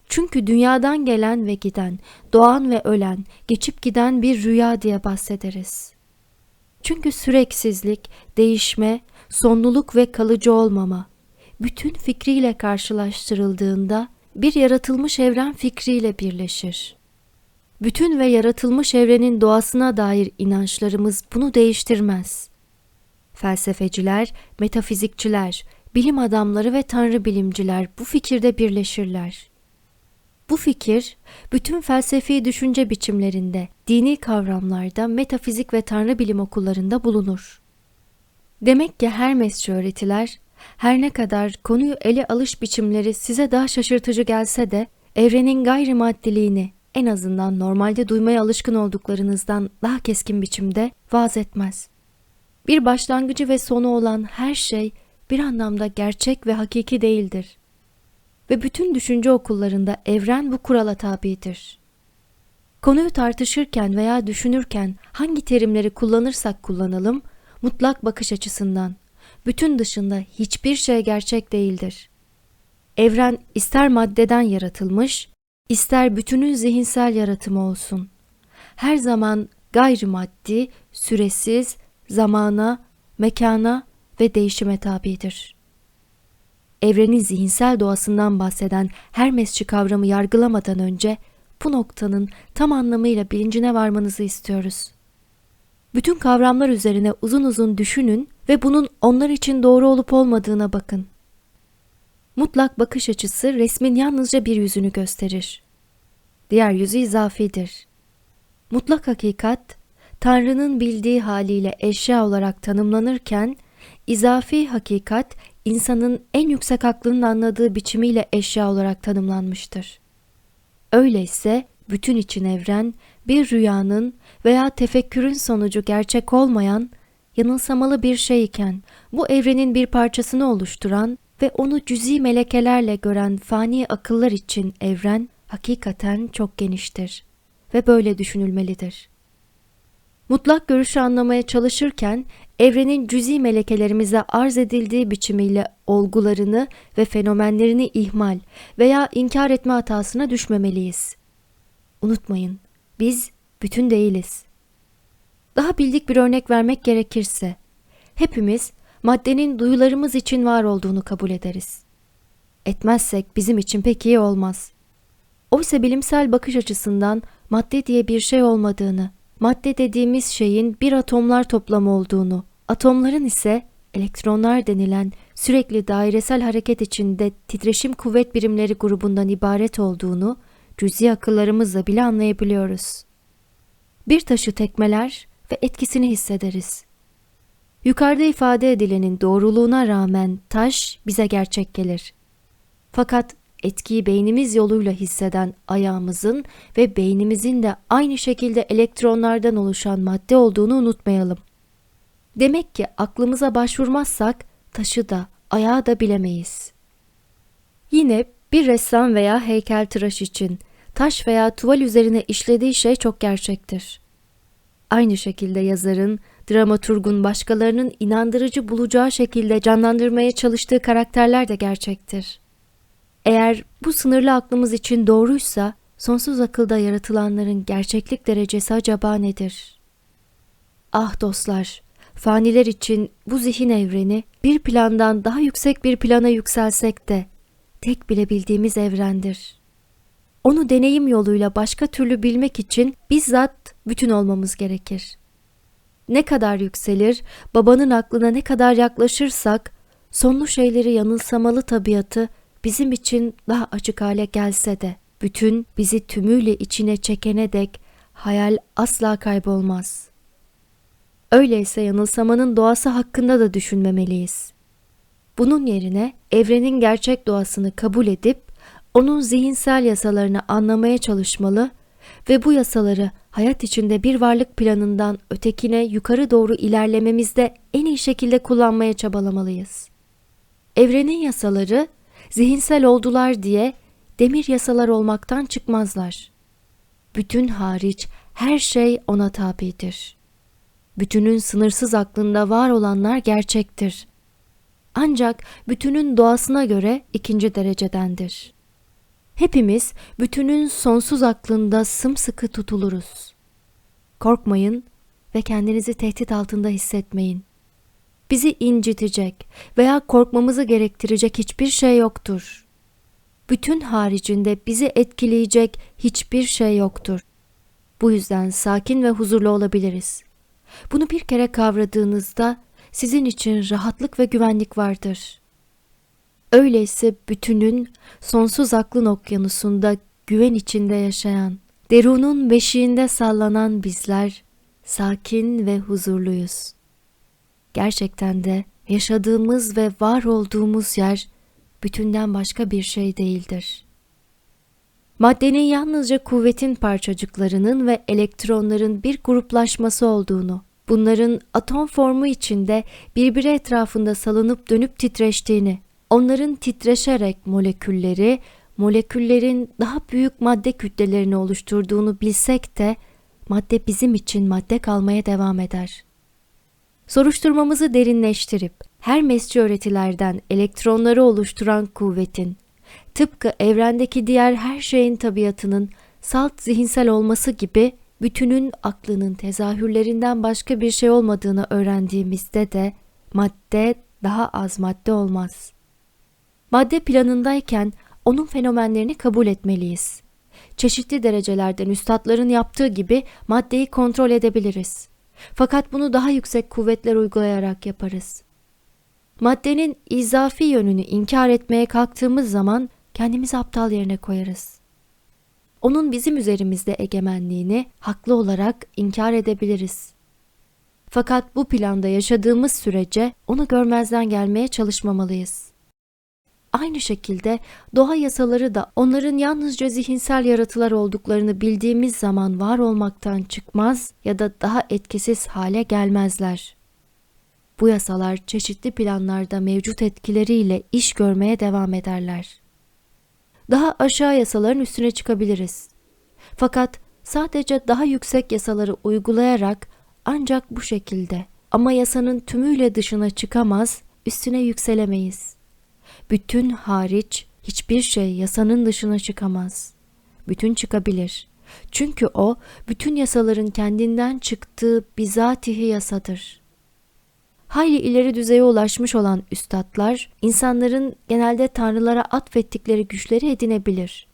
Çünkü dünyadan gelen ve giden, doğan ve ölen, geçip giden bir rüya diye bahsederiz. Çünkü süreksizlik, değişme, sonluluk ve kalıcı olmama, bütün fikriyle karşılaştırıldığında bir yaratılmış evren fikriyle birleşir. Bütün ve yaratılmış evrenin doğasına dair inançlarımız bunu değiştirmez. Felsefeciler, metafizikçiler, bilim adamları ve tanrı bilimciler bu fikirde birleşirler. Bu fikir, bütün felsefi düşünce biçimlerinde, dini kavramlarda, metafizik ve tanrı bilim okullarında bulunur. Demek ki Hermesçi öğretiler, her ne kadar konuyu ele alış biçimleri size daha şaşırtıcı gelse de, evrenin gayrimaddiliğini en azından normalde duymaya alışkın olduklarınızdan daha keskin biçimde vaaz etmez. Bir başlangıcı ve sonu olan her şey bir anlamda gerçek ve hakiki değildir. Ve bütün düşünce okullarında evren bu kurala tabidir. Konuyu tartışırken veya düşünürken hangi terimleri kullanırsak kullanalım, mutlak bakış açısından, bütün dışında hiçbir şey gerçek değildir. Evren ister maddeden yaratılmış, ister bütünün zihinsel yaratımı olsun. Her zaman gayrimaddi, süresiz, zamana, mekana ve değişime tabidir. evrenin zihinsel doğasından bahseden Hermesçi kavramı yargılamadan önce bu noktanın tam anlamıyla bilincine varmanızı istiyoruz. Bütün kavramlar üzerine uzun uzun düşünün ve bunun onlar için doğru olup olmadığına bakın. Mutlak bakış açısı resmin yalnızca bir yüzünü gösterir. Diğer yüzü izafidir. Mutlak hakikat, Tanrı'nın bildiği haliyle eşya olarak tanımlanırken, izafi hakikat, insanın en yüksek aklının anladığı biçimiyle eşya olarak tanımlanmıştır. Öyleyse bütün için evren bir rüyanın veya tefekkürün sonucu gerçek olmayan, yanılsamalı bir şey iken bu evrenin bir parçasını oluşturan ve onu cüzi melekelerle gören fani akıllar için evren hakikaten çok geniştir ve böyle düşünülmelidir. Mutlak görüşü anlamaya çalışırken evrenin cüzi melekelerimize arz edildiği biçimiyle olgularını ve fenomenlerini ihmal veya inkar etme hatasına düşmemeliyiz. Unutmayın, biz bütün değiliz. Daha bildik bir örnek vermek gerekirse, hepimiz maddenin duyularımız için var olduğunu kabul ederiz. Etmezsek bizim için pek iyi olmaz. Oysa bilimsel bakış açısından madde diye bir şey olmadığını, madde dediğimiz şeyin bir atomlar toplamı olduğunu, atomların ise elektronlar denilen sürekli dairesel hareket içinde titreşim kuvvet birimleri grubundan ibaret olduğunu cüzi akıllarımızla bile anlayabiliyoruz. Bir taşı tekmeler ve etkisini hissederiz. Yukarıda ifade edilenin doğruluğuna rağmen taş bize gerçek gelir. Fakat etkiyi beynimiz yoluyla hisseden ayağımızın ve beynimizin de aynı şekilde elektronlardan oluşan madde olduğunu unutmayalım. Demek ki aklımıza başvurmazsak taşı da ayağı da bilemeyiz. Yine bir ressam veya heykeltıraş için taş veya tuval üzerine işlediği şey çok gerçektir. Aynı şekilde yazarın, dramaturgun başkalarının inandırıcı bulacağı şekilde canlandırmaya çalıştığı karakterler de gerçektir. Eğer bu sınırlı aklımız için doğruysa, sonsuz akılda yaratılanların gerçeklik derecesi acaba nedir? Ah dostlar, faniler için bu zihin evreni bir plandan daha yüksek bir plana yükselsek de tek bilebildiğimiz evrendir. Onu deneyim yoluyla başka türlü bilmek için bizzat bütün olmamız gerekir. Ne kadar yükselir, babanın aklına ne kadar yaklaşırsak, sonlu şeyleri yanılsamalı tabiatı bizim için daha açık hale gelse de, bütün bizi tümüyle içine çekene dek hayal asla kaybolmaz. Öyleyse yanılsamanın doğası hakkında da düşünmemeliyiz. Bunun yerine evrenin gerçek doğasını kabul edip onun zihinsel yasalarını anlamaya çalışmalı ve bu yasaları hayat içinde bir varlık planından ötekine yukarı doğru ilerlememizde en iyi şekilde kullanmaya çabalamalıyız. Evrenin yasaları zihinsel oldular diye demir yasalar olmaktan çıkmazlar. Bütün hariç her şey ona tabidir. Bütünün sınırsız aklında var olanlar gerçektir. Ancak bütünün doğasına göre ikinci derecedendir. Hepimiz bütünün sonsuz aklında sımsıkı tutuluruz. Korkmayın ve kendinizi tehdit altında hissetmeyin. Bizi incitecek veya korkmamızı gerektirecek hiçbir şey yoktur. Bütün haricinde bizi etkileyecek hiçbir şey yoktur. Bu yüzden sakin ve huzurlu olabiliriz. Bunu bir kere kavradığınızda sizin için rahatlık ve güvenlik vardır. Öyleyse bütünün sonsuz aklın okyanusunda güven içinde yaşayan, derunun beşiğinde sallanan bizler sakin ve huzurluyuz. Gerçekten de yaşadığımız ve var olduğumuz yer bütünden başka bir şey değildir. Maddenin yalnızca kuvvetin parçacıklarının ve elektronların bir gruplaşması olduğunu, bunların atom formu içinde birbiri etrafında salınıp dönüp titreştiğini, onların titreşerek molekülleri, moleküllerin daha büyük madde kütlelerini oluşturduğunu bilsek de madde bizim için madde kalmaya devam eder. Soruşturmamızı derinleştirip her mesci öğretilerden elektronları oluşturan kuvvetin, tıpkı evrendeki diğer her şeyin tabiatının salt zihinsel olması gibi bütünün aklının tezahürlerinden başka bir şey olmadığını öğrendiğimizde de madde daha az madde olmaz. Madde planındayken onun fenomenlerini kabul etmeliyiz. Çeşitli derecelerden üstadların yaptığı gibi maddeyi kontrol edebiliriz. Fakat bunu daha yüksek kuvvetler uygulayarak yaparız. Maddenin izafi yönünü inkar etmeye kalktığımız zaman kendimizi aptal yerine koyarız. Onun bizim üzerimizde egemenliğini haklı olarak inkar edebiliriz. Fakat bu planda yaşadığımız sürece onu görmezden gelmeye çalışmamalıyız. Aynı şekilde doğa yasaları da onların yalnızca zihinsel yaratılar olduklarını bildiğimiz zaman var olmaktan çıkmaz ya da daha etkisiz hale gelmezler. Bu yasalar çeşitli planlarda mevcut etkileriyle iş görmeye devam ederler. Daha aşağı yasaların üstüne çıkabiliriz. Fakat sadece daha yüksek yasaları uygulayarak ancak bu şekilde ama yasanın tümüyle dışına çıkamaz, üstüne yükselemeyiz. Bütün hariç hiçbir şey yasanın dışına çıkamaz. Bütün çıkabilir. Çünkü o bütün yasaların kendinden çıktığı bizatihi yasadır. Hayli ileri düzeye ulaşmış olan üstadlar, insanların genelde tanrılara atfettikleri güçleri edinebilir.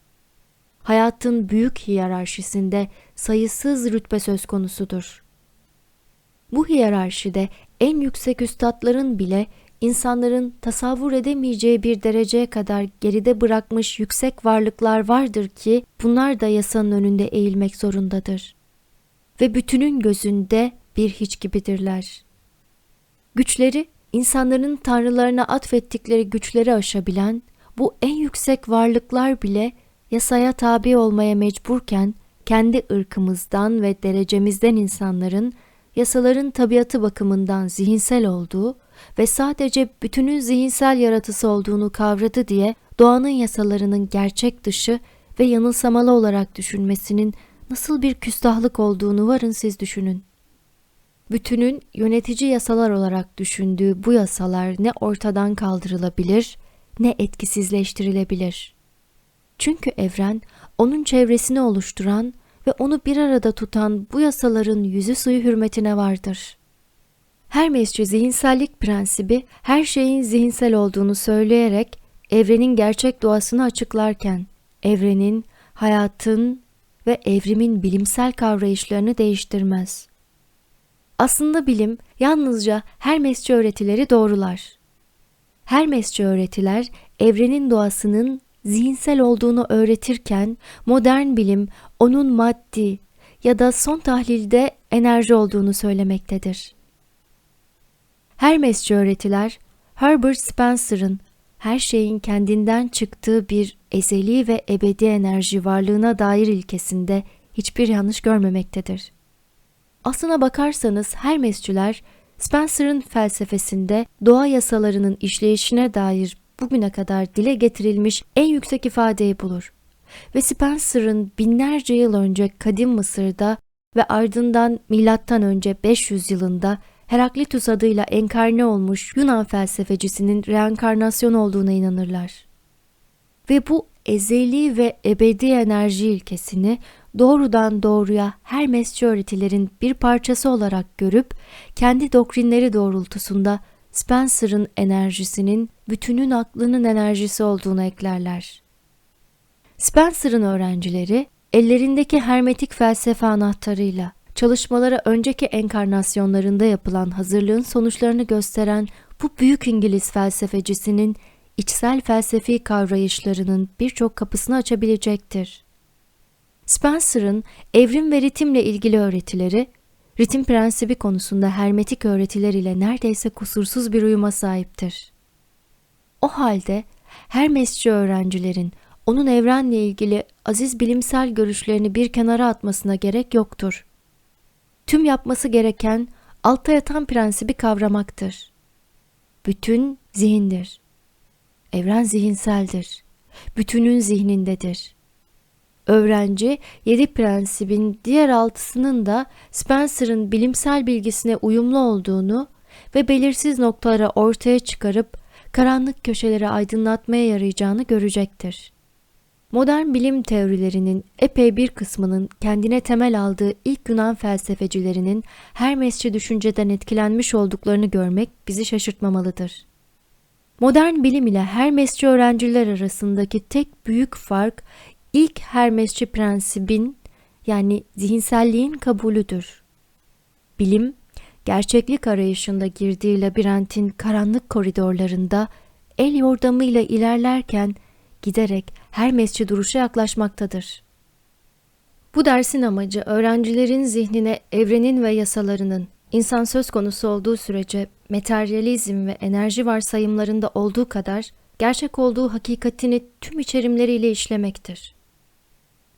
Hayatın büyük hiyerarşisinde sayısız rütbe söz konusudur. Bu hiyerarşide en yüksek üstadların bile insanların tasavvur edemeyeceği bir dereceye kadar geride bırakmış yüksek varlıklar vardır ki bunlar da yasanın önünde eğilmek zorundadır. Ve bütünün gözünde bir hiç gibidirler. Güçleri insanların tanrılarına atfettikleri güçleri aşabilen bu en yüksek varlıklar bile yasaya tabi olmaya mecburken kendi ırkımızdan ve derecemizden insanların yasaların tabiatı bakımından zihinsel olduğu ve sadece bütünün zihinsel yaratısı olduğunu kavradı diye doğanın yasalarının gerçek dışı ve yanılsamalı olarak düşünmesinin nasıl bir küstahlık olduğunu varın siz düşünün. Bütünün yönetici yasalar olarak düşündüğü bu yasalar ne ortadan kaldırılabilir ne etkisizleştirilebilir. Çünkü evren onun çevresini oluşturan ve onu bir arada tutan bu yasaların yüzü suyu hürmetine vardır. Hermesçi zihinsellik prensibi her şeyin zihinsel olduğunu söyleyerek evrenin gerçek doğasını açıklarken evrenin, hayatın ve evrimin bilimsel kavrayışlarını değiştirmez. Aslında bilim yalnızca Hermesçi öğretileri doğrular. Hermesçi öğretiler evrenin doğasının zihinsel olduğunu öğretirken modern bilim onun maddi ya da son tahlilde enerji olduğunu söylemektedir. Hermesçi öğretiler Herbert Spencer'ın her şeyin kendinden çıktığı bir ezeli ve ebedi enerji varlığına dair ilkesinde hiçbir yanlış görmemektedir. Aslına bakarsanız Hermesçiler Spencer'ın felsefesinde doğa yasalarının işleyişine dair bugüne kadar dile getirilmiş en yüksek ifadeyi bulur. Ve Spencer'ın binlerce yıl önce kadim Mısır'da ve ardından milattan önce 500 yılında Heraklitus adıyla enkarne olmuş Yunan felsefecisinin reenkarnasyon olduğuna inanırlar. Ve bu ezeli ve ebedi enerji ilkesini doğrudan doğruya Hermesçi öğretilerin bir parçası olarak görüp kendi doktrinleri doğrultusunda Spencer'ın enerjisinin bütünün aklının enerjisi olduğunu eklerler. Spencer'ın öğrencileri ellerindeki hermetik felsefe anahtarıyla çalışmalara önceki enkarnasyonlarında yapılan hazırlığın sonuçlarını gösteren bu büyük İngiliz felsefecisinin içsel felsefi kavrayışlarının birçok kapısını açabilecektir. Spencer'ın evrim ve ritimle ilgili öğretileri, ritim prensibi konusunda hermetik öğretiler ile neredeyse kusursuz bir uyuma sahiptir. O halde Hermesçi öğrencilerin onun evrenle ilgili aziz bilimsel görüşlerini bir kenara atmasına gerek yoktur. Tüm yapması gereken altta yatan prensibi kavramaktır. Bütün zihindir. Evren zihinseldir. Bütünün zihnindedir. Öğrenci yedi prensibin diğer altısının da Spencer'ın bilimsel bilgisine uyumlu olduğunu ve belirsiz noktalara ortaya çıkarıp karanlık köşeleri aydınlatmaya yarayacağını görecektir. Modern bilim teorilerinin epey bir kısmının kendine temel aldığı ilk Yunan felsefecilerinin Hermesçi düşünceden etkilenmiş olduklarını görmek bizi şaşırtmamalıdır. Modern bilim ile Hermesçi öğrenciler arasındaki tek büyük fark ilk Hermesçi prensibin yani zihinselliğin kabulüdür. Bilim, gerçeklik arayışında girdiği labirentin karanlık koridorlarında el yordamıyla ilerlerken giderek Hermesçi duruşa yaklaşmaktadır. Bu dersin amacı öğrencilerin zihnine evrenin ve yasalarının insan söz konusu olduğu sürece materyalizm ve enerji varsayımlarında olduğu kadar gerçek olduğu hakikatini tüm içerimleriyle işlemektir.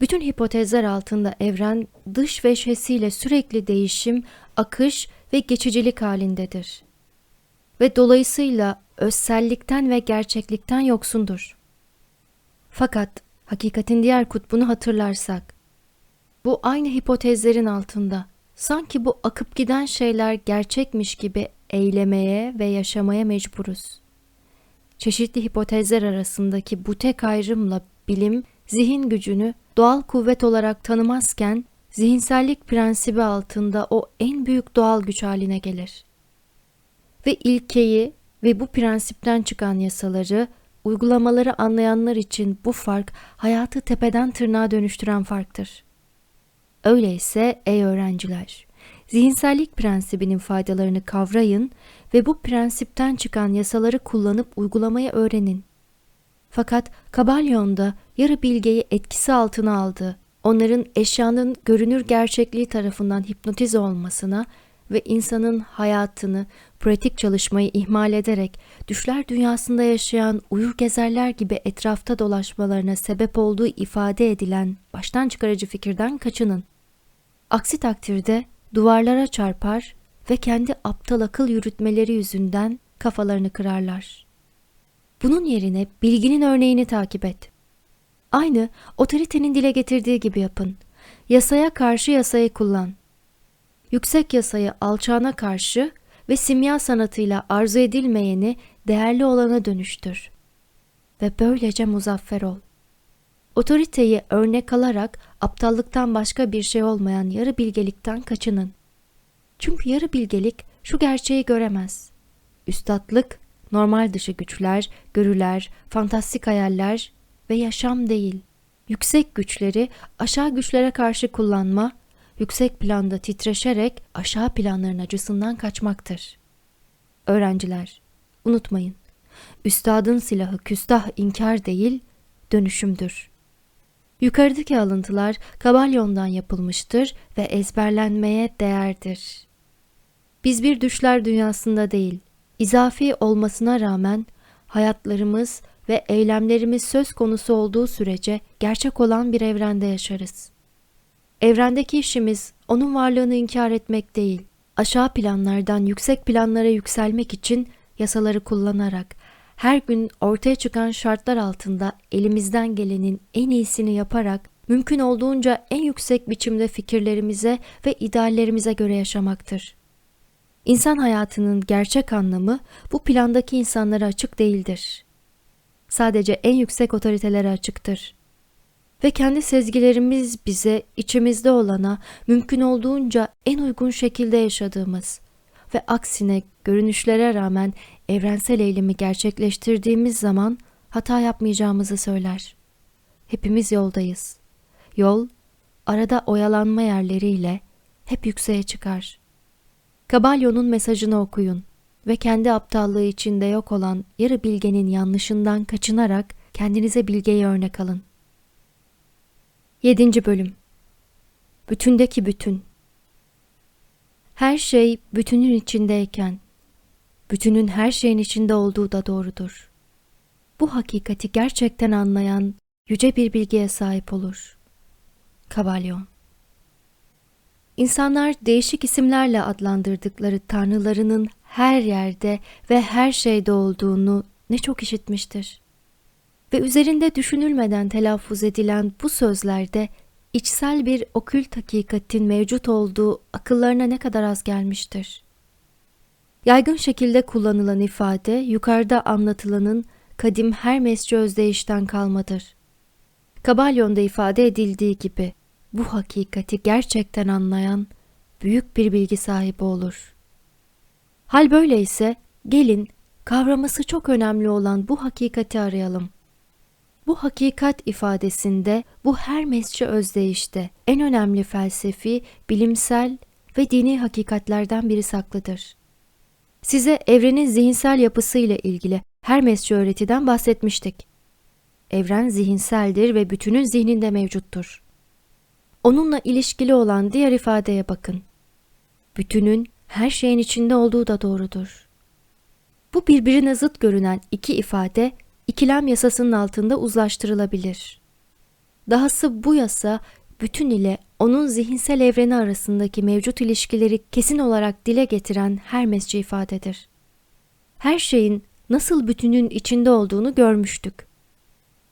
Bütün hipotezler altında evren dış veşhesiyle sürekli değişim, akış ve geçicilik halindedir. Ve dolayısıyla özsellikten ve gerçeklikten yoksundur. Fakat hakikatin diğer kutbunu hatırlarsak, bu aynı hipotezlerin altında sanki bu akıp giden şeyler gerçekmiş gibi eylemeye ve yaşamaya mecburuz. Çeşitli hipotezler arasındaki bu tek ayrımla bilim zihin gücünü doğal kuvvet olarak tanımazken zihinsellik prensibi altında o en büyük doğal güç haline gelir. Ve ilkeyi ve bu prensipten çıkan yasaları, uygulamaları anlayanlar için bu fark hayatı tepeden tırnağa dönüştüren farktır. Öyleyse ey öğrenciler, zihinsellik prensibinin faydalarını kavrayın ve bu prensipten çıkan yasaları kullanıp uygulamayı öğrenin. Fakat Kabalyon'da yarı bilgeyi etkisi altına aldı. Onların eşyanın görünür gerçekliği tarafından hipnotize olmasına ve insanın hayatını, pratik çalışmayı ihmal ederek düşler dünyasında yaşayan uyur gezerler gibi etrafta dolaşmalarına sebep olduğu ifade edilen baştan çıkarıcı fikirden kaçının. Aksi takdirde duvarlara çarpar ve kendi aptal akıl yürütmeleri yüzünden kafalarını kırarlar. Bunun yerine bilginin örneğini takip et. Aynı otoritenin dile getirdiği gibi yapın. Yasaya karşı yasayı kullan. Yüksek yasayı alçağına karşı ve simya sanatıyla arzu edilmeyeni değerli olana dönüştür. Ve böylece muzaffer ol. Otoriteyi örnek alarak aptallıktan başka bir şey olmayan yarı bilgelikten kaçının. Çünkü yarı bilgelik şu gerçeği göremez. Üstatlık, normal dışı güçler, görüler, fantastik hayaller ve yaşam değil. Yüksek güçleri aşağı güçlere karşı kullanma, yüksek planda titreşerek aşağı planların acısından kaçmaktır. Öğrenciler, unutmayın. Üstadın silahı küstah inkar değil, dönüşümdür. Yukarıdaki alıntılar Kabalyon'dan yapılmıştır ve ezberlenmeye değerdir. Biz bir düşler dünyasında değil, izafi olmasına rağmen hayatlarımız ve eylemlerimiz söz konusu olduğu sürece gerçek olan bir evrende yaşarız. Evrendeki işimiz onun varlığını inkar etmek değil, aşağı planlardan yüksek planlara yükselmek için yasaları kullanarak her gün ortaya çıkan şartlar altında elimizden gelenin en iyisini yaparak mümkün olduğunca en yüksek biçimde fikirlerimize ve ideallerimize göre yaşamaktır. İnsan hayatının gerçek anlamı bu plandaki insanlara açık değildir. Sadece en yüksek otoritelere açıktır. Ve kendi sezgilerimiz bize içimizde olana mümkün olduğunca en uygun şekilde yaşadığımız ve aksine görünüşlere rağmen evrensel eylemi gerçekleştirdiğimiz zaman hata yapmayacağımızı söyler. Hepimiz yoldayız. Yol, arada oyalanma yerleriyle hep yükseğe çıkar. Kabalyon'un mesajını okuyun ve kendi aptallığı içinde yok olan yarı bilgenin yanlışından kaçınarak kendinize bilgeyi örnek alın. 7. Bölüm Bütündeki bütün Her şey bütünün içindeyken bütünün her şeyin içinde olduğu da doğrudur. Bu hakikati gerçekten anlayan yüce bir bilgiye sahip olur. Kabalyon İnsanlar değişik isimlerle adlandırdıkları tanrılarının her yerde ve her şeyde olduğunu ne çok işitmiştir. Ve üzerinde düşünülmeden telaffuz edilen bu sözlerde içsel bir okült hakikatin mevcut olduğu akıllarına ne kadar az gelmiştir. Yaygın şekilde kullanılan ifade yukarıda anlatılanın kadim Hermesçi özdeyişten kalmadır. Kabalyon'da ifade edildiği gibi bu hakikati gerçekten anlayan büyük bir bilgi sahibi olur. Hal böyleyse gelin kavraması çok önemli olan bu hakikati arayalım. Bu hakikat ifadesinde bu Hermesçi özdeyişte en önemli felsefi, bilimsel ve dini hakikatlerden biri saklıdır. Size evrenin zihinsel yapısı ile ilgili Hermesçi öğretiden bahsetmiştik. Evren zihinseldir ve bütünün zihninde mevcuttur. Onunla ilişkili olan diğer ifadeye bakın. Bütünün her şeyin içinde olduğu da doğrudur. Bu birbirine zıt görünen iki ifade ikilem yasasının altında uzlaştırılabilir. Dahası bu yasa bütün ile onun zihinsel evreni arasındaki mevcut ilişkileri kesin olarak dile getiren Hermesçi ifadedir. Her şeyin nasıl bütünün içinde olduğunu görmüştük.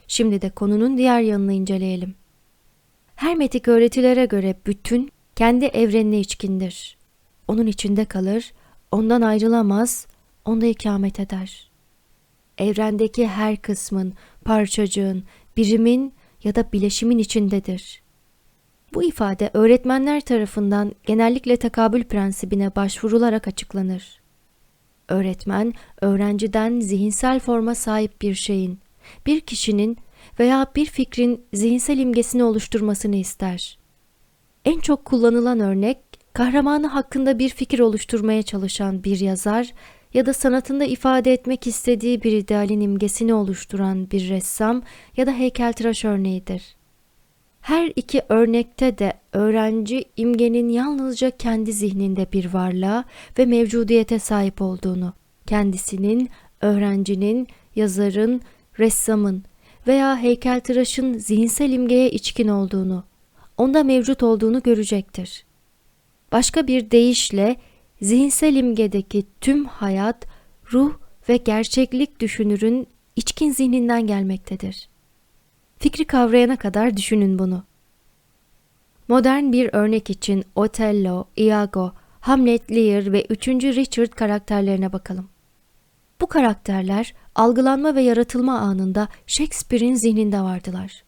Şimdi de konunun diğer yanını inceleyelim. Hermetik öğretilere göre bütün kendi evrenine içkindir. Onun içinde kalır, ondan ayrılamaz, onda ikamet eder. Evrendeki her kısmın, parçacığın, birimin ya da bileşimin içindedir. Bu ifade öğretmenler tarafından genellikle takabül prensibine başvurularak açıklanır. Öğretmen, öğrenciden zihinsel forma sahip bir şeyin, bir kişinin veya bir fikrin zihinsel imgesini oluşturmasını ister. En çok kullanılan örnek, kahramanı hakkında bir fikir oluşturmaya çalışan bir yazar ya da sanatında ifade etmek istediği bir idealin imgesini oluşturan bir ressam ya da heykeltıraş örneğidir. Her iki örnekte de öğrenci imgenin yalnızca kendi zihninde bir varlığa ve mevcudiyete sahip olduğunu, kendisinin, öğrencinin, yazarın, ressamın veya heykeltıraşın zihinsel imgeye içkin olduğunu, onda mevcut olduğunu görecektir. Başka bir deyişle zihinsel imgedeki tüm hayat, ruh ve gerçeklik düşünürün içkin zihninden gelmektedir. Fikri kavrayana kadar düşünün bunu. Modern bir örnek için Otello, Iago, Hamlet, Lear ve 3. Richard karakterlerine bakalım. Bu karakterler algılanma ve yaratılma anında Shakespeare'in zihninde vardılar.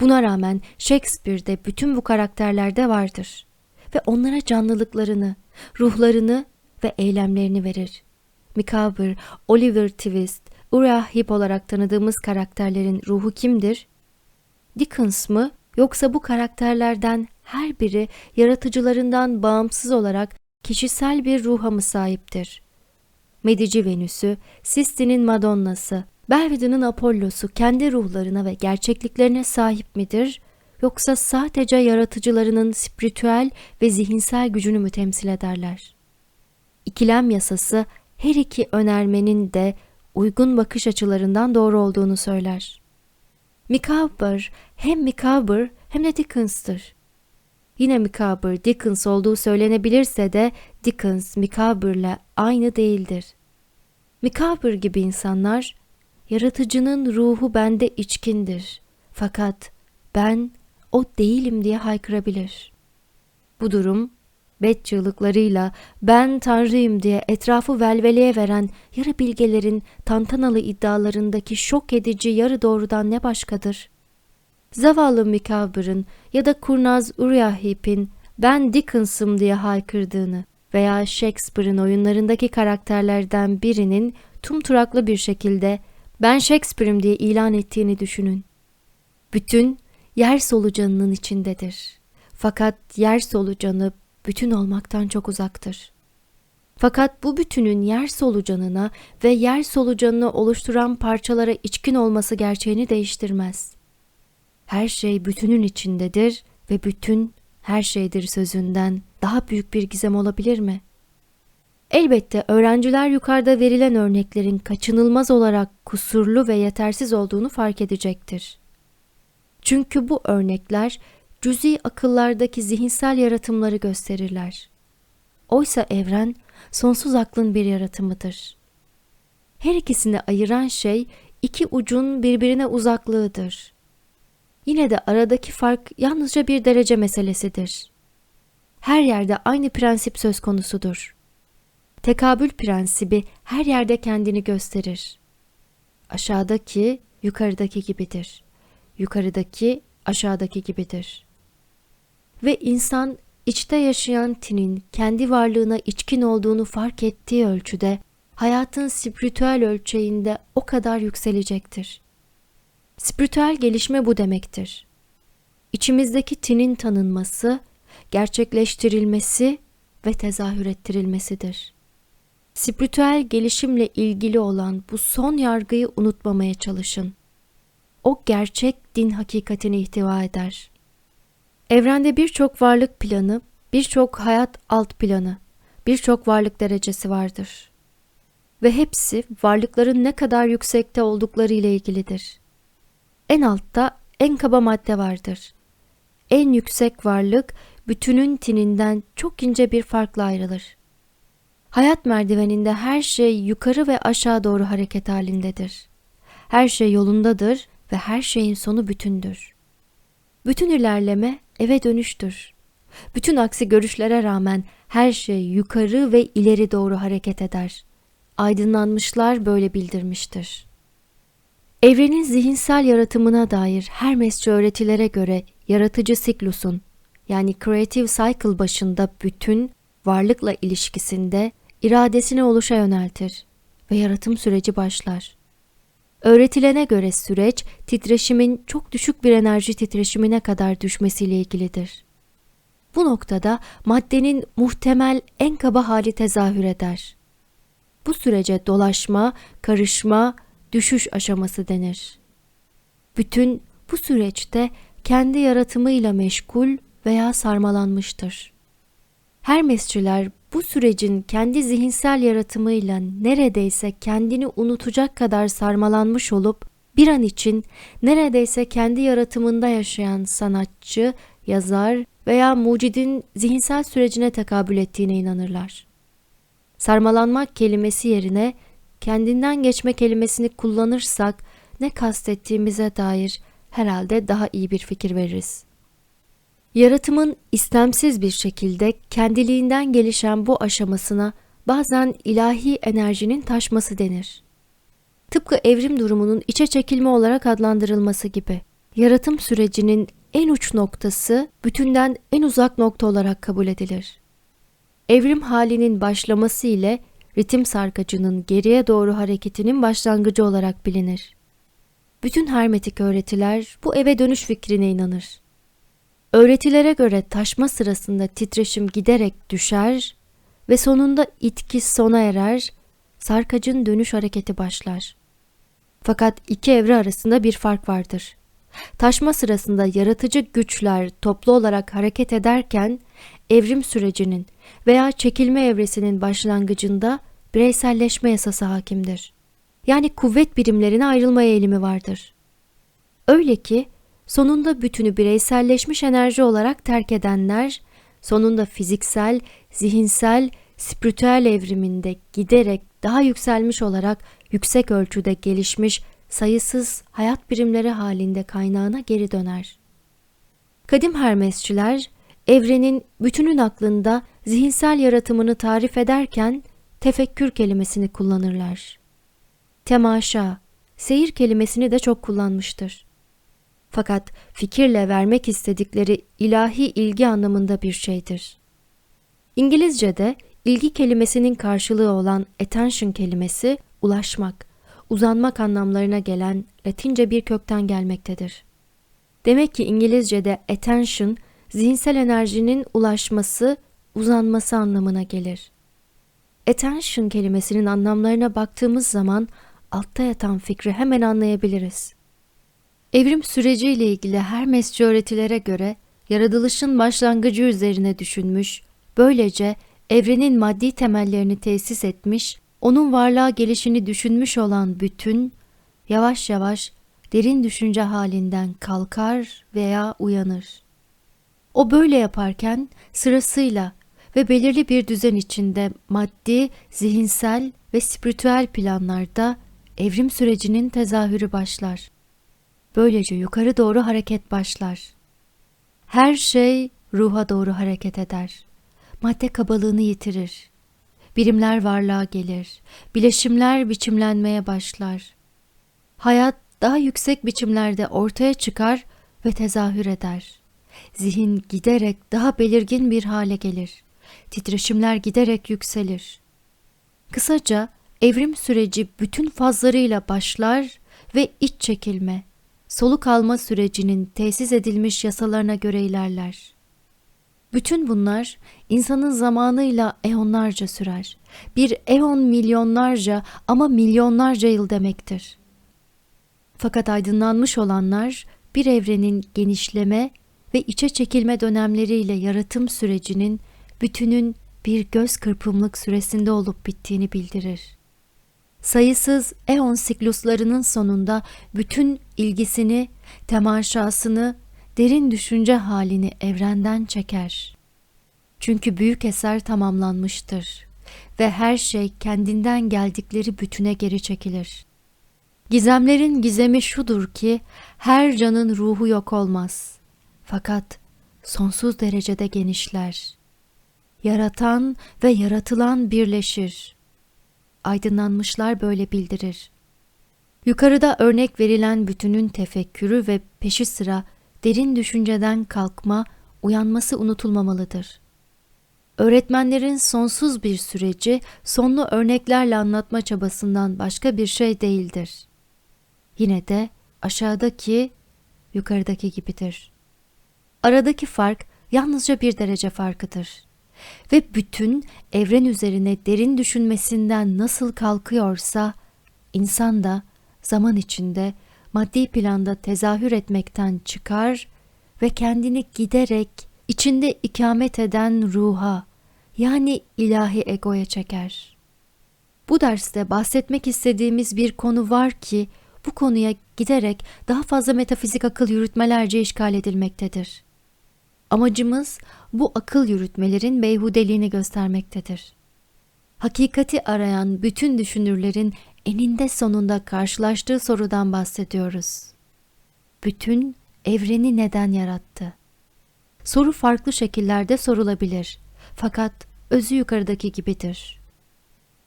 Buna rağmen Shakespeare'de bütün bu karakterlerde vardır ve onlara canlılıklarını, ruhlarını ve eylemlerini verir. Micawber, Oliver Twist, Uriah Heep olarak tanıdığımız karakterlerin ruhu kimdir? Dickens mı yoksa bu karakterlerden her biri yaratıcılarından bağımsız olarak kişisel bir ruha mı sahiptir? Medici Venüs'ü, Sistine'in Madonna'sı, Belvedon'un Apollo'su kendi ruhlarına ve gerçekliklerine sahip midir? Yoksa sadece yaratıcılarının spiritüel ve zihinsel gücünü mü temsil ederler? İkilem yasası her iki önermenin de uygun bakış açılarından doğru olduğunu söyler. Micawber hem Micawber hem de Dickens'tır. Yine Micawber Dickens olduğu söylenebilirse de Dickens Micawber'le aynı değildir. Micawber gibi insanlar yaratıcının ruhu bende içkindir. Fakat ben o değilim diye haykırabilir. Bu durum bet çığlıklarıyla ben tanrıyım diye etrafı velveleye veren yarı bilgelerin tantanalı iddialarındaki şok edici yarı doğrudan ne başkadır? Zavallı Micawber'ın ya da kurnaz Uriah Heep'in ben Dickens'ım diye haykırdığını veya Shakespeare'in oyunlarındaki karakterlerden birinin tumturaklı bir şekilde ben Shakespeare'im diye ilan ettiğini düşünün. Bütün yer solucanının içindedir. Fakat yer solucanı bütün olmaktan çok uzaktır. Fakat bu bütünün yer solucanına ve yer solucanını oluşturan parçalara içkin olması gerçeğini değiştirmez. Her şey bütünün içindedir ve bütün her şeydir sözünden daha büyük bir gizem olabilir mi? Elbette öğrenciler yukarıda verilen örneklerin kaçınılmaz olarak kusurlu ve yetersiz olduğunu fark edecektir. Çünkü bu örnekler cüzi akıllardaki zihinsel yaratımları gösterirler. Oysa evren sonsuz aklın bir yaratımıdır. Her ikisini ayıran şey iki ucun birbirine uzaklığıdır. Yine de aradaki fark yalnızca bir derece meselesidir. Her yerde aynı prensip söz konusudur. Tekabül prensibi her yerde kendini gösterir. Aşağıdaki yukarıdaki gibidir. Yukarıdaki aşağıdaki gibidir. Ve insan içte yaşayan tinin kendi varlığına içkin olduğunu fark ettiği ölçüde hayatın spiritüel ölçeğinde o kadar yükselecektir. Spiritüel gelişme bu demektir. İçimizdeki tinin tanınması, gerçekleştirilmesi ve tezahür ettirilmesidir. Spiritüel gelişimle ilgili olan bu son yargıyı unutmamaya çalışın. O gerçek din hakikatini ihtiva eder. Evrende birçok varlık planı, birçok hayat alt planı, birçok varlık derecesi vardır. Ve hepsi varlıkların ne kadar yüksekte oldukları ile ilgilidir. En altta en kaba madde vardır. En yüksek varlık bütünün tininden çok ince bir farkla ayrılır. Hayat merdiveninde her şey yukarı ve aşağı doğru hareket halindedir. Her şey yolundadır ve her şeyin sonu bütündür. Bütün ilerleme eve dönüştür. Bütün aksi görüşlere rağmen her şey yukarı ve ileri doğru hareket eder. Aydınlanmışlar böyle bildirmiştir. Evrenin zihinsel yaratımına dair Hermesçi öğretilere göre yaratıcı siklusun yani creative cycle başında bütün varlıkla ilişkisinde iradesini oluşa yöneltir ve yaratım süreci başlar. Öğretilene göre süreç titreşimin çok düşük bir enerji titreşimine kadar düşmesiyle ilgilidir. Bu noktada maddenin muhtemel en kaba hali tezahür eder. Bu sürece dolaşma, karışma, düşüş aşaması denir. Bütün bu süreçte kendi yaratımıyla meşgul veya sarmalanmıştır. Hermesçiler bu sürecin kendi zihinsel yaratımıyla neredeyse kendini unutacak kadar sarmalanmış olup bir an için neredeyse kendi yaratımında yaşayan sanatçı, yazar veya mucidin zihinsel sürecine tekabül ettiğine inanırlar. Sarmalanmak kelimesi yerine kendinden geçme kelimesini kullanırsak ne kastettiğimize dair herhalde daha iyi bir fikir veririz. Yaratımın istemsiz bir şekilde kendiliğinden gelişen bu aşamasına bazen ilahi enerjinin taşması denir. Tıpkı evrim durumunun içe çekilme olarak adlandırılması gibi. Yaratım sürecinin en uç noktası bütünden en uzak nokta olarak kabul edilir. Evrim halinin başlaması ile ritim sarkacının geriye doğru hareketinin başlangıcı olarak bilinir. Bütün hermetik öğretiler bu eve dönüş fikrine inanır. Öğretilere göre taşma sırasında titreşim giderek düşer ve sonunda itki sona erer, sarkacın dönüş hareketi başlar. Fakat iki evre arasında bir fark vardır. Taşma sırasında yaratıcı güçler toplu olarak hareket ederken evrim sürecinin veya çekilme evresinin başlangıcında bireyselleşme yasası hakimdir. Yani kuvvet birimlerine ayrılma eğilimi vardır. Öyle ki sonunda bütünü bireyselleşmiş enerji olarak terk edenler, sonunda fiziksel, zihinsel, spiritüel evriminde giderek daha yükselmiş olarak yüksek ölçüde gelişmiş sayısız hayat birimleri halinde kaynağına geri döner. Kadim Hermesçiler, evrenin bütünün aklında zihinsel yaratımını tarif ederken tefekkür kelimesini kullanırlar. Temaşa, seyir kelimesini de çok kullanmıştır. Fakat fikirle vermek istedikleri ilahi ilgi anlamında bir şeydir. İngilizce'de ilgi kelimesinin karşılığı olan attention kelimesi ulaşmak, uzanmak anlamlarına gelen Latince bir kökten gelmektedir. Demek ki İngilizce'de attention, zihinsel enerjinin ulaşması, uzanması anlamına gelir. Attention kelimesinin anlamlarına baktığımız zaman altta yatan fikri hemen anlayabiliriz. Evrim süreciyle ilgili her mesci öğretilere göre yaratılışın başlangıcı üzerine düşünmüş, böylece evrenin maddi temellerini tesis etmiş, onun varlığa gelişini düşünmüş olan bütün, yavaş yavaş derin düşünce halinden kalkar veya uyanır. O böyle yaparken sırasıyla ve belirli bir düzen içinde maddi, zihinsel ve spiritüel planlarda evrim sürecinin tezahürü başlar. Böylece yukarı doğru hareket başlar. Her şey ruha doğru hareket eder. Madde kabalığını yitirir. Birimler varlığa gelir. Bileşimler biçimlenmeye başlar. Hayat daha yüksek biçimlerde ortaya çıkar ve tezahür eder. Zihin giderek daha belirgin bir hale gelir. Titreşimler giderek yükselir. Kısaca evrim süreci bütün fazlarıyla başlar ve iç çekilme, soluk alma sürecinin tesis edilmiş yasalarına göre ilerler. Bütün bunlar insanın zamanıyla eonlarca sürer. Bir eon milyonlarca ama milyonlarca yıl demektir. Fakat aydınlanmış olanlar bir evrenin genişleme ve içe çekilme dönemleriyle yaratım sürecinin bütünün bir göz kırpımlık süresinde olup bittiğini bildirir. Sayısız eon sikluslarının sonunda bütün ilgisini, temaşasını, derin düşünce halini evrenden çeker. Çünkü büyük eser tamamlanmıştır ve her şey kendinden geldikleri bütüne geri çekilir. Gizemlerin gizemi şudur ki her canın ruhu yok olmaz. Fakat sonsuz derecede genişler. Yaratan ve yaratılan birleşir. Aydınlanmışlar böyle bildirir. Yukarıda örnek verilen bütünün tefekkürü ve peşi sıra derin düşünceden kalkma, uyanması unutulmamalıdır. Öğretmenlerin sonsuz bir süreci sonlu örneklerle anlatma çabasından başka bir şey değildir. Yine de aşağıdaki, yukarıdaki gibidir. Aradaki fark yalnızca bir derece farkıdır. Ve bütün evren üzerine derin düşünmesinden nasıl kalkıyorsa, insan da zaman içinde maddi planda tezahür etmekten çıkar ve kendini giderek içinde ikamet eden ruha yani ilahi egoya çeker. Bu derste bahsetmek istediğimiz bir konu var ki bu konuya giderek daha fazla metafizik akıl yürütmelerce işgal edilmektedir. Amacımız bu akıl yürütmelerin beyhudeliğini göstermektedir. Hakikati arayan bütün düşünürlerin eninde sonunda karşılaştığı sorudan bahsediyoruz. Bütün evreni neden yarattı? Soru farklı şekillerde sorulabilir. Fakat özü yukarıdaki gibidir.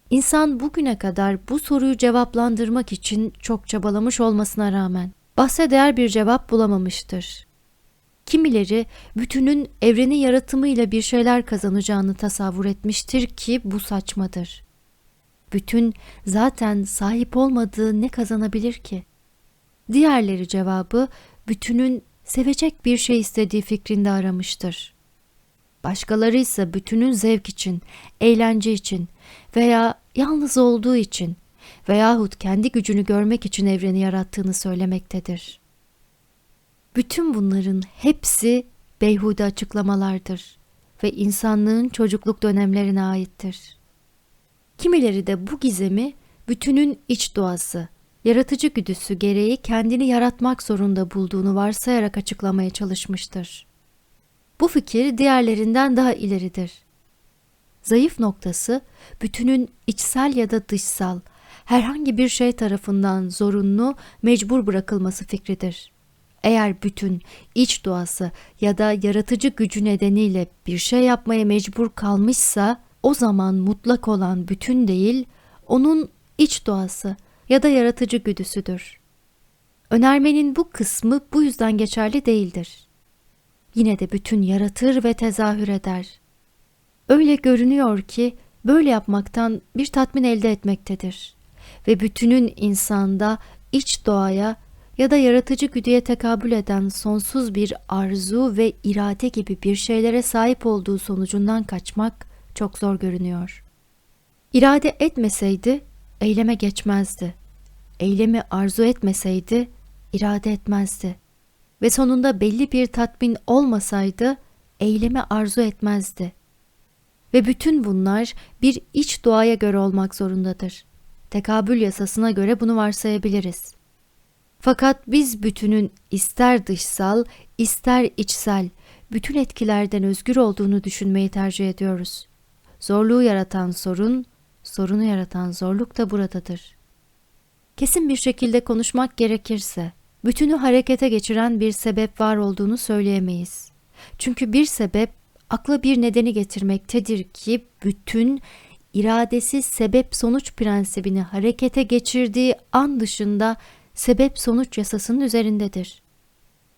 İnsan bugüne kadar bu soruyu cevaplandırmak için çok çabalamış olmasına rağmen bahse değer bir cevap bulamamıştır. Kimileri bütünün evrenin yaratımıyla bir şeyler kazanacağını tasavvur etmiştir ki bu saçmadır. Bütün zaten sahip olmadığı ne kazanabilir ki? Diğerleri cevabı bütünün sevecek bir şey istediği fikrinde aramıştır. Başkaları ise bütünün zevk için, eğlence için veya yalnız olduğu için veyahut kendi gücünü görmek için evreni yarattığını söylemektedir. Bütün bunların hepsi beyhude açıklamalardır ve insanlığın çocukluk dönemlerine aittir. Kimileri de bu gizemi bütünün iç doğası, yaratıcı güdüsü gereği kendini yaratmak zorunda bulduğunu varsayarak açıklamaya çalışmıştır. Bu fikir diğerlerinden daha ileridir. Zayıf noktası bütünün içsel ya da dışsal herhangi bir şey tarafından zorunlu, mecbur bırakılması fikridir. Eğer bütün iç doğası ya da yaratıcı gücü nedeniyle bir şey yapmaya mecbur kalmışsa o zaman mutlak olan bütün değil, onun iç doğası ya da yaratıcı güdüsüdür. Önermenin bu kısmı bu yüzden geçerli değildir. Yine de bütün yaratır ve tezahür eder. Öyle görünüyor ki böyle yapmaktan bir tatmin elde etmektedir ve bütünün insanda iç doğaya ya da yaratıcı güdüye tekabül eden sonsuz bir arzu ve irade gibi bir şeylere sahip olduğu sonucundan kaçmak çok zor görünüyor. İrade etmeseydi eyleme geçmezdi. Eylemi arzu etmeseydi irade etmezdi. Ve sonunda belli bir tatmin olmasaydı eylemi arzu etmezdi. Ve bütün bunlar bir iç doğaya göre olmak zorundadır. Tekabül yasasına göre bunu varsayabiliriz. Fakat biz bütünün ister dışsal, ister içsel, bütün etkilerden özgür olduğunu düşünmeyi tercih ediyoruz. Zorluğu yaratan sorun, sorunu yaratan zorluk da buradadır. Kesin bir şekilde konuşmak gerekirse, bütünü harekete geçiren bir sebep var olduğunu söyleyemeyiz. Çünkü bir sebep akla bir nedeni getirmektedir ki bütün iradesi sebep sonuç prensibini harekete geçirdiği an dışında sebep sonuç yasasının üzerindedir.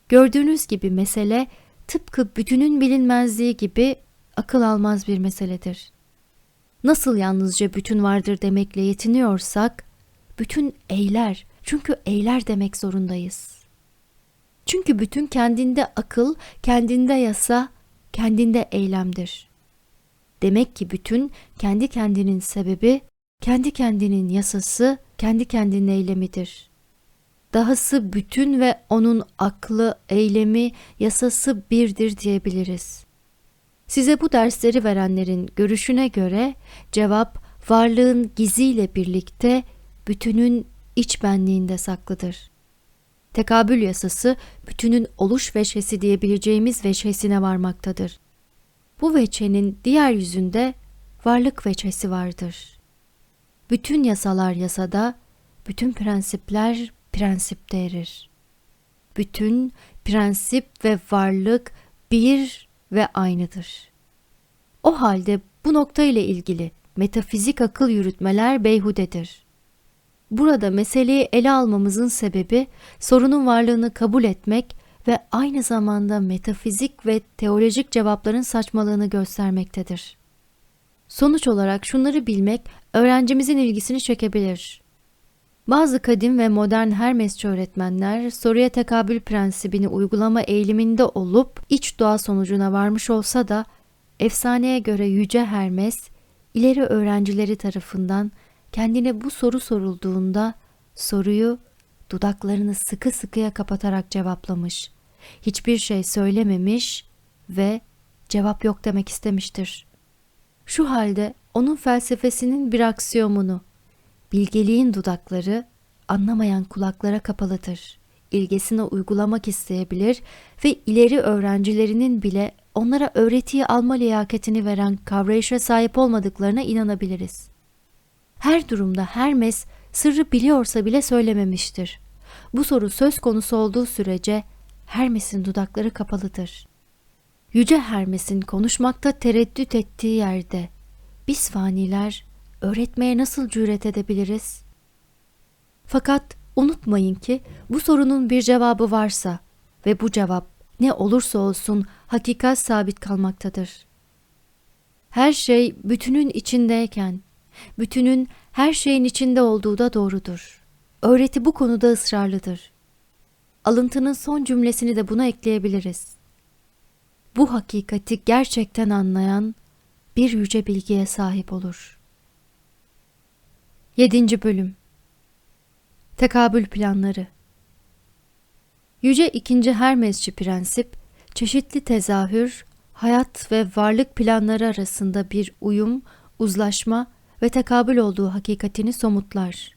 Gördüğünüz gibi mesele tıpkı bütünün bilinmezliği gibi akıl almaz bir meseledir. nasıl yalnızca bütün vardır demekle yetiniyorsak, bütün eyler, çünkü eyler demek zorundayız. Çünkü bütün kendinde akıl, kendinde yasa, kendinde eylemdir. Demek ki bütün kendi kendinin sebebi, kendi kendinin yasası, kendi kendinin eylemidir. Dahası bütün ve onun aklı, eylemi, yasası birdir diyebiliriz. Size bu dersleri verenlerin görüşüne göre cevap varlığın giziyle birlikte bütünün iç benliğinde saklıdır. Tekabül yasası bütünün oluş veçhesi diyebileceğimiz veçhesine varmaktadır. Bu veçenin diğer yüzünde varlık veçhesi vardır. Bütün yasalar yasada, bütün prensipler prensipte erir. Bütün prensip ve varlık bir ve aynıdır. O halde bu nokta ile ilgili metafizik akıl yürütmeler beyhudedir. Burada meseleyi ele almamızın sebebi sorunun varlığını kabul etmek ve aynı zamanda metafizik ve teolojik cevapların saçmalığını göstermektedir. Sonuç olarak şunları bilmek öğrencimizin ilgisini çekebilir. Bazı kadim ve modern Hermesçi öğretmenler soruya tekabül prensibini uygulama eğiliminde olup iç doğa sonucuna varmış olsa da efsaneye göre Yüce Hermes ileri öğrencileri tarafından kendine bu soru sorulduğunda soruyu dudaklarını sıkı sıkıya kapatarak cevaplamış. Hiçbir şey söylememiş ve cevap yok demek istemiştir. Şu halde onun felsefesinin bir aksiyomunu Bilgeliğin dudakları anlamayan kulaklara kapalıdır. İlgesine uygulamak isteyebilir ve ileri öğrencilerinin bile onlara öğretiyi alma liyakatini veren kavrayışa sahip olmadıklarına inanabiliriz. Her durumda Hermes sırrı biliyorsa bile söylememiştir. Bu soru söz konusu olduğu sürece Hermes'in dudakları kapalıdır. Yüce Hermes'in konuşmakta tereddüt ettiği yerde biz faniler öğretmeye nasıl cüret edebiliriz? Fakat unutmayın ki bu sorunun bir cevabı varsa ve bu cevap ne olursa olsun hakikat sabit kalmaktadır. Her şey bütünün içindeyken, bütünün her şeyin içinde olduğu da doğrudur. Öğreti bu konuda ısrarlıdır. Alıntının son cümlesini de buna ekleyebiliriz. Bu hakikati gerçekten anlayan bir yüce bilgiye sahip olur.'' 7. Bölüm Tekabül Planları Yüce ikinci Hermesçi prensip, çeşitli tezahür, hayat ve varlık planları arasında bir uyum, uzlaşma ve tekabül olduğu hakikatini somutlar.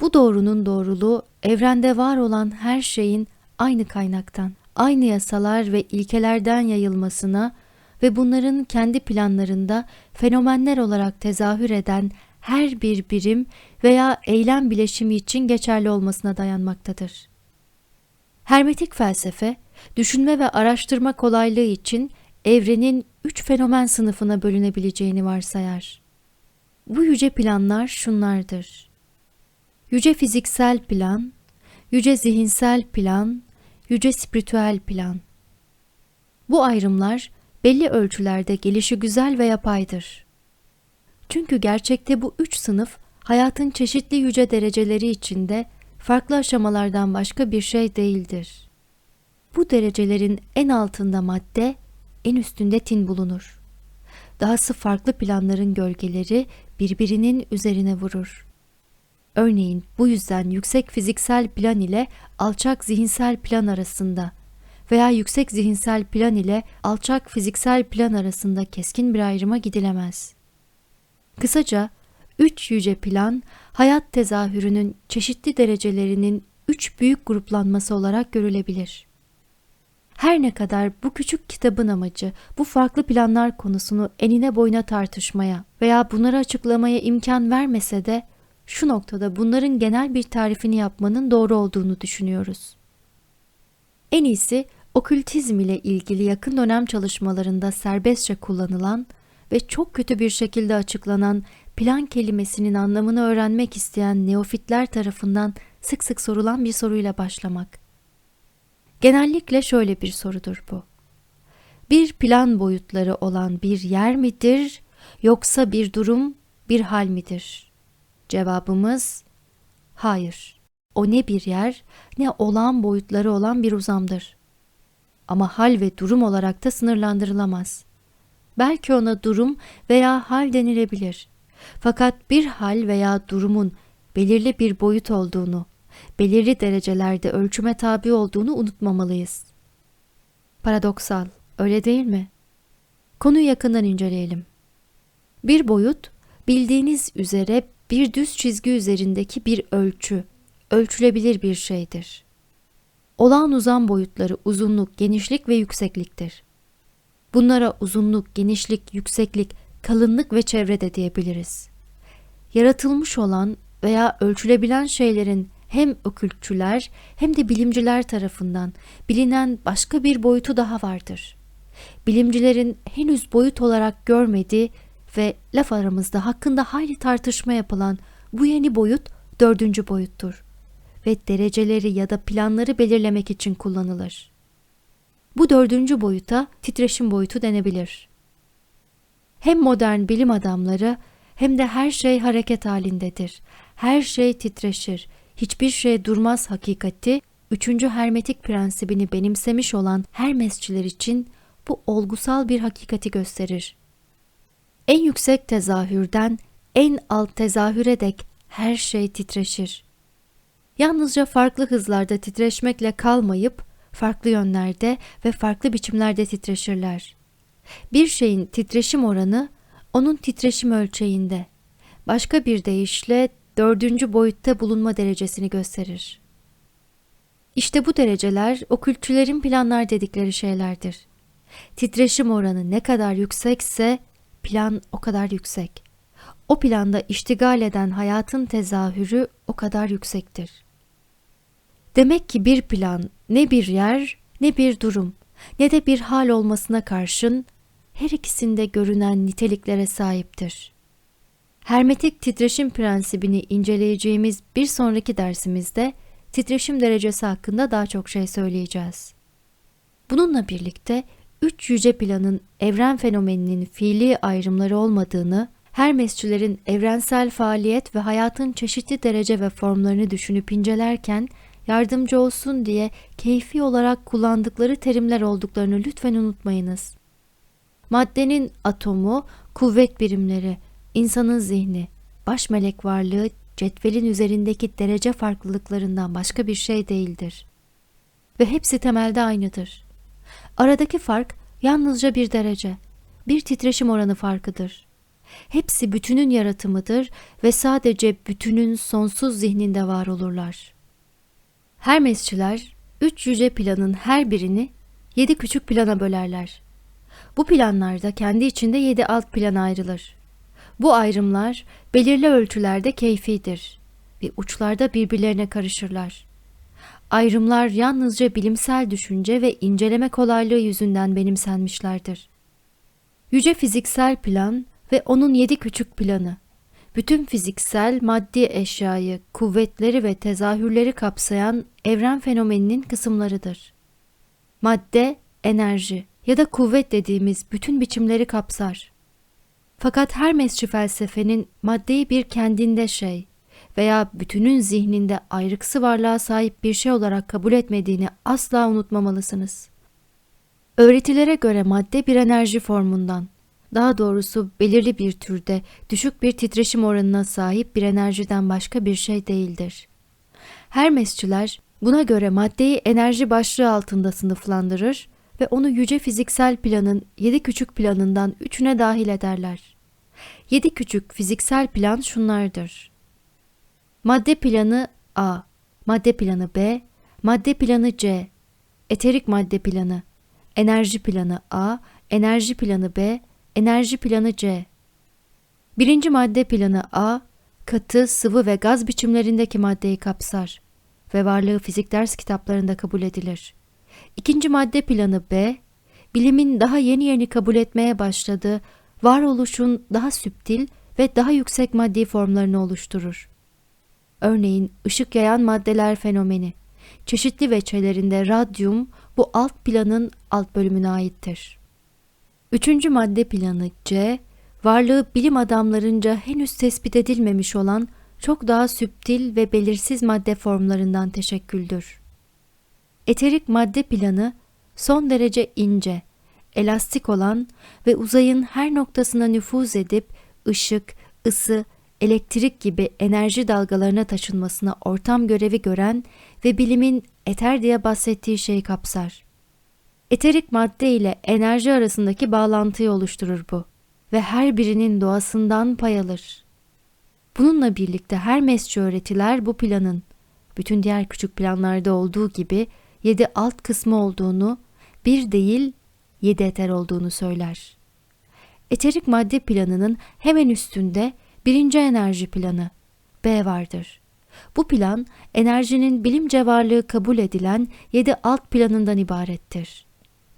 Bu doğrunun doğruluğu, evrende var olan her şeyin aynı kaynaktan, aynı yasalar ve ilkelerden yayılmasına ve bunların kendi planlarında fenomenler olarak tezahür eden her bir birim veya eylem bileşimi için geçerli olmasına dayanmaktadır. Hermetik felsefe, düşünme ve araştırma kolaylığı için evrenin üç fenomen sınıfına bölünebileceğini varsayar. Bu yüce planlar şunlardır. Yüce fiziksel plan, yüce zihinsel plan, yüce spiritüel plan. Bu ayrımlar belli ölçülerde gelişi güzel ve yapaydır. Çünkü gerçekte bu üç sınıf hayatın çeşitli yüce dereceleri içinde farklı aşamalardan başka bir şey değildir. Bu derecelerin en altında madde, en üstünde tin bulunur. Dahası farklı planların gölgeleri birbirinin üzerine vurur. Örneğin bu yüzden yüksek fiziksel plan ile alçak zihinsel plan arasında veya yüksek zihinsel plan ile alçak fiziksel plan arasında keskin bir ayrıma gidilemez.'' Kısaca üç yüce plan hayat tezahürünün çeşitli derecelerinin üç büyük gruplanması olarak görülebilir. Her ne kadar bu küçük kitabın amacı bu farklı planlar konusunu enine boyuna tartışmaya veya bunları açıklamaya imkan vermese de şu noktada bunların genel bir tarifini yapmanın doğru olduğunu düşünüyoruz. En iyisi okültizm ile ilgili yakın dönem çalışmalarında serbestçe kullanılan ve çok kötü bir şekilde açıklanan plan kelimesinin anlamını öğrenmek isteyen neofitler tarafından sık sık sorulan bir soruyla başlamak. Genellikle şöyle bir sorudur bu. Bir plan boyutları olan bir yer midir yoksa bir durum, bir hal midir? Cevabımız hayır. O ne bir yer, ne olağan boyutları olan bir uzamdır. Ama hal ve durum olarak da sınırlandırılamaz. Belki ona durum veya hal denilebilir. Fakat bir hal veya durumun belirli bir boyut olduğunu, belirli derecelerde ölçüme tabi olduğunu unutmamalıyız. Paradoksal, öyle değil mi? Konuyu yakından inceleyelim. Bir boyut, bildiğiniz üzere bir düz çizgi üzerindeki bir ölçü, ölçülebilir bir şeydir. Olağan uzam boyutları uzunluk, genişlik ve yüksekliktir. Bunlara uzunluk, genişlik, yükseklik, kalınlık ve çevre de diyebiliriz. Yaratılmış olan veya ölçülebilen şeylerin hem okültçüler hem de bilimciler tarafından bilinen başka bir boyutu daha vardır. Bilimcilerin henüz boyut olarak görmediği ve laf aramızda hakkında hayli tartışma yapılan bu yeni boyut dördüncü boyuttur ve dereceleri ya da planları belirlemek için kullanılır. Bu dördüncü boyuta titreşim boyutu denebilir. Hem modern bilim adamları hem de her şey hareket halindedir. Her şey titreşir. Hiçbir şey durmaz hakikati, üçüncü hermetik prensibini benimsemiş olan Hermesçiler için bu olgusal bir hakikati gösterir. En yüksek tezahürden en alt tezahüre dek her şey titreşir. Yalnızca farklı hızlarda titreşmekle kalmayıp farklı yönlerde ve farklı biçimlerde titreşirler. Bir şeyin titreşim oranı onun titreşim ölçeğinde. Başka bir deyişle dördüncü boyutta bulunma derecesini gösterir. İşte bu dereceler okültçülerin planlar dedikleri şeylerdir. Titreşim oranı ne kadar yüksekse plan o kadar yüksek. O planda iştigal eden hayatın tezahürü o kadar yüksektir. Demek ki bir plan ne bir yer ne bir durum ne de bir hal olmasına karşın her ikisinde görünen niteliklere sahiptir. Hermetik titreşim prensibini inceleyeceğimiz bir sonraki dersimizde titreşim derecesi hakkında daha çok şey söyleyeceğiz. Bununla birlikte üç yüce planın evren fenomeninin fiili ayrımları olmadığını, Hermesçilerin evrensel faaliyet ve hayatın çeşitli derece ve formlarını düşünüp incelerken yardımcı olsun diye keyfi olarak kullandıkları terimler olduklarını lütfen unutmayınız. Maddenin atomu, kuvvet birimleri, insanın zihni, baş melek varlığı cetvelin üzerindeki derece farklılıklarından başka bir şey değildir. Ve hepsi temelde aynıdır. Aradaki fark yalnızca bir derece, bir titreşim oranı farkıdır. Hepsi bütünün yaratımıdır ve sadece bütünün sonsuz zihninde var olurlar. Hermesçiler üç yüce planın her birini yedi küçük plana bölerler. Bu planlarda kendi içinde yedi alt plana ayrılır. Bu ayrımlar belirli ölçülerde keyfidir ve uçlarda birbirlerine karışırlar. Ayrımlar yalnızca bilimsel düşünce ve inceleme kolaylığı yüzünden benimsenmişlerdir. Yüce fiziksel plan ve onun yedi küçük planı, bütün fiziksel maddi eşyayı, kuvvetleri ve tezahürleri kapsayan evren fenomeninin kısımlarıdır. Madde, enerji ya da kuvvet dediğimiz bütün biçimleri kapsar. Fakat her mesci felsefenin maddeyi bir kendinde şey veya bütünün zihninde ayrıksı varlığa sahip bir şey olarak kabul etmediğini asla unutmamalısınız. Öğretilere göre madde bir enerji formundan, daha doğrusu belirli bir türde düşük bir titreşim oranına sahip bir enerjiden başka bir şey değildir. Hermesçiler buna göre maddeyi enerji başlığı altında sınıflandırır ve onu yüce fiziksel planın yedi küçük planından üçüne dahil ederler. Yedi küçük fiziksel plan şunlardır. Madde planı A, madde planı B, madde planı C, eterik madde planı, enerji planı A, enerji planı B, enerji planı C. Birinci madde planı A, katı, sıvı ve gaz biçimlerindeki maddeyi kapsar ve varlığı fizik ders kitaplarında kabul edilir. İkinci madde planı B, bilimin daha yeni yeni kabul etmeye başladığı varoluşun daha süptil ve daha yüksek maddi formlarını oluşturur. Örneğin ışık yayan maddeler fenomeni, çeşitli veçelerinde radyum bu alt planın alt bölümüne aittir. Üçüncü madde planı C, varlığı bilim adamlarınca henüz tespit edilmemiş olan çok daha süptil ve belirsiz madde formlarından teşekküldür. Eterik madde planı son derece ince, elastik olan ve uzayın her noktasına nüfuz edip ışık, ısı, elektrik gibi enerji dalgalarına taşınmasına ortam görevi gören ve bilimin eter diye bahsettiği şeyi kapsar. Eterik madde ile enerji arasındaki bağlantıyı oluşturur bu ve her birinin doğasından pay alır. Bununla birlikte her mesçi öğretiler bu planın, bütün diğer küçük planlarda olduğu gibi yedi alt kısmı olduğunu, bir değil yedi eter olduğunu söyler. Eterik madde planının hemen üstünde birinci enerji planı, B vardır. Bu plan enerjinin bilimce varlığı kabul edilen yedi alt planından ibarettir.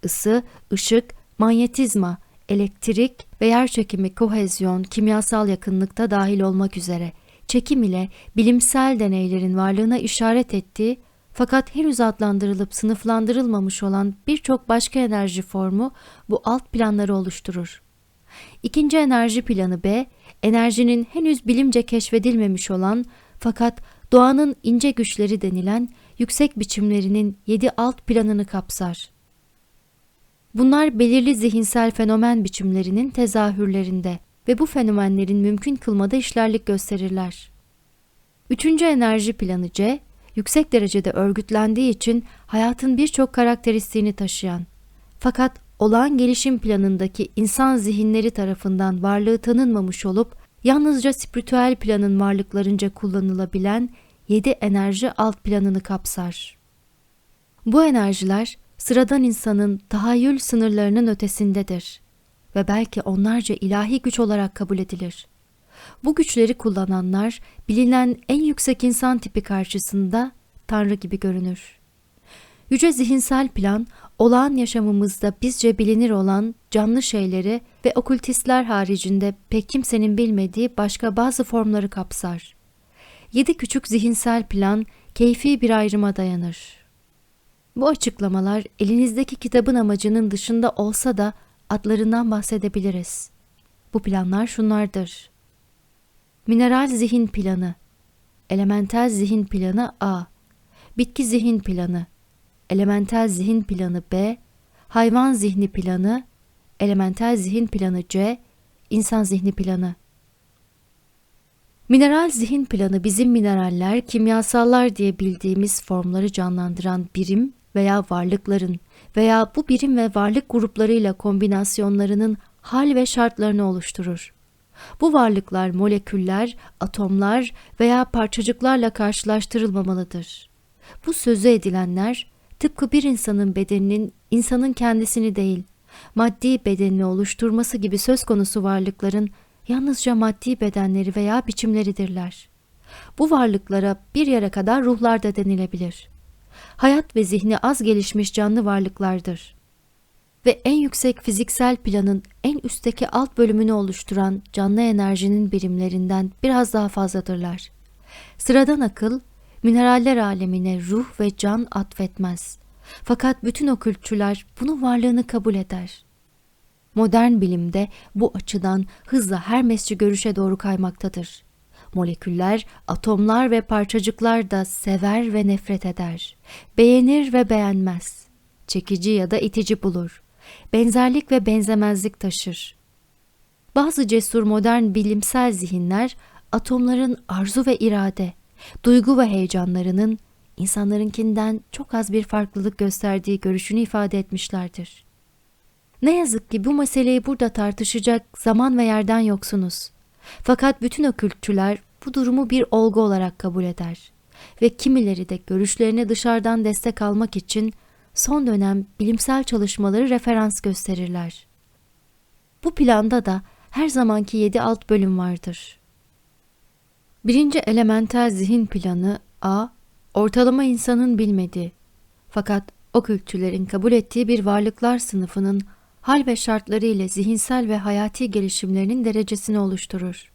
Isı, ışık, manyetizma, elektrik ve yerçekimi, kohezyon, kimyasal yakınlıkta dahil olmak üzere çekim ile bilimsel deneylerin varlığına işaret ettiği fakat henüz adlandırılıp sınıflandırılmamış olan birçok başka enerji formu bu alt planları oluşturur. İkinci enerji planı B, enerjinin henüz bilimce keşfedilmemiş olan fakat doğanın ince güçleri denilen yüksek biçimlerinin yedi alt planını kapsar. Bunlar belirli zihinsel fenomen biçimlerinin tezahürlerinde ve bu fenomenlerin mümkün kılmada işlerlik gösterirler. Üçüncü enerji planı C, yüksek derecede örgütlendiği için hayatın birçok karakteristiğini taşıyan, fakat olağan gelişim planındaki insan zihinleri tarafından varlığı tanınmamış olup yalnızca spiritüel planın varlıklarınca kullanılabilen yedi enerji alt planını kapsar. Bu enerjiler sıradan insanın tahayyül sınırlarının ötesindedir ve belki onlarca ilahi güç olarak kabul edilir. Bu güçleri kullananlar bilinen en yüksek insan tipi karşısında Tanrı gibi görünür. Yüce zihinsel plan, olağan yaşamımızda bizce bilinir olan canlı şeyleri ve okultistler haricinde pek kimsenin bilmediği başka bazı formları kapsar. Yedi küçük zihinsel plan keyfi bir ayrıma dayanır. Bu açıklamalar elinizdeki kitabın amacının dışında olsa da adlarından bahsedebiliriz. Bu planlar şunlardır. Mineral zihin planı, elementel zihin planı A, bitki zihin planı, elementel zihin planı B, hayvan zihni planı, elementel zihin planı C, insan zihni planı. Mineral zihin planı bizim mineraller, kimyasallar diye bildiğimiz formları canlandıran birim veya varlıkların veya bu birim ve varlık gruplarıyla kombinasyonlarının hal ve şartlarını oluşturur. Bu varlıklar moleküller, atomlar veya parçacıklarla karşılaştırılmamalıdır. Bu sözü edilenler tıpkı bir insanın bedeninin insanın kendisini değil, maddi bedenini oluşturması gibi söz konusu varlıkların yalnızca maddi bedenleri veya biçimleridirler. Bu varlıklara bir yere kadar ruhlar da denilebilir. Hayat ve zihni az gelişmiş canlı varlıklardır. Ve en yüksek fiziksel planın en üstteki alt bölümünü oluşturan canlı enerjinin birimlerinden biraz daha fazladırlar. Sıradan akıl, mineraller alemine ruh ve can atfetmez. Fakat bütün okültçüler bunun varlığını kabul eder. Modern bilimde bu açıdan hızla her mesci görüşe doğru kaymaktadır. Moleküller, atomlar ve parçacıklar da sever ve nefret eder. Beğenir ve beğenmez. Çekici ya da itici bulur. Benzerlik ve benzemezlik taşır. Bazı cesur modern bilimsel zihinler atomların arzu ve irade, duygu ve heyecanlarının insanlarınkinden çok az bir farklılık gösterdiği görüşünü ifade etmişlerdir. Ne yazık ki bu meseleyi burada tartışacak zaman ve yerden yoksunuz. Fakat bütün okültçüler bu durumu bir olgu olarak kabul eder ve kimileri de görüşlerine dışarıdan destek almak için son dönem bilimsel çalışmaları referans gösterirler. Bu planda da her zamanki yedi alt bölüm vardır. Birinci elementel zihin planı A, ortalama insanın bilmediği fakat okültçülerin kabul ettiği bir varlıklar sınıfının hal ve şartları ile zihinsel ve hayati gelişimlerinin derecesini oluşturur.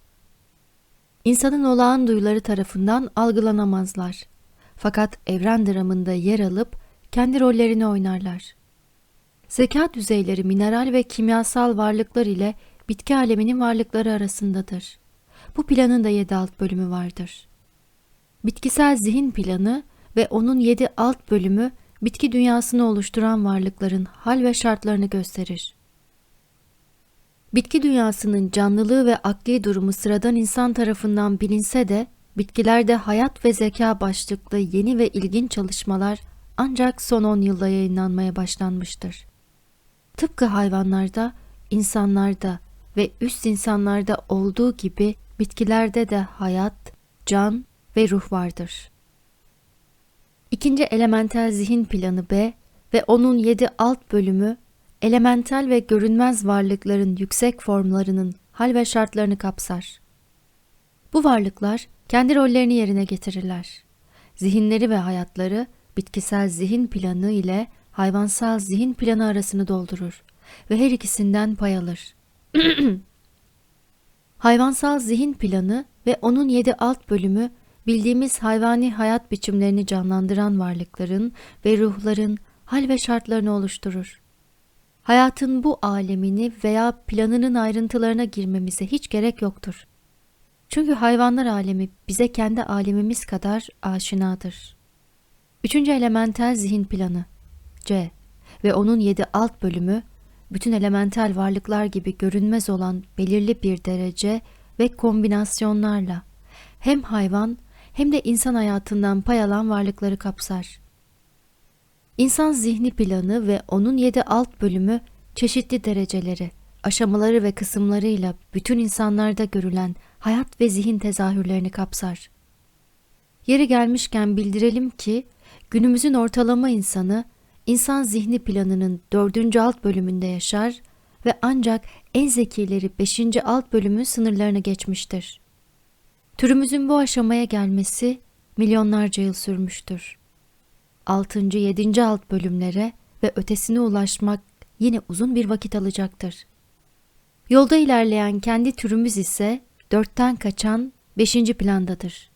İnsanın olağan duyuları tarafından algılanamazlar. Fakat evren dramında yer alıp kendi rollerini oynarlar. Zeka düzeyleri mineral ve kimyasal varlıklar ile bitki aleminin varlıkları arasındadır. Bu planın da yedi alt bölümü vardır. Bitkisel zihin planı ve onun yedi alt bölümü bitki dünyasını oluşturan varlıkların hal ve şartlarını gösterir. Bitki dünyasının canlılığı ve akli durumu sıradan insan tarafından bilinse de bitkilerde hayat ve zeka başlıklı yeni ve ilginç çalışmalar ancak son 10 yılda yayınlanmaya başlanmıştır. Tıpkı hayvanlarda, insanlarda ve üst insanlarda olduğu gibi bitkilerde de hayat, can ve ruh vardır. İkinci elementel zihin planı B ve onun yedi alt bölümü elementel ve görünmez varlıkların yüksek formlarının hal ve şartlarını kapsar. Bu varlıklar kendi rollerini yerine getirirler. Zihinleri ve hayatları bitkisel zihin planı ile hayvansal zihin planı arasını doldurur ve her ikisinden pay alır. hayvansal zihin planı ve onun yedi alt bölümü bildiğimiz hayvani hayat biçimlerini canlandıran varlıkların ve ruhların hal ve şartlarını oluşturur. Hayatın bu alemini veya planının ayrıntılarına girmemize hiç gerek yoktur. Çünkü hayvanlar alemi bize kendi alemimiz kadar aşinadır. Üçüncü elementel zihin planı C ve onun yedi alt bölümü bütün elementel varlıklar gibi görünmez olan belirli bir derece ve kombinasyonlarla hem hayvan hem de insan hayatından pay alan varlıkları kapsar. İnsan zihni planı ve onun yedi alt bölümü çeşitli dereceleri, aşamaları ve kısımlarıyla bütün insanlarda görülen hayat ve zihin tezahürlerini kapsar. Yeri gelmişken bildirelim ki günümüzün ortalama insanı insan zihni planının dördüncü alt bölümünde yaşar ve ancak en zekileri beşinci alt bölümün sınırlarını geçmiştir. Türümüzün bu aşamaya gelmesi milyonlarca yıl sürmüştür. 6. 7. alt bölümlere ve ötesine ulaşmak yine uzun bir vakit alacaktır. Yolda ilerleyen kendi türümüz ise dörtten kaçan beşinci plandadır.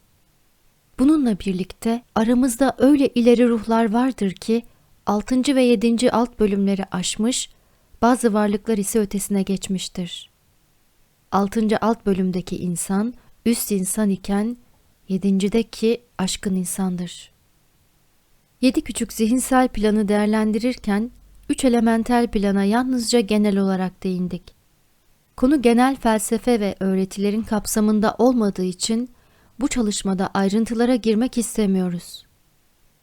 Bununla birlikte aramızda öyle ileri ruhlar vardır ki 6. ve 7. alt bölümleri aşmış, bazı varlıklar ise ötesine geçmiştir. 6. alt bölümdeki insan üst insan iken yedincideki aşkın insandır. Yedi küçük zihinsel planı değerlendirirken üç elementel plana yalnızca genel olarak değindik. Konu genel felsefe ve öğretilerin kapsamında olmadığı için bu çalışmada ayrıntılara girmek istemiyoruz.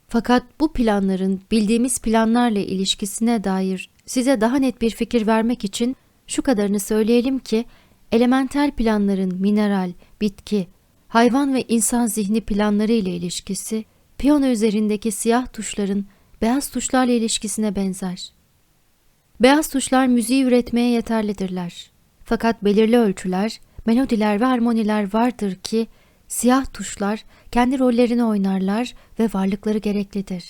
Fakat bu planların bildiğimiz planlarla ilişkisine dair size daha net bir fikir vermek için şu kadarını söyleyelim ki Elementel planların mineral, bitki, hayvan ve insan zihni planları ile ilişkisi, piyano üzerindeki siyah tuşların beyaz tuşlarla ilişkisine benzer. Beyaz tuşlar müziği üretmeye yeterlidirler. Fakat belirli ölçüler, melodiler ve armoniler vardır ki siyah tuşlar kendi rollerini oynarlar ve varlıkları gereklidir.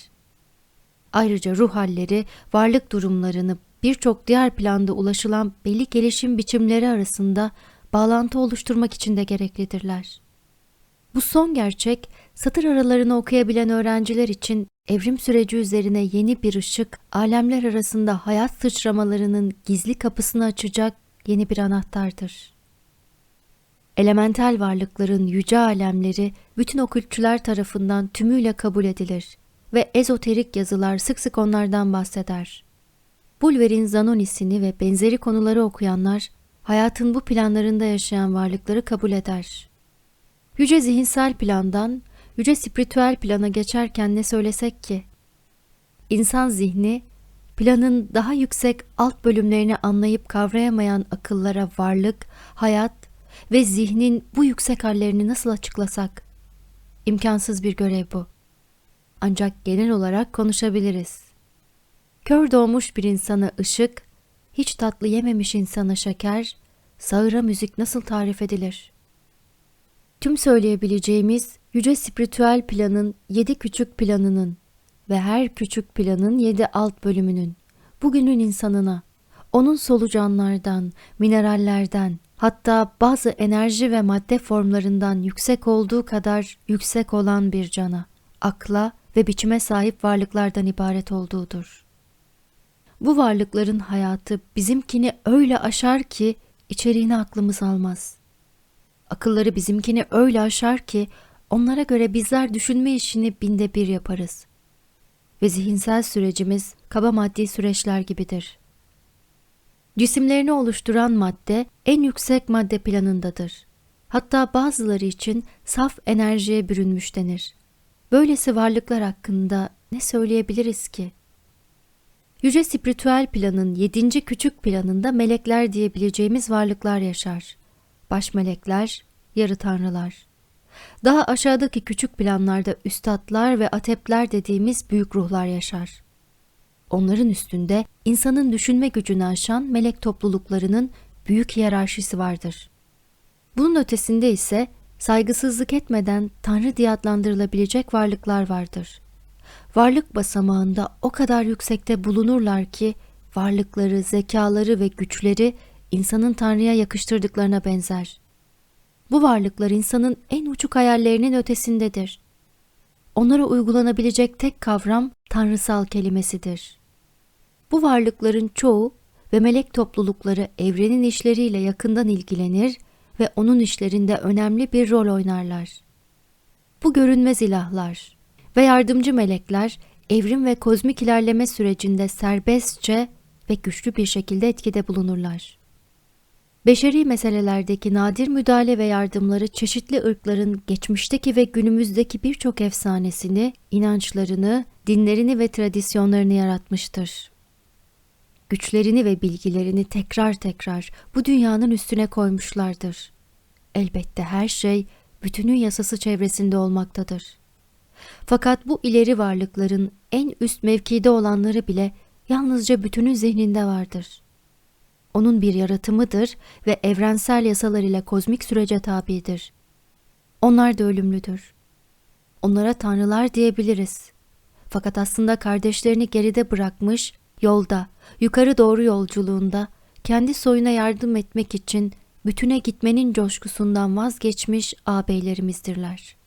Ayrıca ruh halleri, varlık durumlarını birçok diğer planda ulaşılan belli gelişim biçimleri arasında bağlantı oluşturmak için de gereklidirler. Bu son gerçek, satır aralarını okuyabilen öğrenciler için evrim süreci üzerine yeni bir ışık, alemler arasında hayat sıçramalarının gizli kapısını açacak yeni bir anahtardır. Elementel varlıkların yüce alemleri bütün okültçüler tarafından tümüyle kabul edilir ve ezoterik yazılar sık sık onlardan bahseder. Bulwer'in Zanonis'ini ve benzeri konuları okuyanlar, hayatın bu planlarında yaşayan varlıkları kabul eder. Yüce zihinsel plandan, yüce spiritüel plana geçerken ne söylesek ki? İnsan zihni, planın daha yüksek alt bölümlerini anlayıp kavrayamayan akıllara varlık, hayat ve zihnin bu yüksek hallerini nasıl açıklasak? İmkansız bir görev bu. Ancak genel olarak konuşabiliriz. Kör doğmuş bir insana ışık, hiç tatlı yememiş insana şeker, sağıra müzik nasıl tarif edilir? Tüm söyleyebileceğimiz yüce spiritüel planın yedi küçük planının ve her küçük planın yedi alt bölümünün bugünün insanına, onun solucanlardan, minerallerden, hatta bazı enerji ve madde formlarından yüksek olduğu kadar yüksek olan bir cana, akla ve biçime sahip varlıklardan ibaret olduğudur. Bu varlıkların hayatı bizimkini öyle aşar ki içeriğini aklımız almaz. Akılları bizimkini öyle aşar ki onlara göre bizler düşünme işini binde bir yaparız. Ve zihinsel sürecimiz kaba maddi süreçler gibidir. Cisimlerini oluşturan madde en yüksek madde planındadır. Hatta bazıları için saf enerjiye bürünmüş denir. Böylesi varlıklar hakkında ne söyleyebiliriz ki? Yüce spiritüel planın yedinci küçük planında melekler diyebileceğimiz varlıklar yaşar. Baş melekler, yarı tanrılar. Daha aşağıdaki küçük planlarda üstadlar ve atepler dediğimiz büyük ruhlar yaşar. Onların üstünde insanın düşünme gücünü aşan melek topluluklarının büyük hiyerarşisi vardır. Bunun ötesinde ise saygısızlık etmeden Tanrı diye adlandırılabilecek varlıklar vardır. Varlık basamağında o kadar yüksekte bulunurlar ki varlıkları, zekaları ve güçleri insanın Tanrı'ya yakıştırdıklarına benzer. Bu varlıklar insanın en uçuk hayallerinin ötesindedir. Onlara uygulanabilecek tek kavram tanrısal kelimesidir. Bu varlıkların çoğu ve melek toplulukları evrenin işleriyle yakından ilgilenir ve onun işlerinde önemli bir rol oynarlar. Bu görünmez ilahlar ve yardımcı melekler evrim ve kozmik ilerleme sürecinde serbestçe ve güçlü bir şekilde etkide bulunurlar. Beşeri meselelerdeki nadir müdahale ve yardımları çeşitli ırkların geçmişteki ve günümüzdeki birçok efsanesini, inançlarını, dinlerini ve tradisyonlarını yaratmıştır. Güçlerini ve bilgilerini tekrar tekrar bu dünyanın üstüne koymuşlardır. Elbette her şey bütünün yasası çevresinde olmaktadır. Fakat bu ileri varlıkların en üst mevkide olanları bile yalnızca bütünün zihninde vardır. Onun bir yaratımıdır ve evrensel yasalar ile kozmik sürece tabidir. Onlar da ölümlüdür. Onlara tanrılar diyebiliriz. Fakat aslında kardeşlerini geride bırakmış, yolda, yukarı doğru yolculuğunda kendi soyuna yardım etmek için bütüne gitmenin coşkusundan vazgeçmiş ağabeylerimizdirler.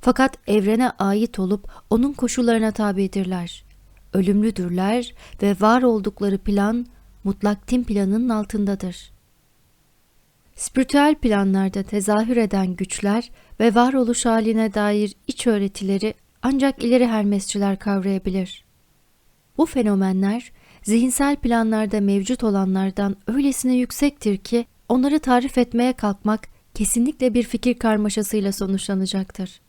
Fakat evrene ait olup onun koşullarına tabidirler. Ölümlüdürler ve var oldukları plan mutlak tim planının altındadır. Spiritüel planlarda tezahür eden güçler ve varoluş haline dair iç öğretileri ancak ileri hermesçiler kavrayabilir. Bu fenomenler zihinsel planlarda mevcut olanlardan öylesine yüksektir ki onları tarif etmeye kalkmak kesinlikle bir fikir karmaşasıyla sonuçlanacaktır.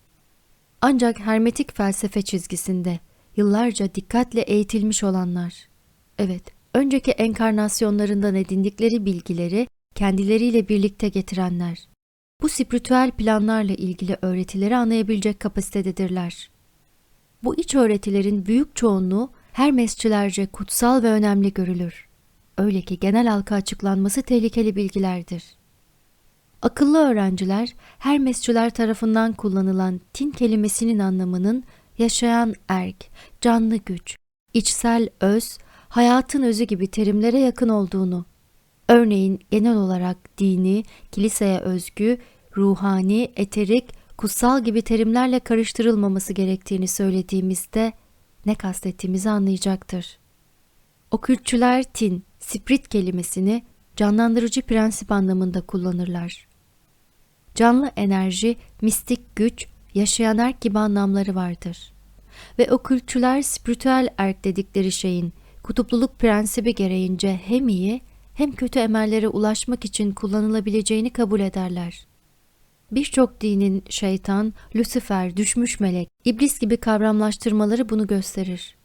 Ancak hermetik felsefe çizgisinde yıllarca dikkatle eğitilmiş olanlar, evet, önceki enkarnasyonlarından edindikleri bilgileri kendileriyle birlikte getirenler, bu spiritüel planlarla ilgili öğretileri anlayabilecek kapasitededirler. Bu iç öğretilerin büyük çoğunluğu Hermesçilerce kutsal ve önemli görülür. Öyle ki genel halka açıklanması tehlikeli bilgilerdir. Akıllı öğrenciler Hermesçiler tarafından kullanılan tin kelimesinin anlamının yaşayan erk, canlı güç, içsel öz, hayatın özü gibi terimlere yakın olduğunu, örneğin genel olarak dini, kiliseye özgü, ruhani, eterik, kutsal gibi terimlerle karıştırılmaması gerektiğini söylediğimizde ne kastettiğimizi anlayacaktır. Okültçüler tin, spirit kelimesini canlandırıcı prensip anlamında kullanırlar. Canlı enerji, mistik güç, yaşayan erk gibi anlamları vardır. Ve okültçüler spiritüel erk dedikleri şeyin kutupluluk prensibi gereğince hem iyi hem kötü emellere ulaşmak için kullanılabileceğini kabul ederler. Birçok dinin şeytan, Lucifer, düşmüş melek, iblis gibi kavramlaştırmaları bunu gösterir.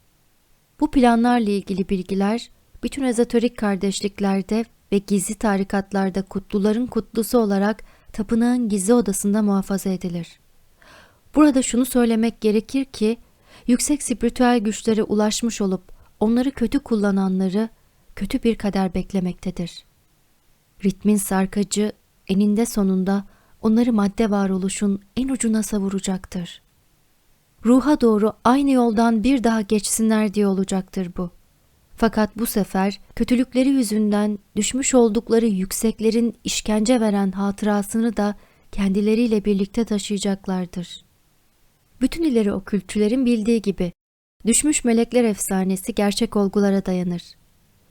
Bu planlarla ilgili bilgiler bütün ezoterik kardeşliklerde ve gizli tarikatlarda kutluların kutlusu olarak tapınağın gizli odasında muhafaza edilir. Burada şunu söylemek gerekir ki yüksek spiritüel güçlere ulaşmış olup onları kötü kullananları kötü bir kader beklemektedir. Ritmin sarkacı eninde sonunda onları madde varoluşun en ucuna savuracaktır. Ruha doğru aynı yoldan bir daha geçsinler diye olacaktır bu. Fakat bu sefer kötülükleri yüzünden düşmüş oldukları yükseklerin işkence veren hatırasını da kendileriyle birlikte taşıyacaklardır. Bütün ileri okültçülerin bildiği gibi düşmüş melekler efsanesi gerçek olgulara dayanır.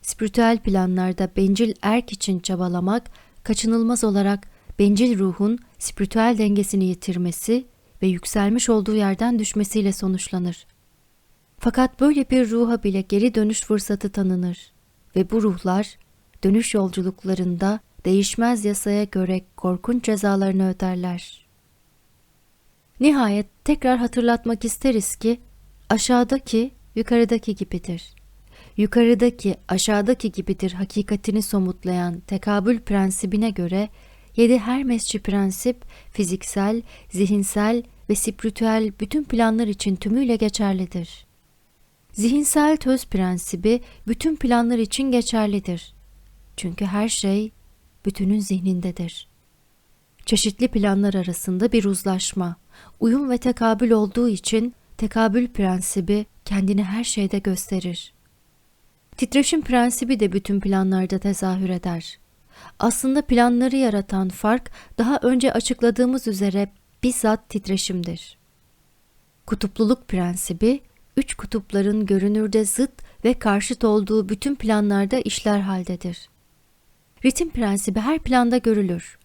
spiritüel planlarda bencil erk için çabalamak kaçınılmaz olarak bencil ruhun spiritüel dengesini yitirmesi ve yükselmiş olduğu yerden düşmesiyle sonuçlanır. Fakat böyle bir ruha bile geri dönüş fırsatı tanınır ve bu ruhlar dönüş yolculuklarında değişmez yasaya göre korkunç cezalarını öderler. Nihayet tekrar hatırlatmak isteriz ki aşağıdaki yukarıdaki gibidir. Yukarıdaki aşağıdaki gibidir hakikatini somutlayan tekabül prensibine göre yedi Hermesçi prensip fiziksel, zihinsel ve spiritüel bütün planlar için tümüyle geçerlidir. Zihinsel töz prensibi bütün planlar için geçerlidir. Çünkü her şey bütünün zihnindedir. Çeşitli planlar arasında bir uzlaşma, uyum ve tekabül olduğu için tekabül prensibi kendini her şeyde gösterir. Titreşim prensibi de bütün planlarda tezahür eder. Aslında planları yaratan fark daha önce açıkladığımız üzere bizzat titreşimdir. Kutupluluk prensibi, üç kutupların görünürde zıt ve karşıt olduğu bütün planlarda işler haldedir. Ritim prensibi her planda görülür.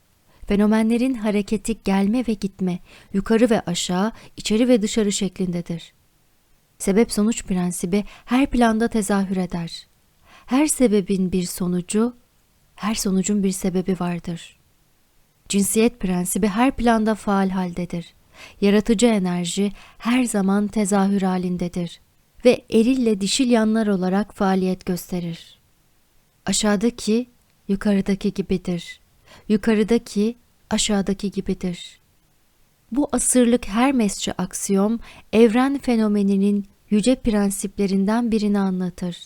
Fenomenlerin hareketi gelme ve gitme, yukarı ve aşağı, içeri ve dışarı şeklindedir. Sebep sonuç prensibi her planda tezahür eder. Her sebebin bir sonucu, her sonucun bir sebebi vardır. Cinsiyet prensibi her planda faal haldedir. Yaratıcı enerji her zaman tezahür halindedir ve erille dişil yanlar olarak faaliyet gösterir. Aşağıdaki yukarıdaki gibidir. Yukarıdaki aşağıdaki gibidir. Bu asırlık Hermesçi aksiyom evren fenomeninin yüce prensiplerinden birini anlatır.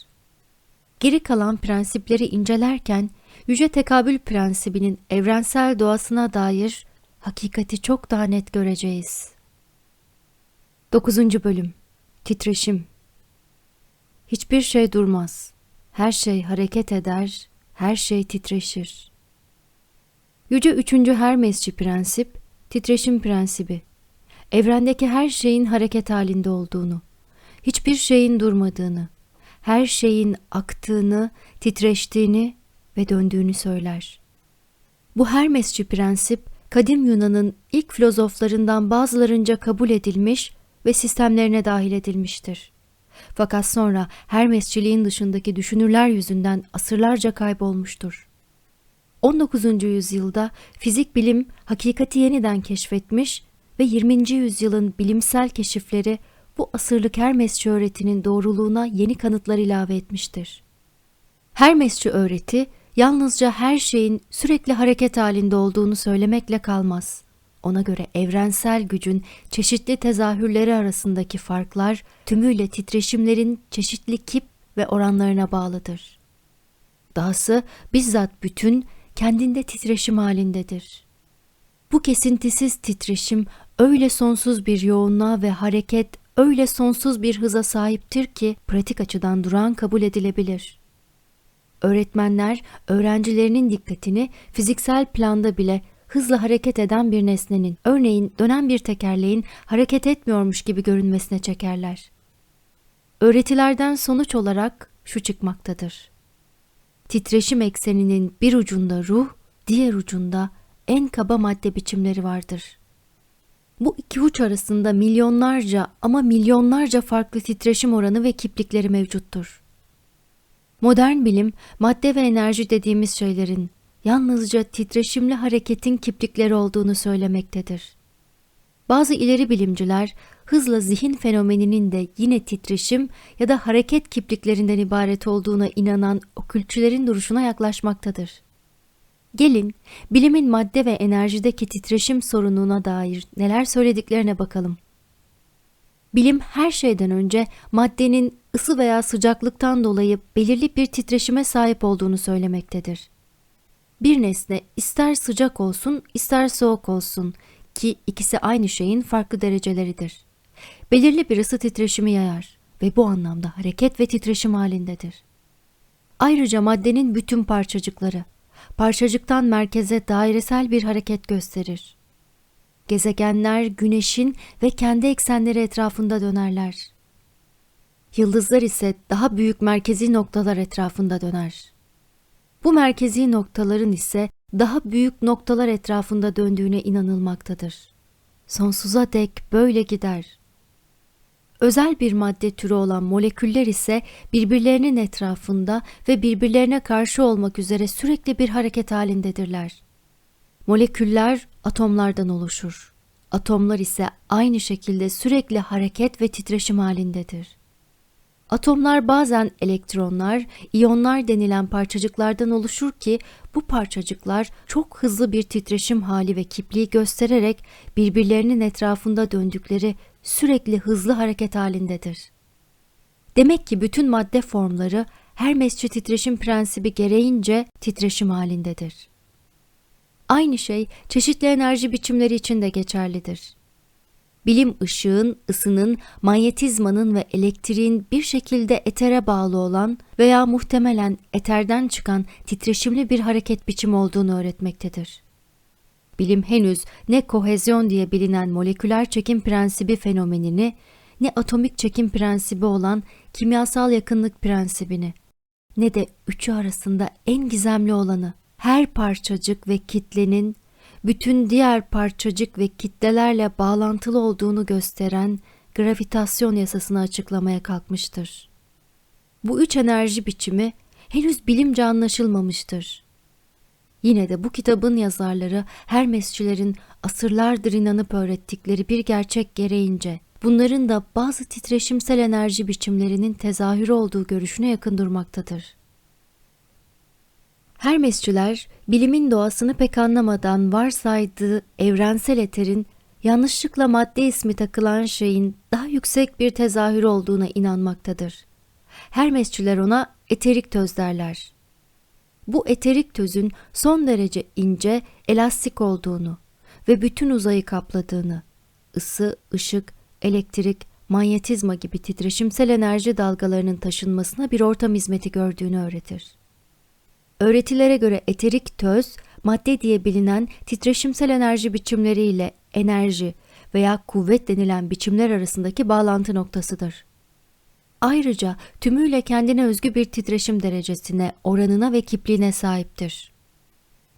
Geri kalan prensipleri incelerken yüce tekabül prensibinin evrensel doğasına dair hakikati çok daha net göreceğiz. 9. Bölüm Titreşim Hiçbir şey durmaz. Her şey hareket eder, her şey titreşir. Yüce üçüncü Hermesçi prensip, titreşim prensibi. Evrendeki her şeyin hareket halinde olduğunu, hiçbir şeyin durmadığını, her şeyin aktığını, titreştiğini ve döndüğünü söyler. Bu Hermesçi prensip, kadim Yunan'ın ilk filozoflarından bazılarınca kabul edilmiş ve sistemlerine dahil edilmiştir. Fakat sonra Hermesçiliğin dışındaki düşünürler yüzünden asırlarca kaybolmuştur. 19. yüzyılda fizik bilim hakikati yeniden keşfetmiş ve 20. yüzyılın bilimsel keşifleri bu asırlık Hermesçi öğretinin doğruluğuna yeni kanıtlar ilave etmiştir. Hermesçi öğreti yalnızca her şeyin sürekli hareket halinde olduğunu söylemekle kalmaz. Ona göre evrensel gücün çeşitli tezahürleri arasındaki farklar tümüyle titreşimlerin çeşitli kip ve oranlarına bağlıdır. Dahası bizzat bütün kendinde titreşim halindedir. Bu kesintisiz titreşim öyle sonsuz bir yoğunluğa ve hareket öyle sonsuz bir hıza sahiptir ki pratik açıdan durağan kabul edilebilir. Öğretmenler öğrencilerinin dikkatini fiziksel planda bile hızla hareket eden bir nesnenin, örneğin dönen bir tekerleğin hareket etmiyormuş gibi görünmesine çekerler. Öğretilerden sonuç olarak şu çıkmaktadır. Titreşim ekseninin bir ucunda ruh, diğer ucunda en kaba madde biçimleri vardır. Bu iki uç arasında milyonlarca ama milyonlarca farklı titreşim oranı ve kiplikleri mevcuttur. Modern bilim, madde ve enerji dediğimiz şeylerin yalnızca titreşimli hareketin kiplikleri olduğunu söylemektedir. Bazı ileri bilimciler hızla zihin fenomeninin de yine titreşim ya da hareket kipliklerinden ibaret olduğuna inanan okültçülerin duruşuna yaklaşmaktadır. Gelin bilimin madde ve enerjideki titreşim sorununa dair neler söylediklerine bakalım. Bilim her şeyden önce maddenin ısı veya sıcaklıktan dolayı belirli bir titreşime sahip olduğunu söylemektedir. Bir nesne ister sıcak olsun ister soğuk olsun ki ikisi aynı şeyin farklı dereceleridir. Belirli bir ısı titreşimi yayar ve bu anlamda hareket ve titreşim halindedir. Ayrıca maddenin bütün parçacıkları, parçacıktan merkeze dairesel bir hareket gösterir. Gezegenler güneşin ve kendi eksenleri etrafında dönerler. Yıldızlar ise daha büyük merkezi noktalar etrafında döner. Bu merkezi noktaların ise daha büyük noktalar etrafında döndüğüne inanılmaktadır. Sonsuza dek böyle gider. Özel bir madde türü olan moleküller ise birbirlerinin etrafında ve birbirlerine karşı olmak üzere sürekli bir hareket halindedirler. Moleküller atomlardan oluşur. Atomlar ise aynı şekilde sürekli hareket ve titreşim halindedir. Atomlar bazen elektronlar, iyonlar denilen parçacıklardan oluşur ki bu parçacıklar çok hızlı bir titreşim hali ve kipliği göstererek birbirlerinin etrafında döndükleri sürekli hızlı hareket halindedir. Demek ki bütün madde formları Hermesçi titreşim prensibi gereğince titreşim halindedir. Aynı şey çeşitli enerji biçimleri için de geçerlidir. Bilim ışığın, ısının, manyetizmanın ve elektriğin bir şekilde etere bağlı olan veya muhtemelen eterden çıkan titreşimli bir hareket biçimi olduğunu öğretmektedir. Bilim henüz ne kohezyon diye bilinen moleküler çekim prensibi fenomenini, ne atomik çekim prensibi olan kimyasal yakınlık prensibini, ne de üçü arasında en gizemli olanı, her parçacık ve kitlenin bütün diğer parçacık ve kitlelerle bağlantılı olduğunu gösteren gravitasyon yasasını açıklamaya kalkmıştır. Bu üç enerji biçimi henüz bilimce anlaşılmamıştır. Yine de bu kitabın yazarları Hermesçilerin asırlardır inanıp öğrettikleri bir gerçek gereğince bunların da bazı titreşimsel enerji biçimlerinin tezahürü olduğu görüşüne yakın durmaktadır. Hermesçiler bilimin doğasını pek anlamadan varsaydığı evrensel eterin yanlışlıkla madde ismi takılan şeyin daha yüksek bir tezahür olduğuna inanmaktadır. Hermesçiler ona eterik töz derler. Bu eterik tözün son derece ince, elastik olduğunu ve bütün uzayı kapladığını, ısı, ışık, elektrik, manyetizma gibi titreşimsel enerji dalgalarının taşınmasına bir ortam hizmeti gördüğünü öğretir. Öğretilere göre eterik töz, madde diye bilinen titreşimsel enerji biçimleriyle enerji veya kuvvet denilen biçimler arasındaki bağlantı noktasıdır. Ayrıca tümüyle kendine özgü bir titreşim derecesine, oranına ve kipliğine sahiptir.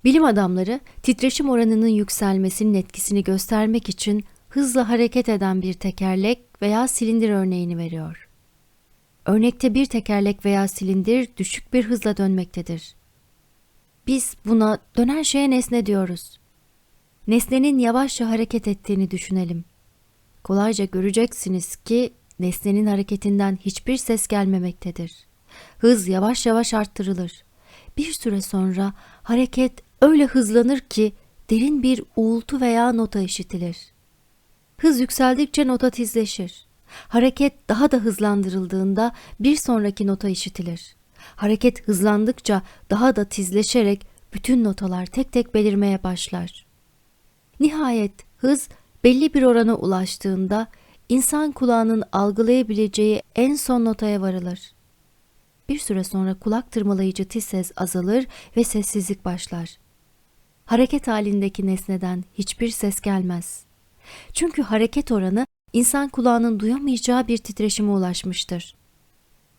Bilim adamları titreşim oranının yükselmesinin etkisini göstermek için hızla hareket eden bir tekerlek veya silindir örneğini veriyor. Örnekte bir tekerlek veya silindir düşük bir hızla dönmektedir. Biz buna dönen şeye nesne diyoruz. Nesnenin yavaşça hareket ettiğini düşünelim. Kolayca göreceksiniz ki nesnenin hareketinden hiçbir ses gelmemektedir. Hız yavaş yavaş arttırılır. Bir süre sonra hareket öyle hızlanır ki derin bir uğultu veya nota işitilir. Hız yükseldikçe nota tizleşir. Hareket daha da hızlandırıldığında bir sonraki nota işitilir. Hareket hızlandıkça daha da tizleşerek bütün notalar tek tek belirmeye başlar. Nihayet hız belli bir orana ulaştığında insan kulağının algılayabileceği en son notaya varılır. Bir süre sonra kulak tırmalayıcı tiz ses azalır ve sessizlik başlar. Hareket halindeki nesneden hiçbir ses gelmez. Çünkü hareket oranı insan kulağının duyamayacağı bir titreşime ulaşmıştır.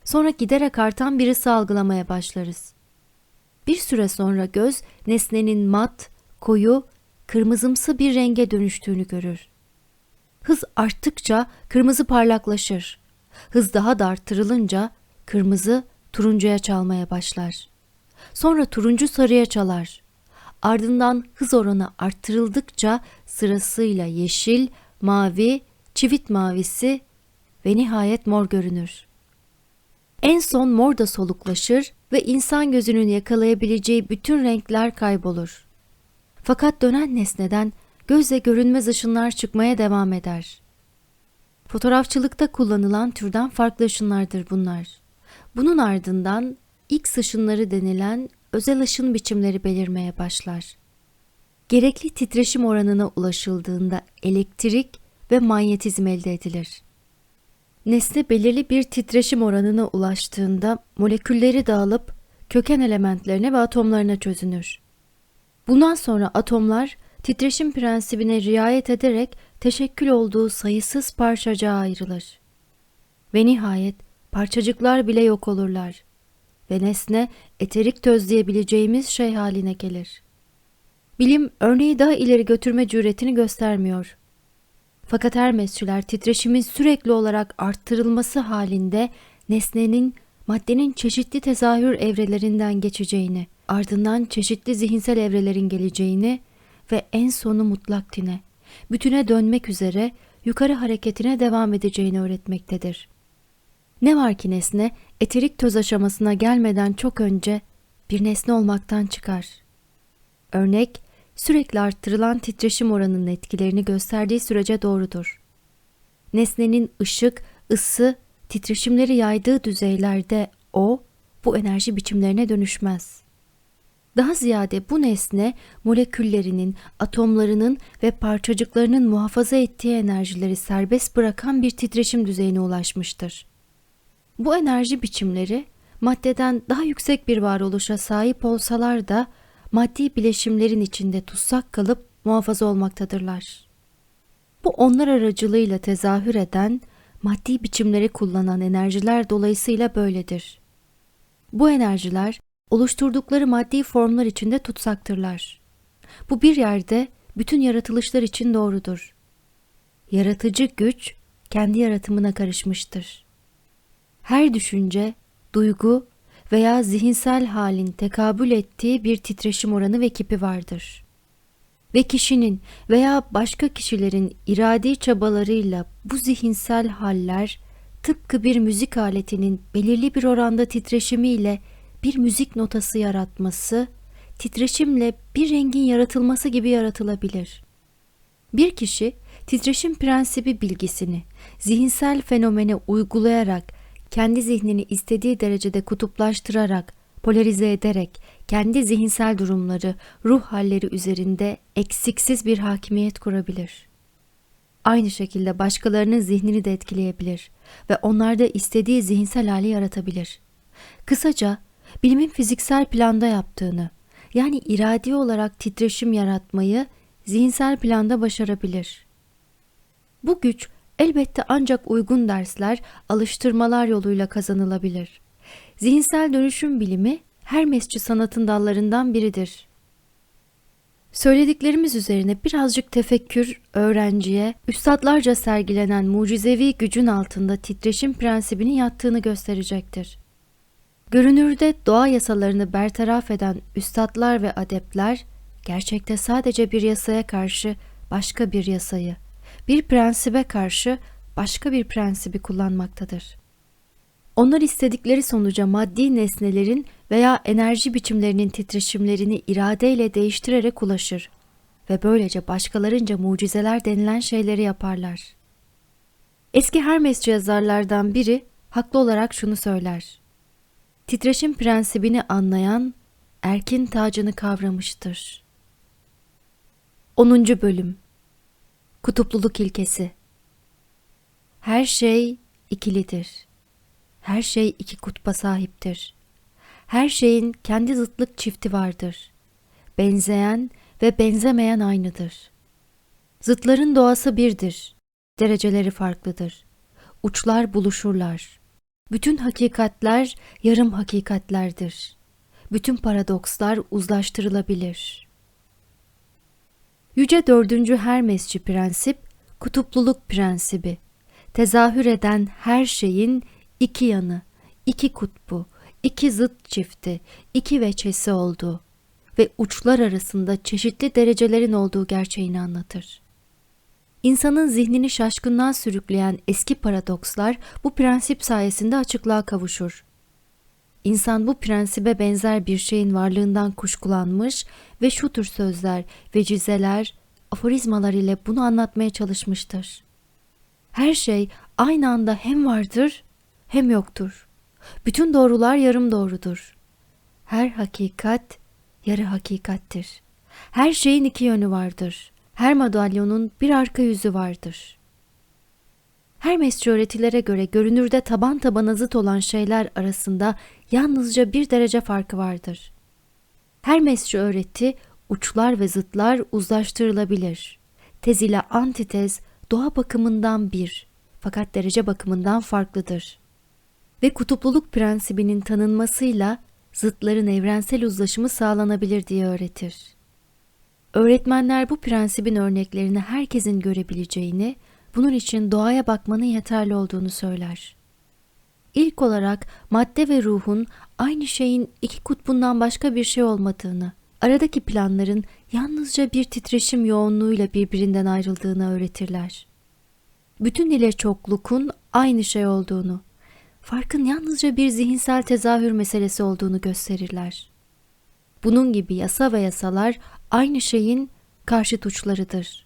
Sonra giderek artan bir ısı algılamaya başlarız. Bir süre sonra göz nesnenin mat, koyu, kırmızımsı bir renge dönüştüğünü görür. Hız arttıkça kırmızı parlaklaşır. Hız daha da arttırılınca kırmızı turuncuya çalmaya başlar. Sonra turuncu sarıya çalar. Ardından hız oranı arttırıldıkça sırasıyla yeşil, mavi, çivit mavisi ve nihayet mor görünür. En son mor da soluklaşır ve insan gözünün yakalayabileceği bütün renkler kaybolur. Fakat dönen nesneden gözle görünmez ışınlar çıkmaya devam eder. Fotoğrafçılıkta kullanılan türden farklı ışınlardır bunlar. Bunun ardından X ışınları denilen özel ışın biçimleri belirmeye başlar. Gerekli titreşim oranına ulaşıldığında elektrik ve manyetizm elde edilir. Nesne belirli bir titreşim oranına ulaştığında molekülleri dağılıp köken elementlerine ve atomlarına çözünür. Bundan sonra atomlar titreşim prensibine riayet ederek teşekkül olduğu sayısız parçacığa ayrılır. Ve nihayet parçacıklar bile yok olurlar ve nesne eterik töz diyebileceğimiz şey haline gelir. Bilim örneği daha ileri götürme cüretini göstermiyor. Fakat Hermesçiler titreşimin sürekli olarak arttırılması halinde nesnenin maddenin çeşitli tezahür evrelerinden geçeceğini, ardından çeşitli zihinsel evrelerin geleceğini ve en sonu mutlak tine, bütüne dönmek üzere yukarı hareketine devam edeceğini öğretmektedir. Ne var ki nesne eterik töz aşamasına gelmeden çok önce bir nesne olmaktan çıkar. Örnek, sürekli arttırılan titreşim oranının etkilerini gösterdiği sürece doğrudur. Nesnenin ışık, ısı, titreşimleri yaydığı düzeylerde o, bu enerji biçimlerine dönüşmez. Daha ziyade bu nesne moleküllerinin, atomlarının ve parçacıklarının muhafaza ettiği enerjileri serbest bırakan bir titreşim düzeyine ulaşmıştır. Bu enerji biçimleri maddeden daha yüksek bir varoluşa sahip olsalar da maddi bileşimlerin içinde tutsak kalıp muhafaza olmaktadırlar. Bu onlar aracılığıyla tezahür eden, maddi biçimleri kullanan enerjiler dolayısıyla böyledir. Bu enerjiler oluşturdukları maddi formlar içinde tutsaktırlar. Bu bir yerde bütün yaratılışlar için doğrudur. Yaratıcı güç kendi yaratımına karışmıştır. Her düşünce, duygu veya zihinsel halin tekabül ettiği bir titreşim oranı ve kipi vardır. Ve kişinin veya başka kişilerin iradi çabalarıyla bu zihinsel haller tıpkı bir müzik aletinin belirli bir oranda titreşimiyle bir müzik notası yaratması, titreşimle bir rengin yaratılması gibi yaratılabilir. Bir kişi titreşim prensibi bilgisini zihinsel fenomene uygulayarak kendi zihnini istediği derecede kutuplaştırarak, polarize ederek kendi zihinsel durumları, ruh halleri üzerinde eksiksiz bir hakimiyet kurabilir. Aynı şekilde başkalarının zihnini de etkileyebilir ve onlarda istediği zihinsel hali yaratabilir. Kısaca bilimin fiziksel planda yaptığını, yani iradi olarak titreşim yaratmayı zihinsel planda başarabilir. Bu güç elbette ancak uygun dersler, alıştırmalar yoluyla kazanılabilir. Zihinsel dönüşüm bilimi Hermesçi sanatın dallarından biridir. Söylediklerimiz üzerine birazcık tefekkür öğrenciye üstadlarca sergilenen mucizevi gücün altında titreşim prensibinin yattığını gösterecektir. Görünürde doğa yasalarını bertaraf eden üstadlar ve adepler gerçekte sadece bir yasaya karşı başka bir yasayı, bir prensibe karşı başka bir prensibi kullanmaktadır. Onlar istedikleri sonuca maddi nesnelerin veya enerji biçimlerinin titreşimlerini iradeyle değiştirerek ulaşır ve böylece başkalarınca mucizeler denilen şeyleri yaparlar. Eski Hermesçi yazarlardan biri haklı olarak şunu söyler. Titreşim prensibini anlayan erkin tacını kavramıştır. 10. Bölüm Kutupluluk ilkesi Her şey ikilidir. Her şey iki kutba sahiptir. Her şeyin kendi zıtlık çifti vardır. Benzeyen ve benzemeyen aynıdır. Zıtların doğası birdir. Dereceleri farklıdır. Uçlar buluşurlar. Bütün hakikatler yarım hakikatlerdir. Bütün paradokslar uzlaştırılabilir. Yüce dördüncü Hermesçi prensip, kutupluluk prensibi. Tezahür eden her şeyin iki yanı, iki kutbu, iki zıt çifti, iki veçesi olduğu ve uçlar arasında çeşitli derecelerin olduğu gerçeğini anlatır. İnsanın zihnini şaşkınlığa sürükleyen eski paradokslar bu prensip sayesinde açıklığa kavuşur. İnsan bu prensibe benzer bir şeyin varlığından kuşkulanmış ve şu tür sözler, vecizeler, aforizmalar ile bunu anlatmaya çalışmıştır. Her şey aynı anda hem vardır hem yoktur. Bütün doğrular yarım doğrudur. Her hakikat yarı hakikattir. Her şeyin iki yönü vardır. Her madalyonun bir arka yüzü vardır. Hermesçi öğretilere göre görünürde taban tabana zıt olan şeyler arasında yalnızca bir derece farkı vardır. Hermesçi öğreti uçlar ve zıtlar uzlaştırılabilir. Tez ile antitez doğa bakımından bir fakat derece bakımından farklıdır. ve kutupluluk prensibinin tanınmasıyla zıtların evrensel uzlaşımı sağlanabilir diye öğretir. Öğretmenler bu prensibin örneklerini herkesin görebileceğini, bunun için doğaya bakmanın yeterli olduğunu söyler. İlk olarak madde ve ruhun aynı şeyin iki kutbundan başka bir şey olmadığını, aradaki planların yalnızca bir titreşim yoğunluğuyla birbirinden ayrıldığını öğretirler. Bütün ile çoklukun aynı şey olduğunu, farkın yalnızca bir zihinsel tezahür meselesi olduğunu gösterirler. Bunun gibi yasa ve yasalar aynı şeyin karşıt uçlarıdır.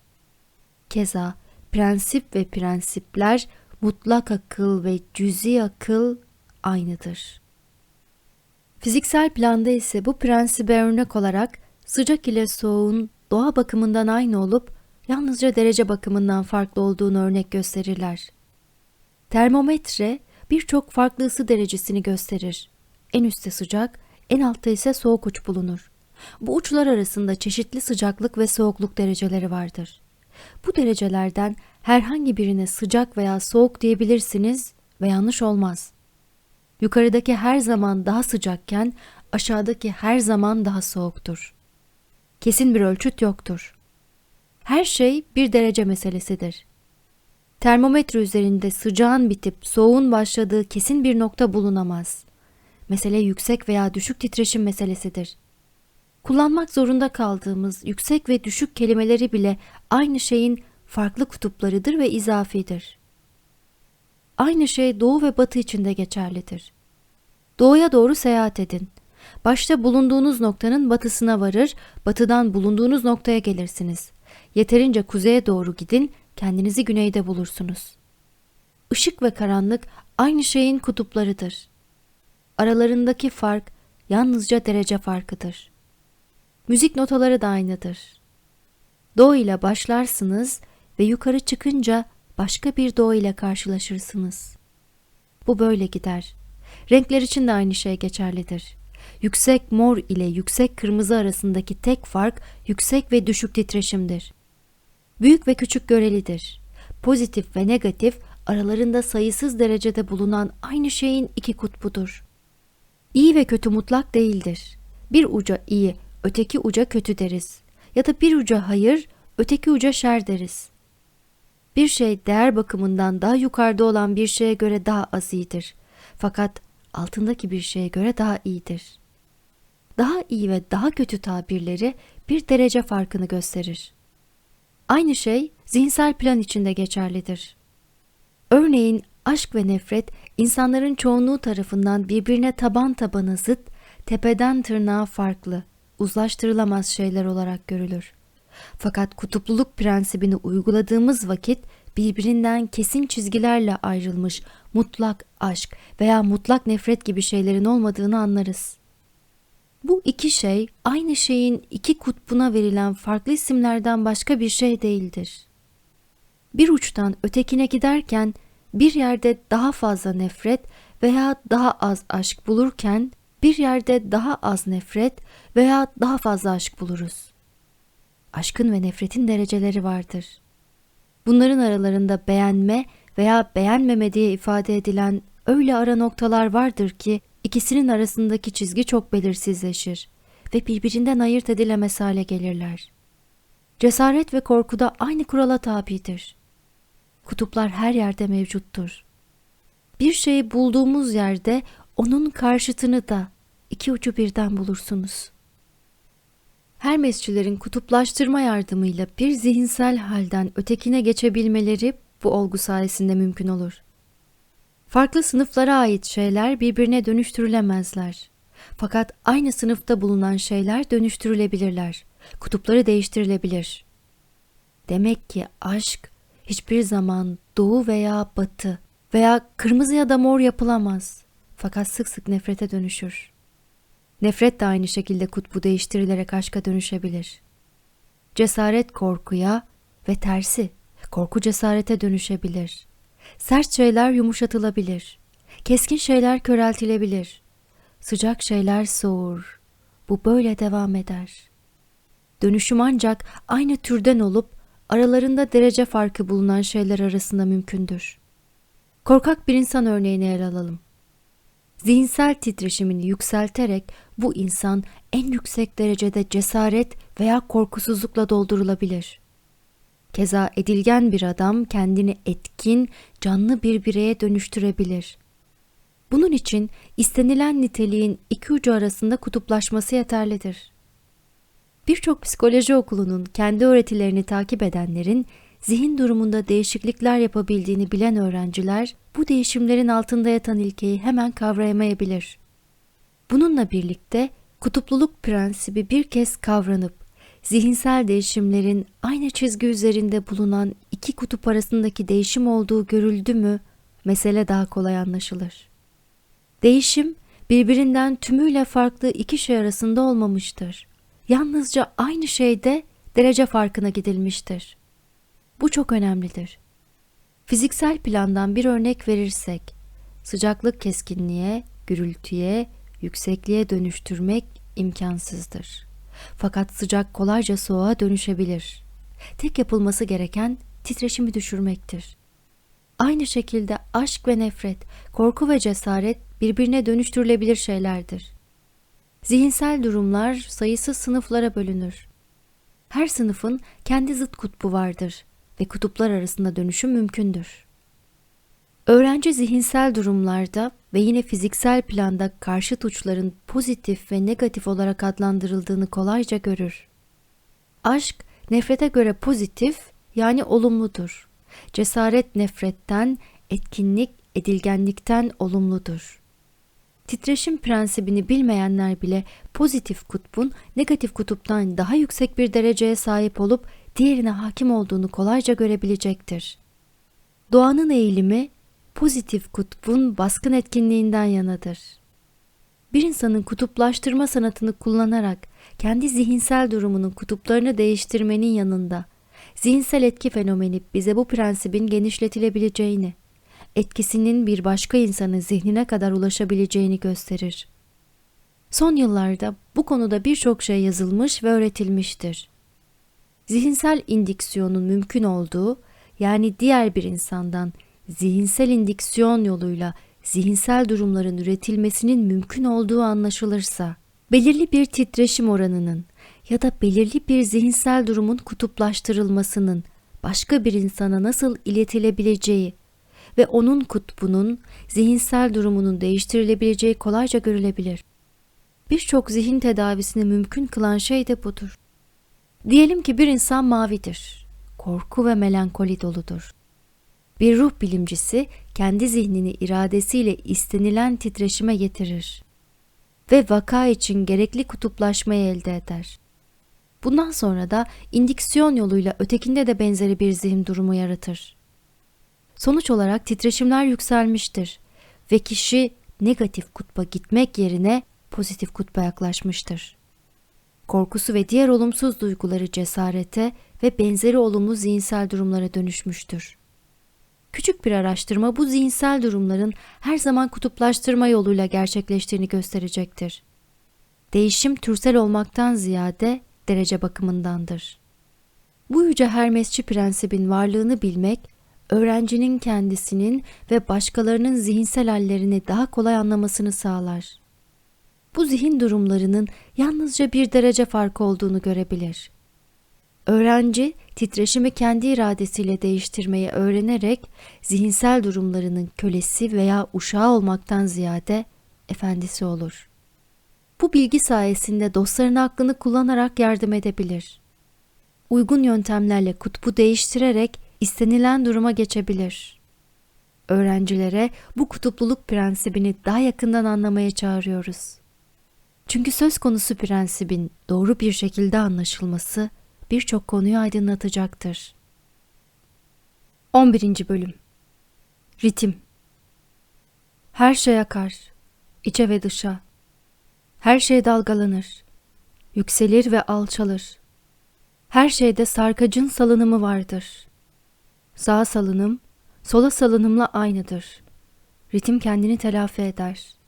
Keza prensip ve prensipler mutlak akıl ve cüzi akıl aynıdır. Fiziksel planda ise bu prensibe örnek olarak sıcak ile soğuğun doğa bakımından aynı olup yalnızca derece bakımından farklı olduğunu örnek gösterirler. Termometre birçok farklı ısı derecesini gösterir. En üstte sıcak, en altta ise soğuk uç bulunur. Bu uçlar arasında çeşitli sıcaklık ve soğukluk dereceleri vardır. Bu derecelerden herhangi birine sıcak veya soğuk diyebilirsiniz ve yanlış olmaz. Yukarıdaki her zaman daha sıcakken aşağıdaki her zaman daha soğuktur. Kesin bir ölçüt yoktur. Her şey bir derece meselesidir. Termometre üzerinde sıcağın bitip soğuğun başladığı kesin bir nokta bulunamaz. Mesele yüksek veya düşük titreşim meselesidir. Kullanmak zorunda kaldığımız yüksek ve düşük kelimeleri bile aynı şeyin farklı kutuplarıdır ve izafidir. Aynı şey doğu ve batı için de geçerlidir. Doğuya doğru seyahat edin. Başta bulunduğunuz noktanın batısına varır, batıdan bulunduğunuz noktaya gelirsiniz. Yeterince kuzeye doğru gidin, kendinizi güneyde bulursunuz. Işık ve karanlık aynı şeyin kutuplarıdır. Aralarındaki fark yalnızca derece farkıdır. Müzik notaları da aynıdır. Do ile başlarsınız ve yukarı çıkınca başka bir do ile karşılaşırsınız. Bu böyle gider. Renkler için de aynı şey geçerlidir. Yüksek mor ile yüksek kırmızı arasındaki tek fark yüksek ve düşük titreşimdir. Büyük ve küçük görelidir. Pozitif ve negatif aralarında sayısız derecede bulunan aynı şeyin iki kutbudur. İyi ve kötü mutlak değildir. Bir uca iyi, öteki uca kötü deriz. Ya da bir uca hayır, öteki uca şer deriz. Bir şey değer bakımından daha yukarıda olan bir şeye göre daha az iyidir. Fakat altındaki bir şeye göre daha iyidir. Daha iyi ve daha kötü tabirleri bir derece farkını gösterir. Aynı şey zihinsel plan içinde geçerlidir. Örneğin aşk ve nefret insanların çoğunluğu tarafından birbirine taban tabana zıt, tepeden tırnağa farklı, uzlaştırılamaz şeyler olarak görülür. Fakat kutupluluk prensibini uyguladığımız vakit birbirinden kesin çizgilerle ayrılmış mutlak aşk veya mutlak nefret gibi şeylerin olmadığını anlarız. Bu iki şey aynı şeyin iki kutbuna verilen farklı isimlerden başka bir şey değildir. Bir uçtan ötekine giderken bir yerde daha fazla nefret veya daha az aşk bulurken bir yerde daha az nefret veya daha fazla aşk buluruz. Aşkın ve nefretin dereceleri vardır. Bunların aralarında beğenme veya beğenmeme diye ifade edilen öyle ara noktalar vardır ki ikisinin arasındaki çizgi çok belirsizleşir ve birbirinden ayırt edilemez hale gelirler. Cesaret ve korku da aynı kurala tabidir. Kutuplar her yerde mevcuttur. Bir şeyi bulduğumuz yerde onun karşıtını da iki ucu birden bulursunuz. Hermesçilerin kutuplaştırma yardımıyla bir zihinsel halden ötekine geçebilmeleri bu olgu sayesinde mümkün olur. Farklı sınıflara ait şeyler birbirine dönüştürülemezler. Fakat aynı sınıfta bulunan şeyler dönüştürülebilirler. Kutupları değiştirilebilir. Demek ki aşk hiçbir zaman doğu veya batı veya kırmızı ya da mor yapılamaz. Fakat sık sık nefrete dönüşür. Nefret de aynı şekilde kutbu değiştirilerek aşka dönüşebilir. Cesaret korkuya ve tersi korku cesarete dönüşebilir. Sert şeyler yumuşatılabilir. Keskin şeyler köreltilebilir. Sıcak şeyler soğur. Bu böyle devam eder. Dönüşüm ancak aynı türden olup aralarında derece farkı bulunan şeyler arasında mümkündür. Korkak bir insan örneğini ele alalım. Zihinsel titreşimini yükselterek bu insan en yüksek derecede cesaret veya korkusuzlukla doldurulabilir. Keza edilgen bir adam kendini etkin, canlı bir bireye dönüştürebilir. Bunun için istenilen niteliğin iki ucu arasında kutuplaşması yeterlidir. Birçok psikoloji okulunun kendi öğretilerini takip edenlerin zihin durumunda değişiklikler yapabildiğini bilen öğrenciler bu değişimlerin altında yatan ilkeyi hemen kavrayamayabilir. Bununla birlikte kutupluluk prensibi bir kez kavranıp zihinsel değişimlerin aynı çizgi üzerinde bulunan iki kutup arasındaki değişim olduğu görüldü mü mesele daha kolay anlaşılır. Değişim birbirinden tümüyle farklı iki şey arasında olmamıştır. Yalnızca aynı şeyde derece farkına gidilmiştir. Bu çok önemlidir. Fiziksel plandan bir örnek verirsek, sıcaklık keskinliğe, gürültüye, yüksekliğe dönüştürmek imkansızdır. Fakat sıcak kolayca soğuğa dönüşebilir. Tek yapılması gereken titreşimi düşürmektir. Aynı şekilde aşk ve nefret, korku ve cesaret birbirine dönüştürülebilir şeylerdir. Zihinsel durumlar sayısız sınıflara bölünür. Her sınıfın kendi zıt kutbu vardır ve kutuplar arasında dönüşüm mümkündür. Öğrenci zihinsel durumlarda ve yine fiziksel planda karşıt uçların pozitif ve negatif olarak adlandırıldığını kolayca görür. Aşk, nefrete göre pozitif yani olumludur. Cesaret nefretten, etkinlik edilgenlikten olumludur. Titreşim prensibini bilmeyenler bile pozitif kutbun negatif kutuptan daha yüksek bir dereceye sahip olup diğerine hakim olduğunu kolayca görebilecektir. Doğanın eğilimi pozitif kutbun baskın etkinliğinden yanadır. Bir insanın kutuplaştırma sanatını kullanarak kendi zihinsel durumunun kutuplarını değiştirmenin yanında zihinsel etki fenomeni bize bu prensibin genişletilebileceğini, etkisinin bir başka insanın zihnine kadar ulaşabileceğini gösterir. Son yıllarda bu konuda birçok şey yazılmış ve öğretilmiştir. Zihinsel indiksiyonun mümkün olduğu, yani diğer bir insandan zihinsel indiksiyon yoluyla zihinsel durumların üretilmesinin mümkün olduğu anlaşılırsa, belirli bir titreşim oranının ya da belirli bir zihinsel durumun kutuplaştırılmasının başka bir insana nasıl iletilebileceği ve onun kutbunun zihinsel durumunun değiştirilebileceği kolayca görülebilir. Birçok zihin tedavisini mümkün kılan şey de budur. Diyelim ki bir insan mavidir. Korku ve melankoli doludur. Bir ruh bilimcisi kendi zihnini iradesiyle istenilen titreşime getirir ve vaka için gerekli kutuplaşmayı elde eder. Bundan sonra da indiksiyon yoluyla ötekinde de benzeri bir zihin durumu yaratır. Sonuç olarak titreşimler yükselmiştir ve kişi negatif kutba gitmek yerine pozitif kutba yaklaşmıştır. Korkusu ve diğer olumsuz duyguları cesarete ve benzeri olumlu zihinsel durumlara dönüşmüştür. Küçük bir araştırma bu zihinsel durumların her zaman kutuplaştırma yoluyla gerçekleştiğini gösterecektir. Değişim türsel olmaktan ziyade derece bakımındandır. Bu yüce Hermesçi prensibin varlığını bilmek, öğrencinin kendisinin ve başkalarının zihinsel hallerini daha kolay anlamasını sağlar. Bu zihin durumlarının yalnızca bir derece farkı olduğunu görebilir. Öğrenci titreşimi kendi iradesiyle değiştirmeyi öğrenerek zihinsel durumlarının kölesi veya uşağı olmaktan ziyade efendisi olur. Bu bilgi sayesinde dostların aklını kullanarak yardım edebilir. Uygun yöntemlerle kutbu değiştirerek istenilen duruma geçebilir. Öğrencilere bu kutupluluk prensibini daha yakından anlamaya çağırıyoruz. Çünkü söz konusu prensibin doğru bir şekilde anlaşılması birçok konuyu aydınlatacaktır. 11. Bölüm Ritim Her şey akar, içe ve dışa. Her şey dalgalanır, yükselir ve alçalır. Her şeyde sarkacın salınımı vardır. Sağ salınım, sola salınımla aynıdır. Ritim kendini telafi eder.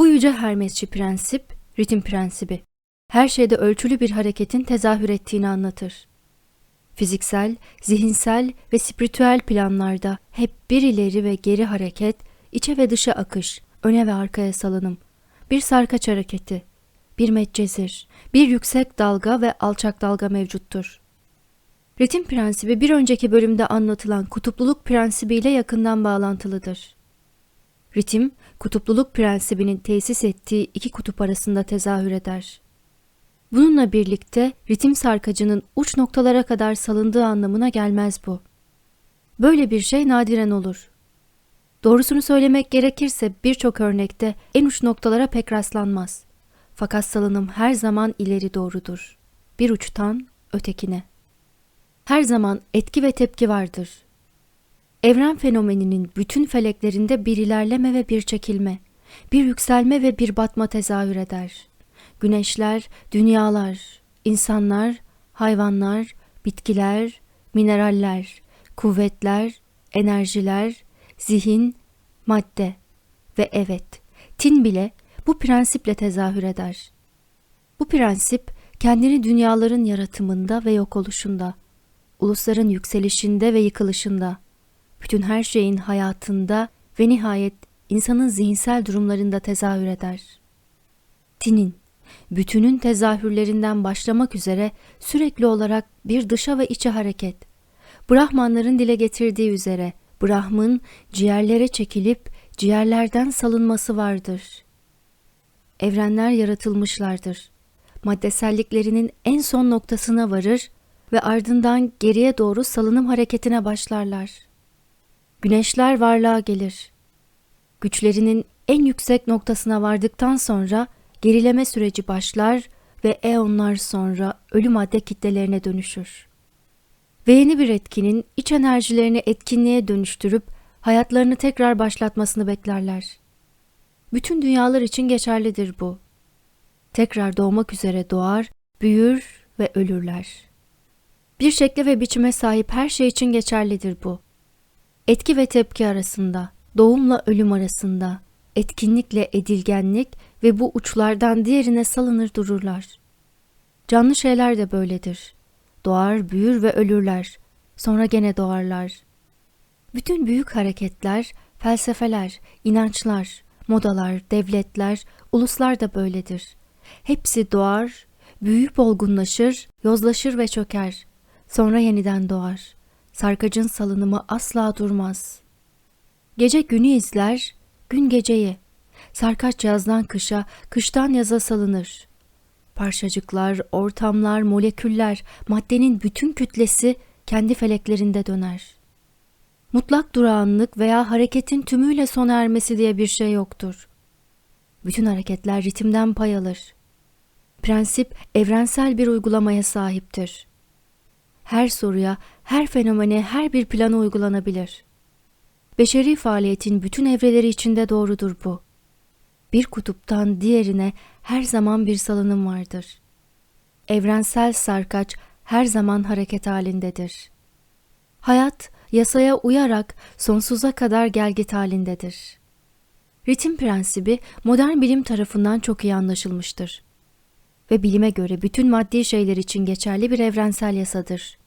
Bu yüce Hermesçi prensip, ritim prensibi her şeyde ölçülü bir hareketin tezahür ettiğini anlatır. Fiziksel, zihinsel ve spiritüel planlarda hep bir ileri ve geri hareket, içe ve dışa akış, öne ve arkaya salınım, bir sarkaç hareketi, bir medcezir, bir yüksek dalga ve alçak dalga mevcuttur. Ritim prensibi bir önceki bölümde anlatılan kutupluluk prensibiyle yakından bağlantılıdır. Ritim, kutupluluk prensibinin tesis ettiği iki kutup arasında tezahür eder. Bununla birlikte ritim sarkacının uç noktalara kadar salındığı anlamına gelmez bu. Böyle bir şey nadiren olur. Doğrusunu söylemek gerekirse birçok örnekte en uç noktalara pek rastlanmaz. Fakat salınım her zaman ileri doğrudur. Bir uçtan ötekine. Her zaman etki ve tepki vardır. Evren fenomeninin bütün feleklerinde bir ilerleme ve bir çekilme, bir yükselme ve bir batma tezahür eder. Güneşler, dünyalar, insanlar, hayvanlar, bitkiler, mineraller, kuvvetler, enerjiler, zihin, madde ve evet, tin bile bu prensiple tezahür eder. Bu prensip kendini dünyaların yaratımında ve yok oluşunda, ulusların yükselişinde ve yıkılışında, bütün her şeyin hayatında ve nihayet insanın zihinsel durumlarında tezahür eder. Tinin, bütünün tezahürlerinden başlamak üzere sürekli olarak bir dışa ve içe hareket, Brahmanların dile getirdiği üzere Brahmın ciğerlere çekilip ciğerlerden salınması vardır. Evrenler yaratılmışlardır. Maddeselliklerinin en son noktasına varır ve ardından geriye doğru salınım hareketine başlarlar. Güneşler varlığa gelir. Güçlerinin en yüksek noktasına vardıktan sonra gerileme süreci başlar ve eonlar sonra ölü madde kitlelerine dönüşür. Ve yeni bir etkinin iç enerjilerini etkinliğe dönüştürüp hayatlarını tekrar başlatmasını beklerler. Bütün dünyalar için geçerlidir bu. Tekrar doğmak üzere doğar, büyür ve ölürler. Bir şekle ve biçime sahip her şey için geçerlidir bu. Etki ve tepki arasında, doğumla ölüm arasında, etkinlikle edilgenlik ve bu uçlardan diğerine salınır dururlar. Canlı şeyler de böyledir. Doğar, büyür ve ölürler. Sonra gene doğarlar. Bütün büyük hareketler, felsefeler, inançlar, modalar, devletler, uluslar da böyledir. Hepsi doğar, büyüyüp olgunlaşır, yozlaşır ve çöker. Sonra yeniden doğar. Sarkacın salınımı asla durmaz. Gece günü izler, gün geceyi. Sarkaç yazdan kışa, kıştan yaza salınır. Parçacıklar, ortamlar, moleküller, maddenin bütün kütlesi kendi feleklerinde döner. Mutlak durağanlık veya hareketin tümüyle sona ermesi diye bir şey yoktur. Bütün hareketler ritimden pay alır. Prensip evrensel bir uygulamaya sahiptir. Her soruya, her fenomene, her bir plana uygulanabilir. Beşeri faaliyetin bütün evreleri içinde doğrudur bu. Bir kutuptan diğerine her zaman bir salınım vardır. Evrensel sarkaç her zaman hareket halindedir. Hayat yasaya uyarak sonsuza kadar gelgit halindedir. Ritim prensibi modern bilim tarafından çok iyi anlaşılmıştır. Ve bilime göre bütün maddi şeyler için geçerli bir evrensel yasadır.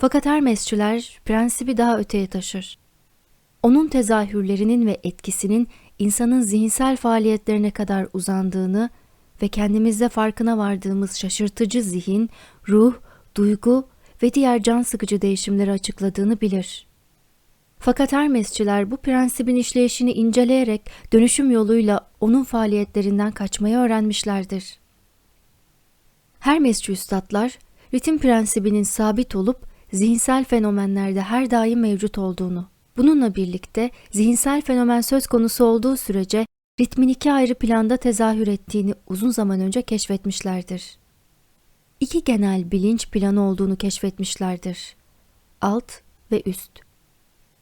Fakat Hermesçiler prensibi daha öteye taşır. Onun tezahürlerinin ve etkisinin insanın zihinsel faaliyetlerine kadar uzandığını ve kendimizde farkına vardığımız şaşırtıcı zihin, ruh, duygu ve diğer can sıkıcı değişimleri açıkladığını bilir. Fakat Hermesçiler bu prensibin işleyişini inceleyerek dönüşüm yoluyla onun faaliyetlerinden kaçmayı öğrenmişlerdir. Hermesçi üstadlar, ritim prensibinin sabit olup zihinsel fenomenlerde her daim mevcut olduğunu, bununla birlikte zihinsel fenomen söz konusu olduğu sürece ritmin iki ayrı planda tezahür ettiğini uzun zaman önce keşfetmişlerdir iki genel bilinç planı olduğunu keşfetmişlerdir. Alt ve üst.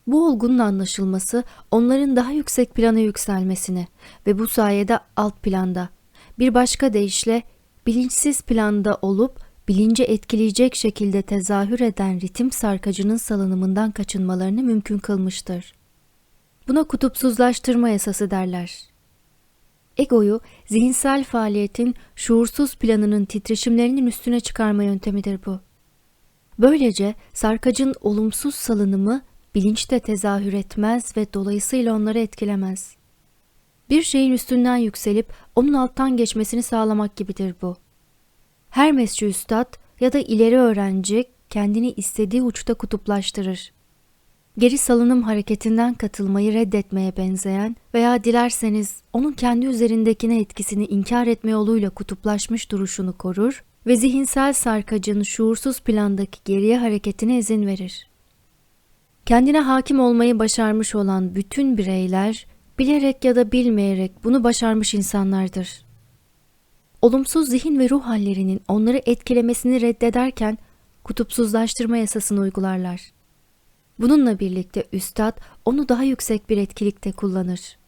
Bu olgunun anlaşılması onların daha yüksek plana yükselmesini ve bu sayede alt planda, bir başka deyişle bilinçsiz planda olup bilinci etkileyecek şekilde tezahür eden ritim sarkacının salınımından kaçınmalarını mümkün kılmıştır. Buna kutupsuzlaştırma yasası derler. Egoyu zihinsel faaliyetin şuursuz planının titreşimlerinin üstüne çıkarma yöntemidir bu. Böylece sarkacın olumsuz salınımı bilinç de tezahür etmez ve dolayısıyla onları etkilemez. Bir şeyin üstünden yükselip onun alttan geçmesini sağlamak gibidir bu. Her mescü üstad ya da ileri öğrenci kendini istediği uçta kutuplaştırır. Geri salınım hareketinden katılmayı reddetmeye benzeyen veya dilerseniz onun kendi üzerindekine etkisini inkar etme yoluyla kutuplaşmış duruşunu korur ve zihinsel sarkacın şuursuz plandaki geriye hareketine izin verir. Kendine hakim olmayı başarmış olan bütün bireyler bilerek ya da bilmeyerek bunu başarmış insanlardır. Olumsuz zihin ve ruh hallerinin onları etkilemesini reddederken kutupsuzlaştırma yasasını uygularlar. Bununla birlikte üstad onu daha yüksek bir etkilikte kullanır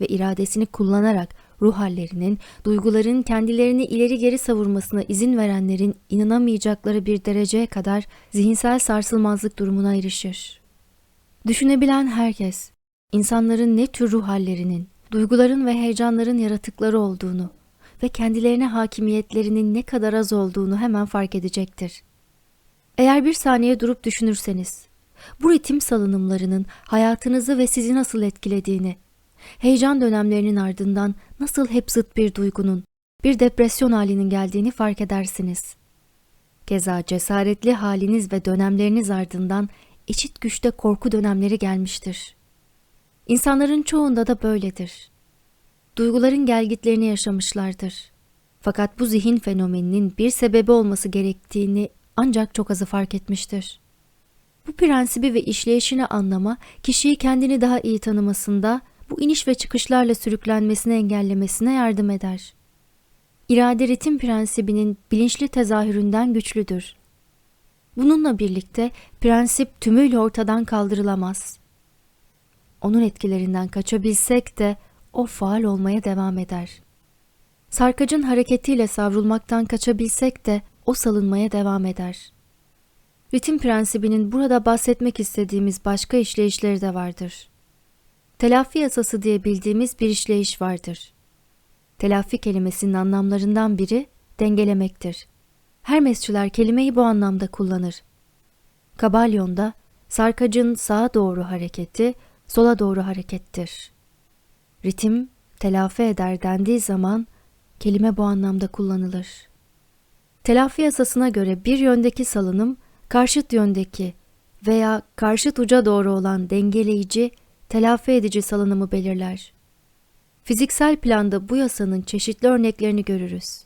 ve iradesini kullanarak ruh hallerinin, duyguların kendilerini ileri geri savurmasına izin verenlerin inanamayacakları bir dereceye kadar zihinsel sarsılmazlık durumuna erişir. Düşünebilen herkes, insanların ne tür ruh hallerinin, duyguların ve heyecanların yaratıkları olduğunu ve kendilerine hakimiyetlerinin ne kadar az olduğunu hemen fark edecektir. Eğer bir saniye durup düşünürseniz, bu ritim salınımlarının hayatınızı ve sizi nasıl etkilediğini, heyecan dönemlerinin ardından nasıl hep zıt bir duygunun, bir depresyon halinin geldiğini fark edersiniz. Keza cesaretli haliniz ve dönemleriniz ardından eşit güçte korku dönemleri gelmiştir. İnsanların çoğunda da böyledir. Duyguların gelgitlerini yaşamışlardır. Fakat bu zihin fenomeninin bir sebebi olması gerektiğini ancak çok azı fark etmiştir. Bu prensibi ve işleyişini anlama, kişiyi kendini daha iyi tanımasında, bu iniş ve çıkışlarla sürüklenmesini engellemesine yardım eder. İrade ritim prensibinin bilinçli tezahüründen güçlüdür. Bununla birlikte prensip tümüyle ortadan kaldırılamaz. Onun etkilerinden kaçabilsek de o faal olmaya devam eder. Sarkacın hareketiyle savrulmaktan kaçabilsek de o salınmaya devam eder. Ritim prensibinin burada bahsetmek istediğimiz başka işleyişleri de vardır. Telafi yasası diye bildiğimiz bir işleyiş vardır. Telafi kelimesinin anlamlarından biri dengelemektir. Hermesçiler kelimeyi bu anlamda kullanır. Kabalyon'da sarkacın sağa doğru hareketi, sola doğru harekettir. Ritim telafi eder dendiği zaman kelime bu anlamda kullanılır. Telafi yasasına göre bir yöndeki salınım karşıt yöndeki veya karşıt uca doğru olan dengeleyici, telafi edici salınımı belirler. Fiziksel planda bu yasanın çeşitli örneklerini görürüz.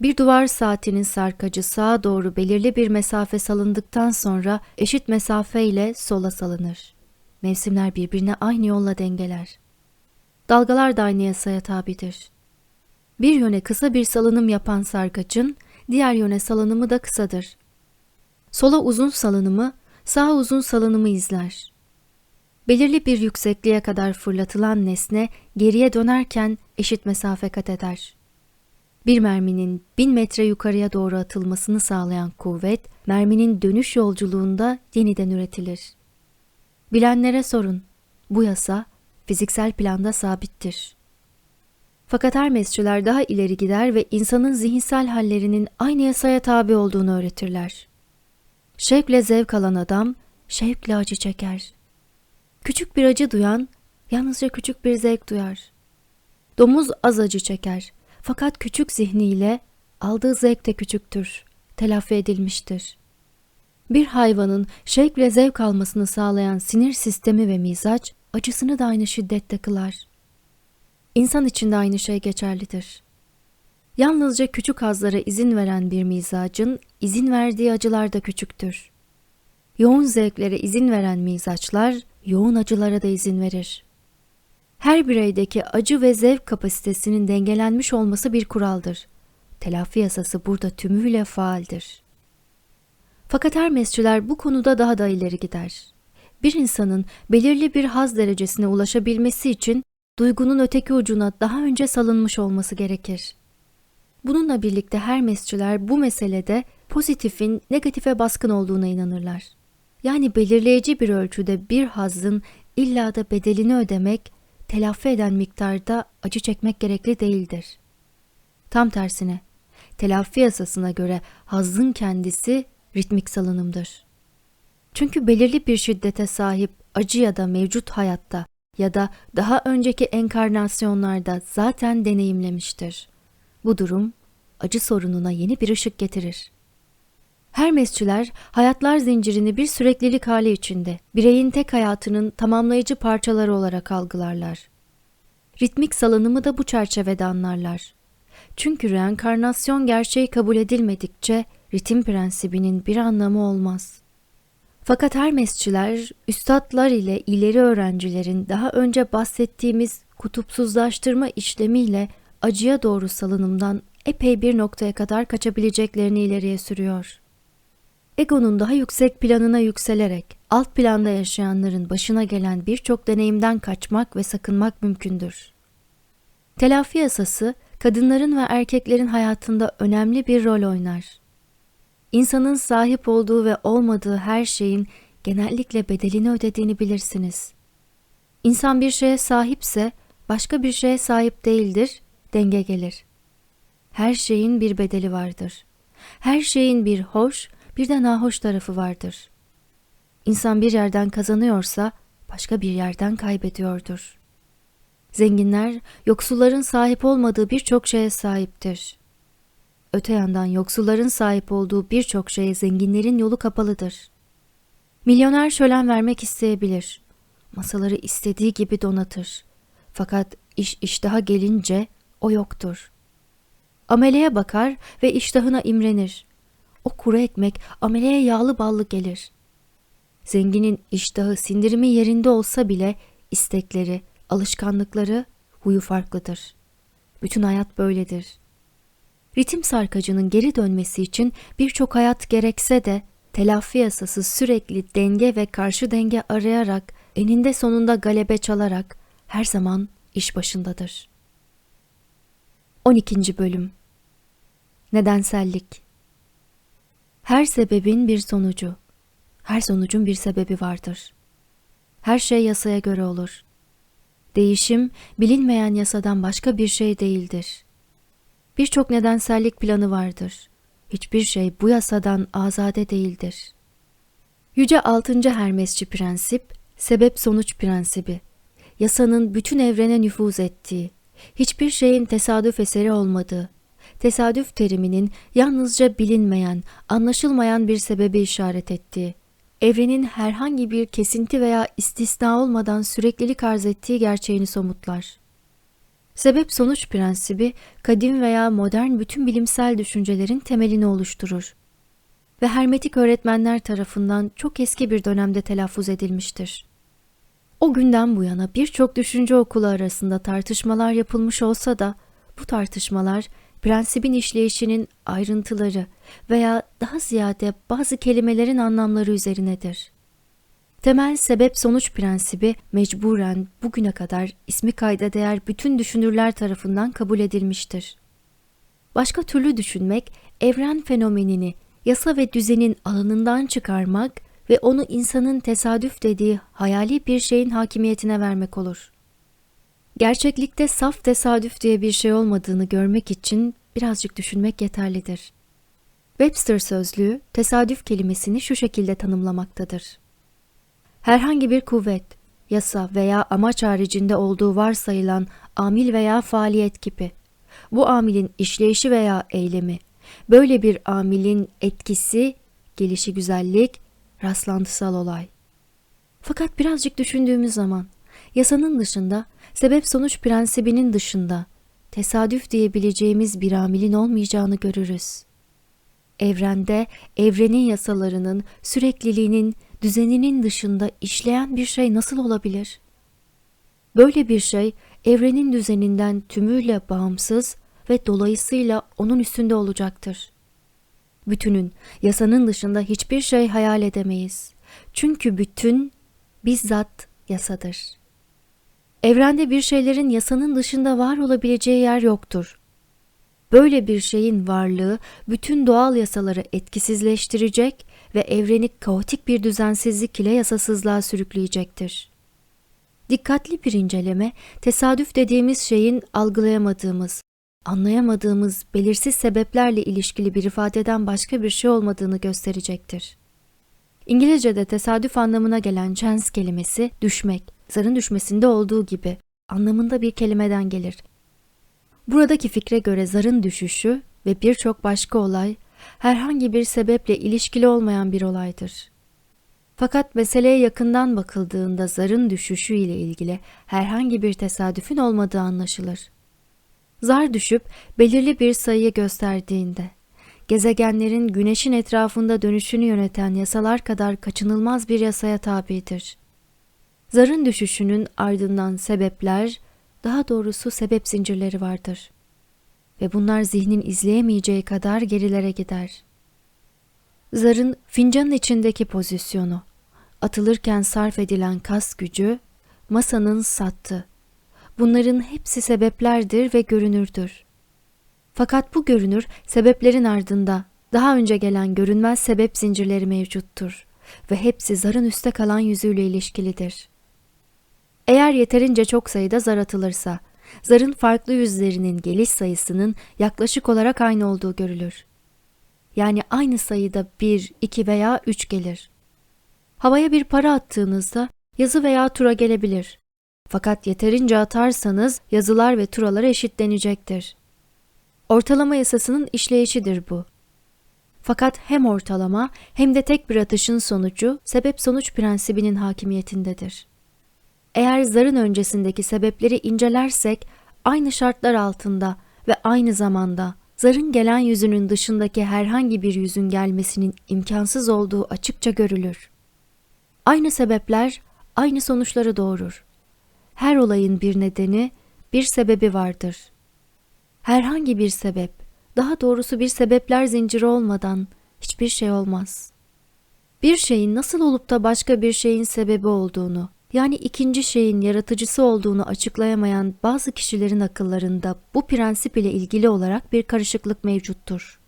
Bir duvar saatinin sarkacı sağa doğru belirli bir mesafe salındıktan sonra eşit mesafe ile sola salınır. Mevsimler birbirine aynı yolla dengeler. Dalgalar da aynı yasaya tabidir. Bir yöne kısa bir salınım yapan sarkaçın diğer yöne salınımı da kısadır. Sola uzun salınımı, sağa uzun salınımı izler. Belirli bir yüksekliğe kadar fırlatılan nesne geriye dönerken eşit mesafe kat eder. Bir merminin bin metre yukarıya doğru atılmasını sağlayan kuvvet, merminin dönüş yolculuğunda yeniden üretilir. Bilenlere sorun, bu yasa fiziksel planda sabittir. Fakat Hermesçiler daha ileri gider ve insanın zihinsel hallerinin aynı yasaya tabi olduğunu öğretirler. Şevkle zevk alan adam, şevkle acı çeker. Küçük bir acı duyan, yalnızca küçük bir zevk duyar. Domuz az acı çeker, fakat küçük zihniyle aldığı zevk de küçüktür, telafi edilmiştir. Bir hayvanın şevkle zevk almasını sağlayan sinir sistemi ve mizaç, acısını da aynı şiddette kılar. İnsan için de aynı şey geçerlidir. Yalnızca küçük hazlara izin veren bir mizacın izin verdiği acılar da küçüktür. Yoğun zevklere izin veren mizaçlar yoğun acılara da izin verir. Her bireydeki acı ve zevk kapasitesinin dengelenmiş olması bir kuraldır. Telafi yasası burada tümüyle faaldir. Fakat Hermesçiler bu konuda daha da ileri gider. Bir insanın belirli bir haz derecesine ulaşabilmesi için duygunun öteki ucuna daha önce salınmış olması gerekir. Bununla birlikte Hermesçiler bu meselede pozitifin negatife baskın olduğuna inanırlar. Yani belirleyici bir ölçüde bir hazın illa da bedelini ödemek, telafi eden miktarda acı çekmek gerekli değildir. Tam tersine, telafi yasasına göre hazın kendisi ritmik salınımdır. Çünkü belirli bir şiddete sahip acı ya da mevcut hayatta ya da daha önceki enkarnasyonlarda zaten deneyimlemiştir. Bu durum acı sorununa yeni bir ışık getirir. Hermesçiler hayatlar zincirini bir süreklilik hali içinde, bireyin tek hayatının tamamlayıcı parçaları olarak algılarlar. Ritmik salınımı da bu çerçevede anlarlar. Çünkü reenkarnasyon gerçeği kabul edilmedikçe ritim prensibinin bir anlamı olmaz. Fakat Hermesçiler, üstadlar ile ileri öğrencilerin daha önce bahsettiğimiz kutupsuzlaştırma işlemiyle acıya doğru salınımdan epey bir noktaya kadar kaçabileceklerini ileriye sürüyor. Egonun daha yüksek planına yükselerek alt planda yaşayanların başına gelen birçok deneyimden kaçmak ve sakınmak mümkündür. Telafi yasası kadınların ve erkeklerin hayatında önemli bir rol oynar. İnsanın sahip olduğu ve olmadığı her şeyin genellikle bedelini ödediğini bilirsiniz. İnsan bir şeye sahipse başka bir şeye sahip değildir, denge gelir. Her şeyin bir bedeli vardır. Her şeyin bir hoş, bir de nahoş tarafı vardır. İnsan bir yerden kazanıyorsa başka bir yerden kaybediyordur. Zenginler yoksulların sahip olmadığı birçok şeye sahiptir. Öte yandan yoksulların sahip olduğu birçok şeye zenginlerin yolu kapalıdır. Milyoner şölen vermek isteyebilir. Masaları istediği gibi donatır. Fakat iş iştaha gelince o yoktur. Ameleye bakar ve iştahına imrenir. O kuru ekmek ameleye yağlı ballı gelir. Zenginin iştahı sindirimi yerinde olsa bile istekleri, alışkanlıkları, huyu farklıdır. Bütün hayat böyledir. Ritim sarkacının geri dönmesi için birçok hayat gerekse de telafi yasası sürekli denge ve karşı denge arayarak eninde sonunda galebe çalarak her zaman iş başındadır. 12. Bölüm Nedensellik Her sebebin bir sonucu, her sonucun bir sebebi vardır. Her şey yasaya göre olur. Değişim, bilinmeyen yasadan başka bir şey değildir. Birçok nedensellik planı vardır. Hiçbir şey bu yasadan azade değildir. Yüce 6. Hermesçi prensip, sebep-sonuç prensibi. Yasanın bütün evrene nüfuz ettiği, hiçbir şeyin tesadüf eseri olmadığı, tesadüf teriminin yalnızca bilinmeyen, anlaşılmayan bir sebebi işaret ettiği, evrenin herhangi bir kesinti veya istisna olmadan süreklilik arz ettiği gerçeğini somutlar. Sebep-sonuç prensibi, kadim veya modern bütün bilimsel düşüncelerin temelini oluşturur ve hermetik öğretmenler tarafından çok eski bir dönemde telaffuz edilmiştir. O günden bu yana birçok düşünce okulu arasında tartışmalar yapılmış olsa da bu tartışmalar prensibin işleyişinin ayrıntıları veya daha ziyade bazı kelimelerin anlamları üzerinedir. Temel sebep-sonuç prensibi mecburen bugüne kadar ismi kayda değer bütün düşünürler tarafından kabul edilmiştir. Başka türlü düşünmek, evren fenomenini yasa ve düzenin alanından çıkarmak ve onu insanın tesadüf dediği hayali bir şeyin hakimiyetine vermek olur. Gerçeklikte saf tesadüf diye bir şey olmadığını görmek için birazcık düşünmek yeterlidir. Webster sözlüğü tesadüf kelimesini şu şekilde tanımlamaktadır. Herhangi bir kuvvet, yasa veya amaç haricinde olduğu varsayılan amil veya faaliyet gibi. Bu amilin işleyişi veya eylemi, böyle bir amilin etkisi, gelişi güzellik, rastlantısal olay. Fakat birazcık düşündüğümüz zaman yasanın dışında, sebep-sonuç prensibinin dışında tesadüf diyebileceğimiz bir amilin olmayacağını görürüz. Evrende, evrenin yasalarının, sürekliliğinin, düzeninin dışında işleyen bir şey nasıl olabilir? Böyle bir şey, evrenin düzeninden tümüyle bağımsız ve dolayısıyla onun üstünde olacaktır. Bütünün, yasanın dışında hiçbir şey hayal edemeyiz. Çünkü bütün bizzat yasadır. Evrende bir şeylerin yasanın dışında var olabileceği yer yoktur. Böyle bir şeyin varlığı bütün doğal yasaları etkisizleştirecek ve evreni kaotik bir düzensizlik ile yasasızlığa sürükleyecektir. Dikkatli bir inceleme, tesadüf dediğimiz şeyin algılayamadığımız, anlayamadığımız belirsiz sebeplerle ilişkili bir ifadeden başka bir şey olmadığını gösterecektir. İngilizce'de tesadüf anlamına gelen chance kelimesi düşmek, zarın düşmesinde olduğu gibi anlamında bir kelimeden gelir. Buradaki fikre göre zarın düşüşü ve birçok başka olay herhangi bir sebeple ilişkili olmayan bir olaydır. Fakat meseleye yakından bakıldığında zarın düşüşü ile ilgili herhangi bir tesadüfün olmadığı anlaşılır. Zar düşüp belirli bir sayıyı gösterdiğinde, gezegenlerin güneşin etrafında dönüşünü yöneten yasalar kadar kaçınılmaz bir yasaya tabidir. Zarın düşüşünün ardından sebepler, daha doğrusu sebep zincirleri vardır. Ve bunlar zihnin izleyemeyeceği kadar gerilere gider. Zarın fincanın içindeki pozisyonu, atılırken sarf edilen kas gücü, masanın sattı. Bunların hepsi sebeplerdir ve görünürdür. Fakat bu görünür sebeplerin ardında daha önce gelen görünmez sebep zincirleri mevcuttur ve hepsi zarın üstte kalan yüzüyle ilişkilidir. Eğer yeterince çok sayıda zar atılırsa, zarın farklı yüzlerinin geliş sayısının yaklaşık olarak aynı olduğu görülür. Yani aynı sayıda 1, 2 veya 3 gelir. Havaya bir para attığınızda yazı veya tura gelebilir. Fakat yeterince atarsanız yazılar ve turalar eşitlenecektir. Ortalama yasasının işleyişidir bu. Fakat hem ortalama hem de tek bir atışın sonucu sebep-sonuç prensibinin hakimiyetindedir. Eğer zarın öncesindeki sebepleri incelersek aynı şartlar altında ve aynı zamanda zarın gelen yüzünün dışındaki herhangi bir yüzün gelmesinin imkansız olduğu açıkça görülür. Aynı sebepler aynı sonuçları doğurur. Her olayın bir nedeni, bir sebebi vardır. Herhangi bir sebep, daha doğrusu bir sebepler zinciri olmadan hiçbir şey olmaz. Bir şeyin nasıl olup da başka bir şeyin sebebi olduğunu, yani ikinci şeyin yaratıcısı olduğunu açıklayamayan bazı kişilerin akıllarında bu prensip ile ilgili olarak bir karışıklık mevcuttur.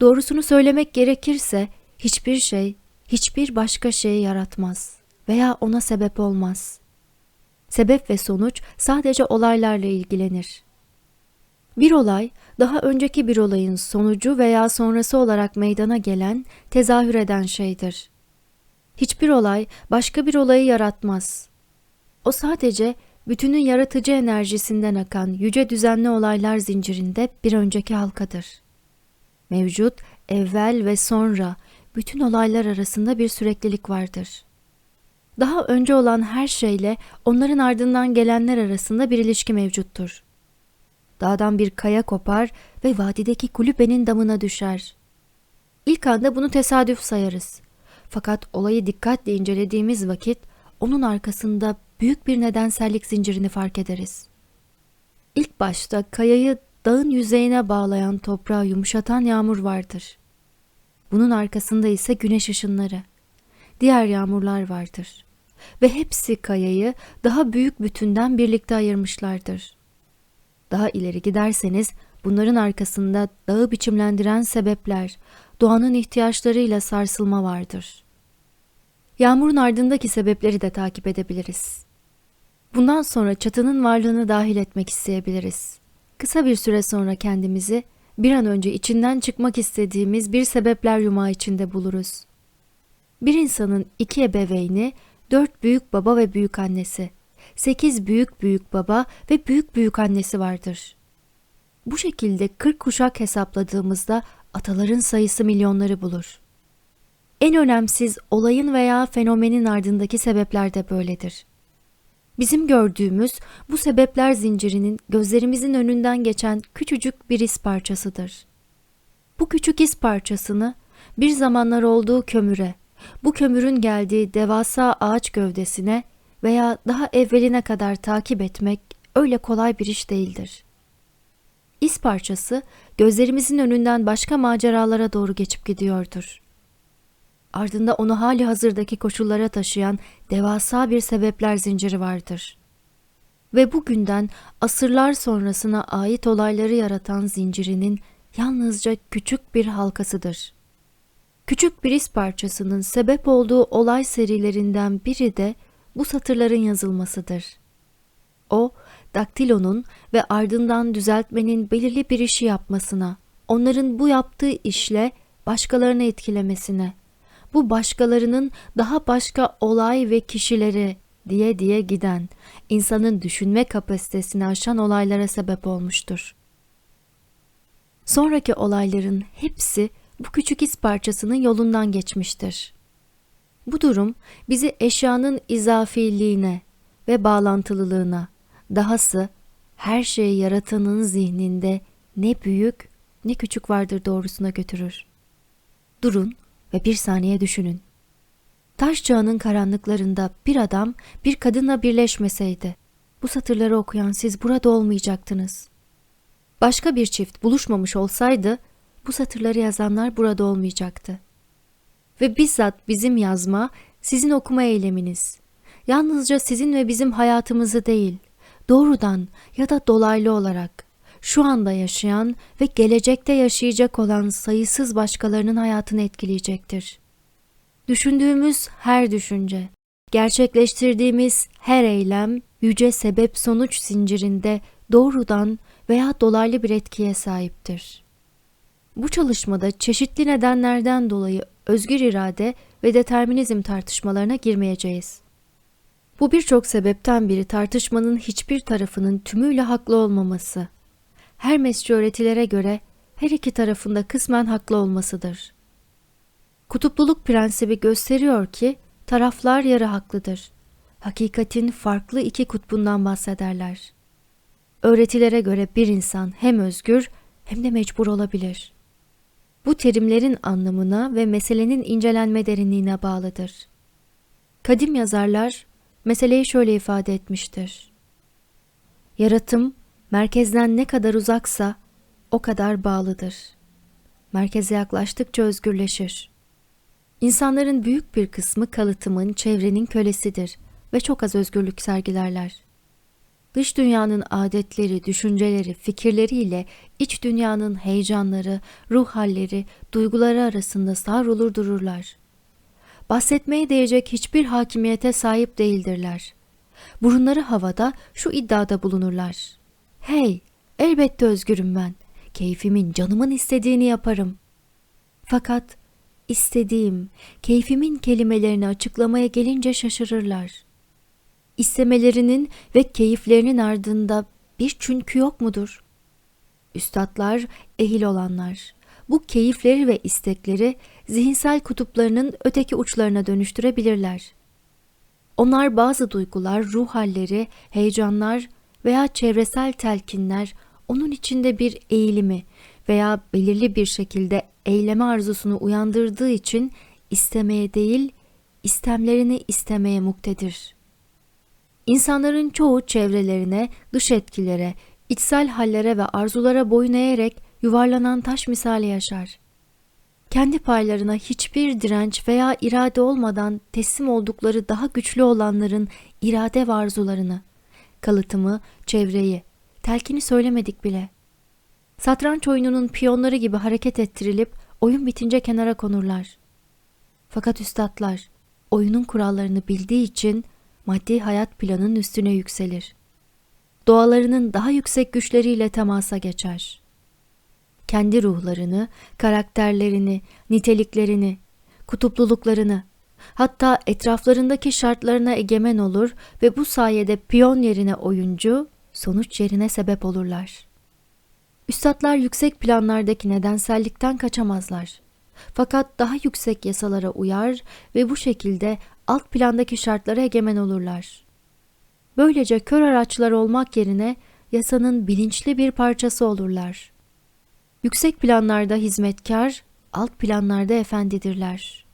Doğrusunu söylemek gerekirse hiçbir şey hiçbir başka şeyi yaratmaz veya ona sebep olmaz. Sebep ve sonuç sadece olaylarla ilgilenir. Bir olay, daha önceki bir olayın sonucu veya sonrası olarak meydana gelen, tezahür eden şeydir. Hiçbir olay başka bir olayı yaratmaz. O sadece bütünün yaratıcı enerjisinden akan yüce düzenli olaylar zincirinde bir önceki halkadır. Mevcut, evvel ve sonra bütün olaylar arasında bir süreklilik vardır. Daha önce olan her şeyle onların ardından gelenler arasında bir ilişki mevcuttur. Dağdan bir kaya kopar ve vadideki kulübenin damına düşer. İlk anda bunu tesadüf sayarız. Fakat olayı dikkatle incelediğimiz vakit onun arkasında büyük bir nedensellik zincirini fark ederiz. İlk başta kayayı dağın yüzeyine bağlayan toprağı yumuşatan yağmur vardır. Bunun arkasında ise güneş ışınları, diğer yağmurlar vardır. Ve hepsi kayayı daha büyük bütünden birlikte ayırmışlardır. Daha ileri giderseniz bunların arkasında dağı biçimlendiren sebepler, doğanın ihtiyaçlarıyla sarsılma vardır. Yağmurun ardındaki sebepleri de takip edebiliriz. Bundan sonra çatının varlığını dahil etmek isteyebiliriz. Kısa bir süre sonra kendimizi bir an önce içinden çıkmak istediğimiz bir sebepler yumağı içinde buluruz. Bir insanın iki ebeveyni, dört büyük baba ve büyük annesi, sekiz büyük büyük baba ve büyük büyük annesi vardır. Bu şekilde kırk kuşak hesapladığımızda ataların sayısı milyonları bulur. En önemsiz olayın veya fenomenin ardındaki sebepler de böyledir. Bizim gördüğümüz bu sebepler zincirinin gözlerimizin önünden geçen küçücük bir iz parçasıdır. Bu küçük iz parçasını bir zamanlar olduğu kömüre, bu kömürün geldiği devasa ağaç gövdesine veya daha evveline kadar takip etmek öyle kolay bir iş değildir. İz parçası gözlerimizin önünden başka maceralara doğru geçip gidiyordur. Ardında onu hali hazırdaki koşullara taşıyan devasa bir sebepler zinciri vardır. Ve bugünden asırlar sonrasına ait olayları yaratan zincirinin yalnızca küçük bir halkasıdır. Küçük bir iz parçasının sebep olduğu olay serilerinden biri de bu satırların yazılmasıdır. O, daktilonun ve ardından düzeltmenin belirli bir işi yapmasına, onların bu yaptığı işle başkalarını etkilemesine, bu başkalarının daha başka olay ve kişileri diye diye giden, insanın düşünme kapasitesini aşan olaylara sebep olmuştur. Sonraki olayların hepsi bu küçük iz parçasının yolundan geçmiştir. Bu durum bizi eşyanın izafiliğine ve bağlantılılığına, dahası her şeyi yaratanın zihninde ne büyük ne küçük vardır doğrusuna götürür. Durun ve bir saniye düşünün. Taş çağının karanlıklarında bir adam bir kadınla birleşmeseydi, bu satırları okuyan siz burada olmayacaktınız. Başka bir çift buluşmamış olsaydı, bu satırları yazanlar burada olmayacaktı. Ve bizzat bizim yazma, sizin okuma eyleminiz. Yalnızca sizin ve bizim hayatımızı değil, doğrudan ya da dolaylı olarak şu anda yaşayan ve gelecekte yaşayacak olan sayısız başkalarının hayatını etkileyecektir. Düşündüğümüz her düşünce, gerçekleştirdiğimiz her eylem yüce sebep sonuç zincirinde doğrudan veya dolaylı bir etkiye sahiptir. Bu çalışmada çeşitli nedenlerden dolayı özgür irade ve determinizm tartışmalarına girmeyeceğiz. Bu birçok sebepten biri tartışmanın hiçbir tarafının tümüyle haklı olmaması. Her mesci öğretilere göre her iki tarafında kısmen haklı olmasıdır. Kutupluluk prensibi gösteriyor ki taraflar yarı haklıdır. Hakikatin farklı iki kutbundan bahsederler. Öğretilere göre bir insan hem özgür hem de mecbur olabilir. Bu terimlerin anlamına ve meselenin incelenme derinliğine bağlıdır. Kadim yazarlar meseleyi şöyle ifade etmiştir. Yaratım merkezden ne kadar uzaksa o kadar bağlıdır. Merkeze yaklaştıkça özgürleşir. İnsanların büyük bir kısmı kalıtımın, çevrenin kölesidir ve çok az özgürlük sergilerler. Dış dünyanın adetleri, düşünceleri, fikirleriyle iç dünyanın heyecanları, ruh halleri, duyguları arasında savrulur dururlar. Bahsetmeye değecek hiçbir hakimiyete sahip değildirler. Burunları havada şu iddiada bulunurlar. Hey, elbette özgürüm ben. Keyfimin, canımın istediğini yaparım. Fakat istediğim, keyfimin kelimelerini açıklamaya gelince şaşırırlar. İstemelerinin ve keyiflerinin ardında bir çünkü yok mudur? Üstadlar, ehil olanlar, bu keyifleri ve istekleri zihinsel kutuplarının öteki uçlarına dönüştürebilirler. Onlar bazı duygular, ruh halleri, heyecanlar veya çevresel telkinler onun içinde bir eğilimi veya belirli bir şekilde eyleme arzusunu uyandırdığı için istemeye değil, istemlerini istemeye muktedir. İnsanların çoğu çevrelerine, dış etkilere, içsel hallere ve arzulara boyun eğerek yuvarlanan taş misali yaşar. Kendi paylarına hiçbir direnç veya irade olmadan teslim oldukları daha güçlü olanların irade ve arzularını, kalıtımı, çevreyi, telkini söylemedik bile. Satranç oyununun piyonları gibi hareket ettirilip oyun bitince kenara konurlar. Fakat üstadlar oyunun kurallarını bildiği için maddi hayat planının üstüne yükselir. Doğalarının daha yüksek güçleriyle temasa geçer. Kendi ruhlarını, karakterlerini, niteliklerini, kutupluluklarını, hatta etraflarındaki şartlarına egemen olur ve bu sayede piyon yerine oyuncu, sonuç yerine sebep olurlar. Üstadlar yüksek planlardaki nedensellikten kaçamazlar. Fakat daha yüksek yasalara uyar ve bu şekilde alt plandaki şartlara egemen olurlar. Böylece kör araçlar olmak yerine yasanın bilinçli bir parçası olurlar. Yüksek planlarda hizmetkar, alt planlarda efendidirler.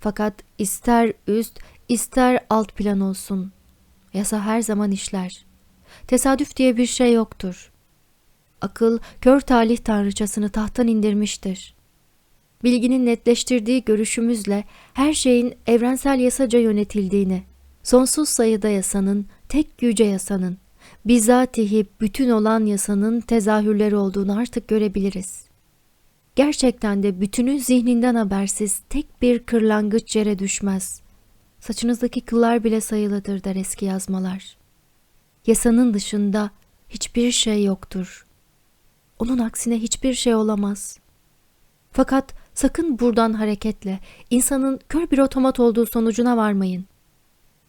Fakat ister üst, ister alt plan olsun. Yasa her zaman işler. Tesadüf diye bir şey yoktur. Akıl kör talih tanrıçasını tahttan indirmiştir. Bilginin netleştirdiği görüşümüzle her şeyin evrensel yasaca yönetildiğini, sonsuz sayıda yasanın, tek yüce yasanın, bizatihi bütün olan yasanın tezahürleri olduğunu artık görebiliriz. Gerçekten de bütünü zihninden habersiz tek bir kırlangıç yere düşmez. Saçınızdaki kıllar bile sayılıdır der eski yazmalar. Yasanın dışında hiçbir şey yoktur. Onun aksine hiçbir şey olamaz. Fakat Sakın buradan hareketle insanın kör bir otomat olduğu sonucuna varmayın.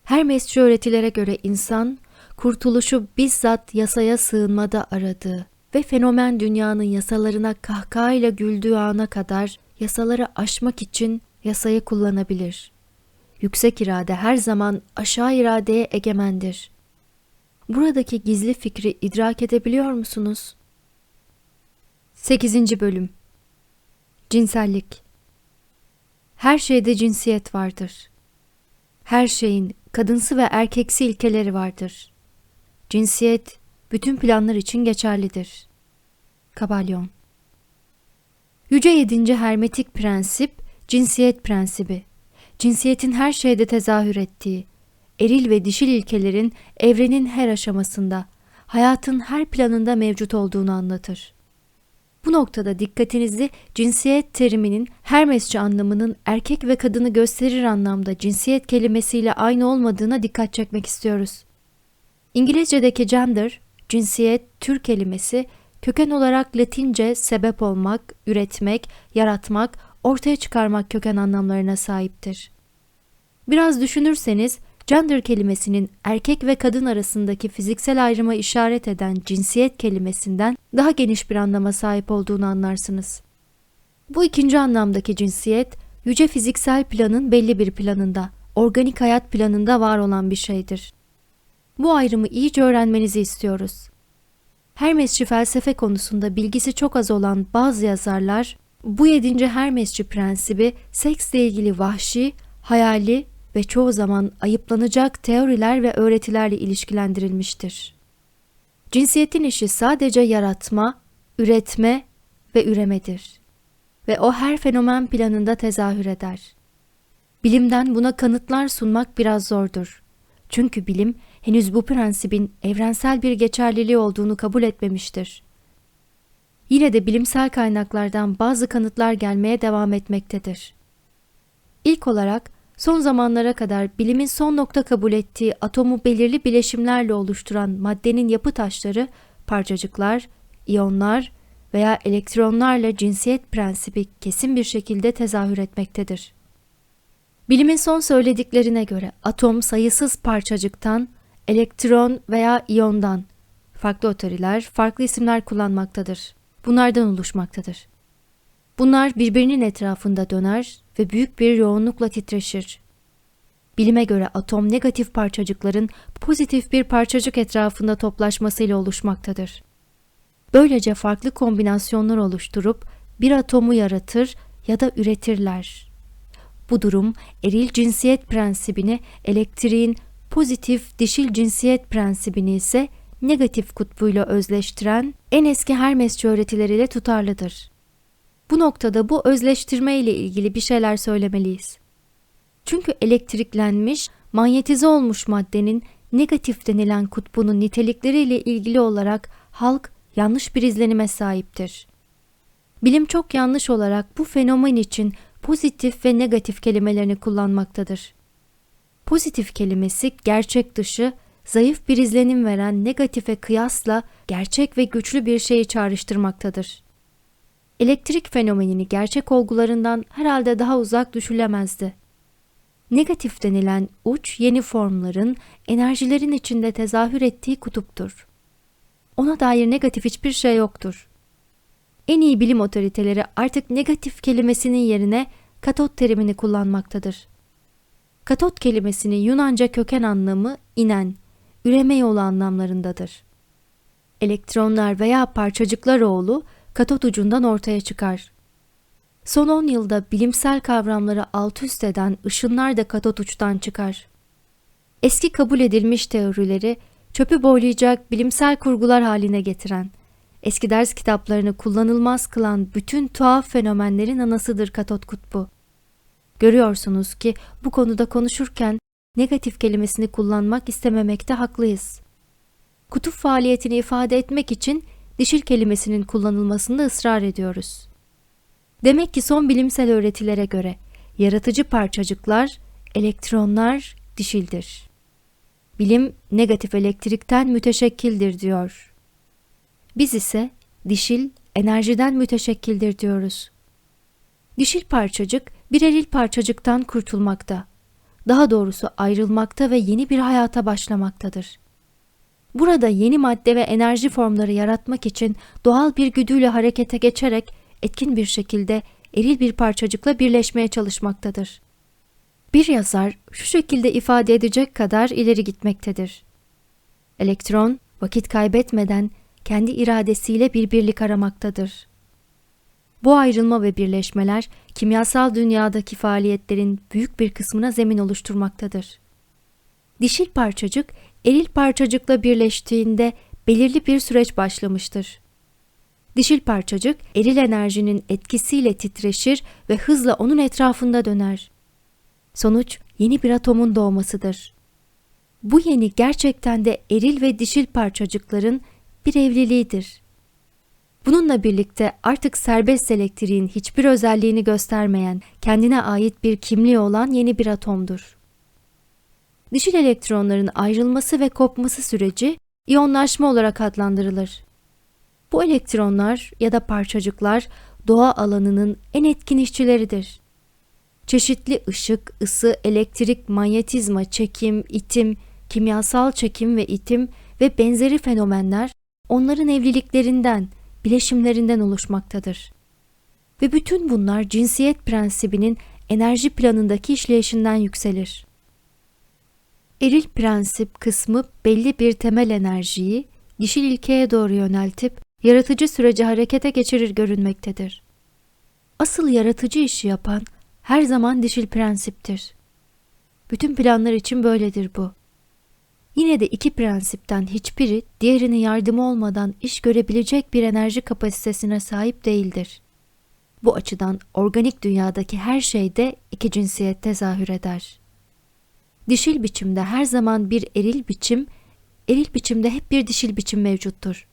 Hermesçi öğretilere göre insan kurtuluşu bizzat yasaya sığınmada aradığı ve fenomen dünyanın yasalarına kahkahayla güldüğü ana kadar yasaları aşmak için yasayı kullanabilir. Yüksek irade her zaman aşağı iradeye egemendir. Buradaki gizli fikri idrak edebiliyor musunuz? 8. Bölüm Cinsellik Her şeyde cinsiyet vardır. Her şeyin kadınsı ve erkeksi ilkeleri vardır. Cinsiyet bütün planlar için geçerlidir. Kabalyon Yüce yedinci hermetik prensip, cinsiyet prensibi. Cinsiyetin her şeyde tezahür ettiği, eril ve dişil ilkelerin evrenin her aşamasında, hayatın her planında mevcut olduğunu anlatır. Bu noktada dikkatinizi cinsiyet teriminin Hermesçi anlamının erkek ve kadını gösterir anlamda cinsiyet kelimesiyle aynı olmadığına dikkat çekmek istiyoruz. İngilizce'deki gender, cinsiyet, tür kelimesi köken olarak Latince sebep olmak, üretmek, yaratmak, ortaya çıkarmak köken anlamlarına sahiptir. Biraz düşünürseniz gender kelimesinin erkek ve kadın arasındaki fiziksel ayrıma işaret eden cinsiyet kelimesinden daha geniş bir anlama sahip olduğunu anlarsınız. Bu ikinci anlamdaki cinsiyet, yüce fiziksel planın belli bir planında, organik hayat planında var olan bir şeydir. Bu ayrımı iyice öğrenmenizi istiyoruz. Hermesçi felsefe konusunda bilgisi çok az olan bazı yazarlar, bu yedinci Hermesçi prensibi seksle ilgili vahşi, hayali ve çoğu zaman ayıplanacak teoriler ve öğretilerle ilişkilendirilmiştir. Cinsiyetin işi sadece yaratma, üretme ve üremedir. Ve o her fenomen planında tezahür eder. Bilimden buna kanıtlar sunmak biraz zordur. Çünkü bilim henüz bu prensibin evrensel bir geçerliliği olduğunu kabul etmemiştir. Yine de bilimsel kaynaklardan bazı kanıtlar gelmeye devam etmektedir. İlk olarak son zamanlara kadar bilimin son nokta kabul ettiği atomu belirli bileşimlerle oluşturan maddenin yapı taşları, parçacıklar, iyonlar veya elektronlarla cinsiyet prensibi kesin bir şekilde tezahür etmektedir. Bilimin son söylediklerine göre atom sayısız parçacıktan, elektron veya iyondan, farklı otoriler farklı isimler kullanmaktadır. Bunlardan oluşmaktadır. Bunlar birbirinin etrafında döner ve büyük bir yoğunlukla titreşir. Bilime göre atom negatif parçacıkların pozitif bir parçacık etrafında toplaşmasıyla oluşmaktadır. Böylece farklı kombinasyonlar oluşturup bir atomu yaratır ya da üretirler. Bu durum eril cinsiyet prensibini elektriğin pozitif dişil cinsiyet prensibini ise negatif kutbuyla özleştiren en eski Hermesçi öğretileriyle tutarlıdır. Bu noktada bu özleştirme ile ilgili bir şeyler söylemeliyiz. Çünkü elektriklenmiş, manyetize olmuş maddenin negatif denilen kutbunun nitelikleriyle ilgili olarak halk yanlış bir izlenime sahiptir. Bilim çok yanlış olarak bu fenomen için pozitif ve negatif kelimelerini kullanmaktadır. Pozitif kelimesi gerçek dışı, zayıf bir izlenim veren negatife kıyasla gerçek ve güçlü bir şeyi çağrıştırmaktadır. Elektrik fenomenini gerçek olgularından herhalde daha uzak düşülemezdi. Negatif denilen uç yeni formların, enerjilerin içinde tezahür ettiği kutuptur. Ona dair negatif hiçbir şey yoktur. En iyi bilim otoriteleri artık negatif kelimesinin yerine katot terimini kullanmaktadır. Katot kelimesinin Yunanca köken anlamı inen, üreme yolu anlamlarındadır. Elektronlar veya parçacıklar oğlu katot ucundan ortaya çıkar. Son 10 yılda bilimsel kavramları alt üst eden ışınlar da katot uçtan çıkar. Eski kabul edilmiş teorileri çöpü boylayacak bilimsel kurgular haline getiren, eski ders kitaplarını kullanılmaz kılan bütün tuhaf fenomenlerin anasıdır katot kutbu. Görüyorsunuz ki bu konuda konuşurken negatif kelimesini kullanmak istememekte haklıyız. Kutup faaliyetini ifade etmek için dişil kelimesinin kullanılmasında ısrar ediyoruz. Demek ki son bilimsel öğretilere göre yaratıcı parçacıklar, elektronlar dişildir. Bilim negatif elektrikten müteşekkildir diyor. Biz ise dişil enerjiden müteşekkildir diyoruz. Dişil parçacık bir eril parçacıktan kurtulmakta. Daha doğrusu ayrılmakta ve yeni bir hayata başlamaktadır. Burada yeni madde ve enerji formları yaratmak için doğal bir güdüyle harekete geçerek etkin bir şekilde eril bir parçacıkla birleşmeye çalışmaktadır. Bir yazar şu şekilde ifade edecek kadar ileri gitmektedir. Elektron vakit kaybetmeden kendi iradesiyle bir birlik aramaktadır. Bu ayrılma ve birleşmeler kimyasal dünyadaki faaliyetlerin büyük bir kısmına zemin oluşturmaktadır. Dişil parçacık eril parçacıkla birleştiğinde belirli bir süreç başlamıştır. Dişil parçacık eril enerjinin etkisiyle titreşir ve hızla onun etrafında döner. Sonuç yeni bir atomun doğmasıdır. Bu yeni gerçekten de eril ve dişil parçacıkların bir evliliğidir. Bununla birlikte artık serbest elektriğin hiçbir özelliğini göstermeyen, kendine ait bir kimliği olan yeni bir atomdur. Dişil elektronların ayrılması ve kopması süreci iyonlaşma olarak adlandırılır. Bu elektronlar ya da parçacıklar doğa alanının en etkin işçileridir. Çeşitli ışık, ısı, elektrik, manyetizma, çekim, itim, kimyasal çekim ve itim ve benzeri fenomenler onların evliliklerinden, bileşimlerinden oluşmaktadır. Ve bütün bunlar cinsiyet prensibinin enerji planındaki işleyişinden yükselir. Eril prensip kısmı belli bir temel enerjiyi dişil ilkeye doğru yöneltip yaratıcı süreci harekete geçirir görünmektedir. Asıl yaratıcı işi yapan her zaman dişil prensiptir. Bütün planlar için böyledir bu. Yine de iki prensipten hiçbiri diğerinin yardımı olmadan iş görebilecek bir enerji kapasitesine sahip değildir. Bu açıdan organik dünyadaki her şeyde iki cinsiyet tezahür eder. Dişil biçimde her zaman bir eril biçim, eril biçimde hep bir dişil biçim mevcuttur.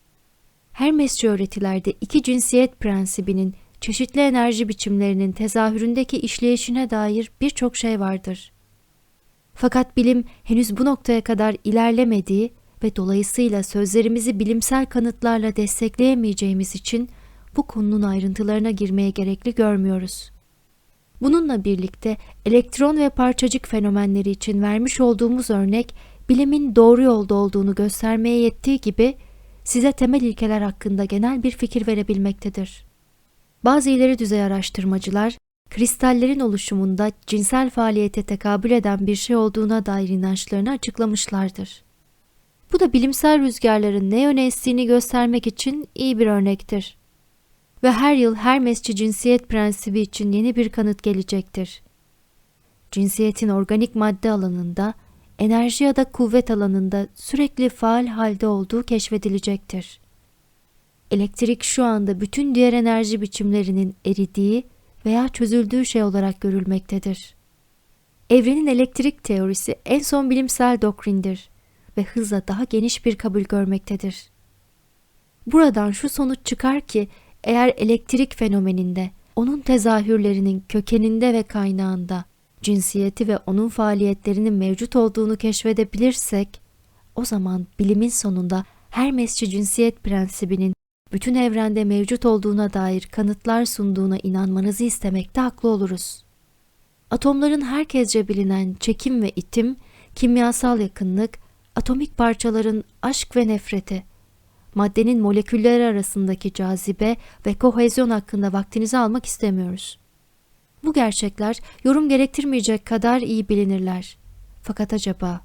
Hermesçi öğretilerde iki cinsiyet prensibinin çeşitli enerji biçimlerinin tezahüründeki işleyişine dair birçok şey vardır. Fakat bilim henüz bu noktaya kadar ilerlemediği ve dolayısıyla sözlerimizi bilimsel kanıtlarla destekleyemeyeceğimiz için bu konunun ayrıntılarına girmeye gerekli görmüyoruz. Bununla birlikte elektron ve parçacık fenomenleri için vermiş olduğumuz örnek bilimin doğru yolda olduğunu göstermeye yettiği gibi size temel ilkeler hakkında genel bir fikir verebilmektedir. Bazı ileri düzey araştırmacılar kristallerin oluşumunda cinsel faaliyete tekabül eden bir şey olduğuna dair inançlarını açıklamışlardır. Bu da bilimsel rüzgarların ne yöne estiğini göstermek için iyi bir örnektir. Ve her yıl Hermesçi cinsiyet prensibi için yeni bir kanıt gelecektir. Cinsiyetin organik madde alanında, enerji ya da kuvvet alanında sürekli faal halde olduğu keşfedilecektir. Elektrik şu anda bütün diğer enerji biçimlerinin eridiği veya çözüldüğü şey olarak görülmektedir. Evrenin elektrik teorisi en son bilimsel doktrindir ve hızla daha geniş bir kabul görmektedir. Buradan şu sonuç çıkar ki eğer elektrik fenomeninde, onun tezahürlerinin kökeninde ve kaynağında cinsiyeti ve onun faaliyetlerinin mevcut olduğunu keşfedebilirsek, o zaman bilimin sonunda Hermesçi cinsiyet prensibinin bütün evrende mevcut olduğuna dair kanıtlar sunduğuna inanmanızı istemekte haklı oluruz. Atomların herkesce bilinen çekim ve itim, kimyasal yakınlık, atomik parçaların aşk ve nefreti, maddenin molekülleri arasındaki cazibe ve kohezyon hakkında vaktinizi almak istemiyoruz. Bu gerçekler yorum gerektirmeyecek kadar iyi bilinirler. Fakat acaba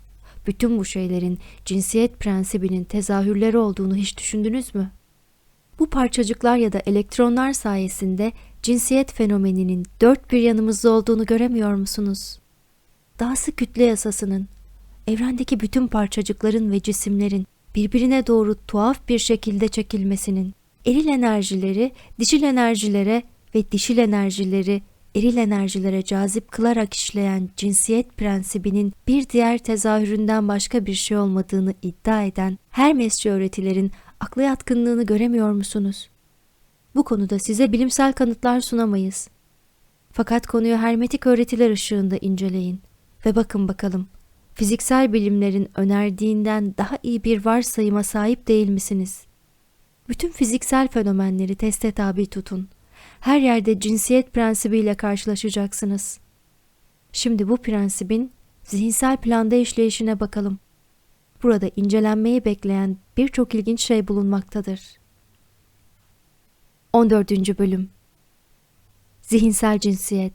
bütün bu şeylerin cinsiyet prensibinin tezahürleri olduğunu hiç düşündünüz mü? Bu parçacıklar ya da elektronlar sayesinde cinsiyet fenomeninin dört bir yanımızda olduğunu göremiyor musunuz? Dahası kütle yasasının, evrendeki bütün parçacıkların ve cisimlerin birbirine doğru tuhaf bir şekilde çekilmesinin, eril enerjileri dişil enerjilere ve dişil enerjileri eril enerjilere cazip kılarak işleyen cinsiyet prensibinin bir diğer tezahüründen başka bir şey olmadığını iddia eden Hermesçi öğretilerin akla yatkınlığını göremiyor musunuz? Bu konuda size bilimsel kanıtlar sunamayız. Fakat konuyu hermetik öğretiler ışığında inceleyin ve bakın bakalım fiziksel bilimlerin önerdiğinden daha iyi bir varsayıma sahip değil misiniz? Bütün fiziksel fenomenleri teste tabi tutun. her yerde cinsiyet prensibiyle karşılaşacaksınız. Şimdi bu prensibin zihinsel planda işleyişine bakalım. Burada incelenmeyi bekleyen birçok ilginç şey bulunmaktadır. 14. Bölüm Zihinsel Cinsiyet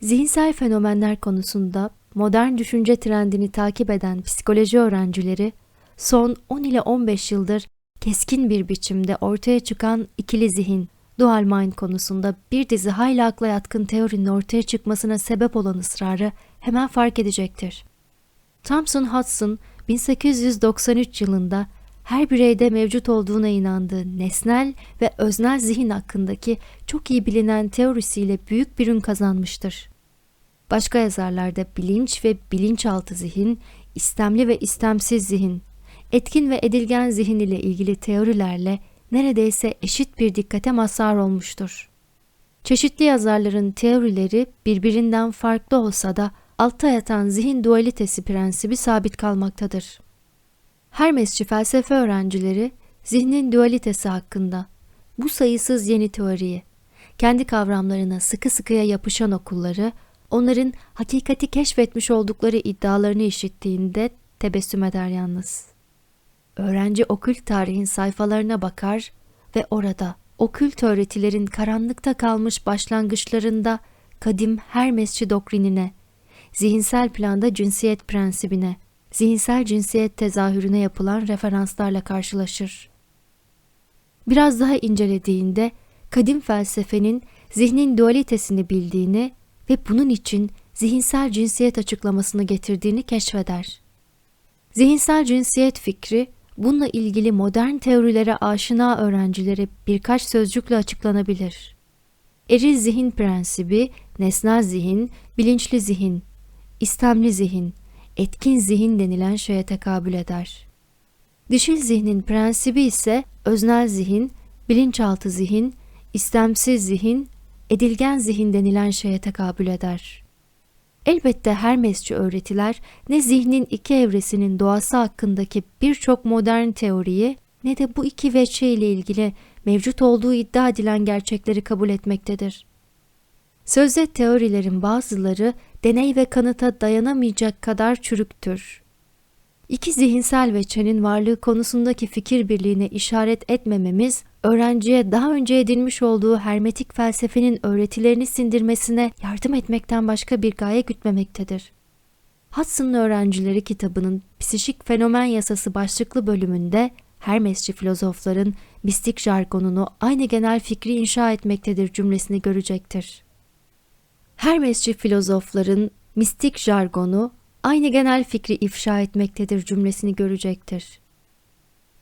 Zihinsel fenomenler konusunda modern düşünce trendini takip eden psikoloji öğrencileri son 10 ile 15 yıldır keskin bir biçimde ortaya çıkan ikili zihin, dual mind konusunda bir dizi hayli akla yatkın teorinin ortaya çıkmasına sebep olan ısrarı hemen fark edecektir. Thomson Hudson 1893 yılında her bireyde mevcut olduğuna inandığı nesnel ve öznel zihin hakkındaki çok iyi bilinen teorisiyle büyük bir ün kazanmıştır. Başka yazarlarda bilinç ve bilinçaltı zihin, istemli ve istemsiz zihin, etkin ve edilgen zihin ile ilgili teorilerle neredeyse eşit bir dikkate mazhar olmuştur. Çeşitli yazarların teorileri birbirinden farklı olsa da altta yatan zihin dualitesi prensibi sabit kalmaktadır. Hermesçi felsefe öğrencileri zihnin dualitesi hakkında bu sayısız yeni teoriyi, kendi kavramlarına sıkı sıkıya yapışan okulları, onların hakikati keşfetmiş oldukları iddialarını işittiğinde tebessüm eder yalnız. Öğrenci okült tarihin sayfalarına bakar ve orada okült öğretilerin karanlıkta kalmış başlangıçlarında kadim Hermesçi doktrinine, zihinsel planda cinsiyet prensibine, zihinsel cinsiyet tezahürüne yapılan referanslarla karşılaşır. Biraz daha incelediğinde kadim felsefenin zihnin dualitesini bildiğini ve bunun için zihinsel cinsiyet açıklamasını getirdiğini keşfeder. Zihinsel cinsiyet fikri bununla ilgili modern teorilere aşina öğrencilere birkaç sözcükle açıklanabilir. Eril zihin prensibi, nesnel zihin, bilinçli zihin, istemli zihin, etkin zihin denilen şeye tekabül eder. Dişil zihnin prensibi ise öznel zihin, bilinçaltı zihin, istemsiz zihin, edilgen zihin denilen şeye tekabül eder. Elbette Hermesçi öğretiler ne zihnin iki evresinin doğası hakkındaki birçok modern teoriyi ne de bu iki veçe ile ilgili mevcut olduğu iddia edilen gerçekleri kabul etmektedir. Sözde teorilerin bazıları deney ve kanıta dayanamayacak kadar çürüktür. İki zihinsel veçenin varlığı konusundaki fikir birliğine işaret etmememiz, öğrenciye daha önce edinmiş olduğu hermetik felsefenin öğretilerini sindirmesine yardım etmekten başka bir gaye gütmemektedir. Hudson'ın öğrencileri kitabının Psişik Fenomen Yasası başlıklı bölümünde Hermesçi filozofların mistik jargonunu aynı genel fikri inşa etmektedir cümlesini görecektir. Hermesçi filozofların mistik jargonu aynı genel fikri ifşa etmektedir cümlesini görecektir.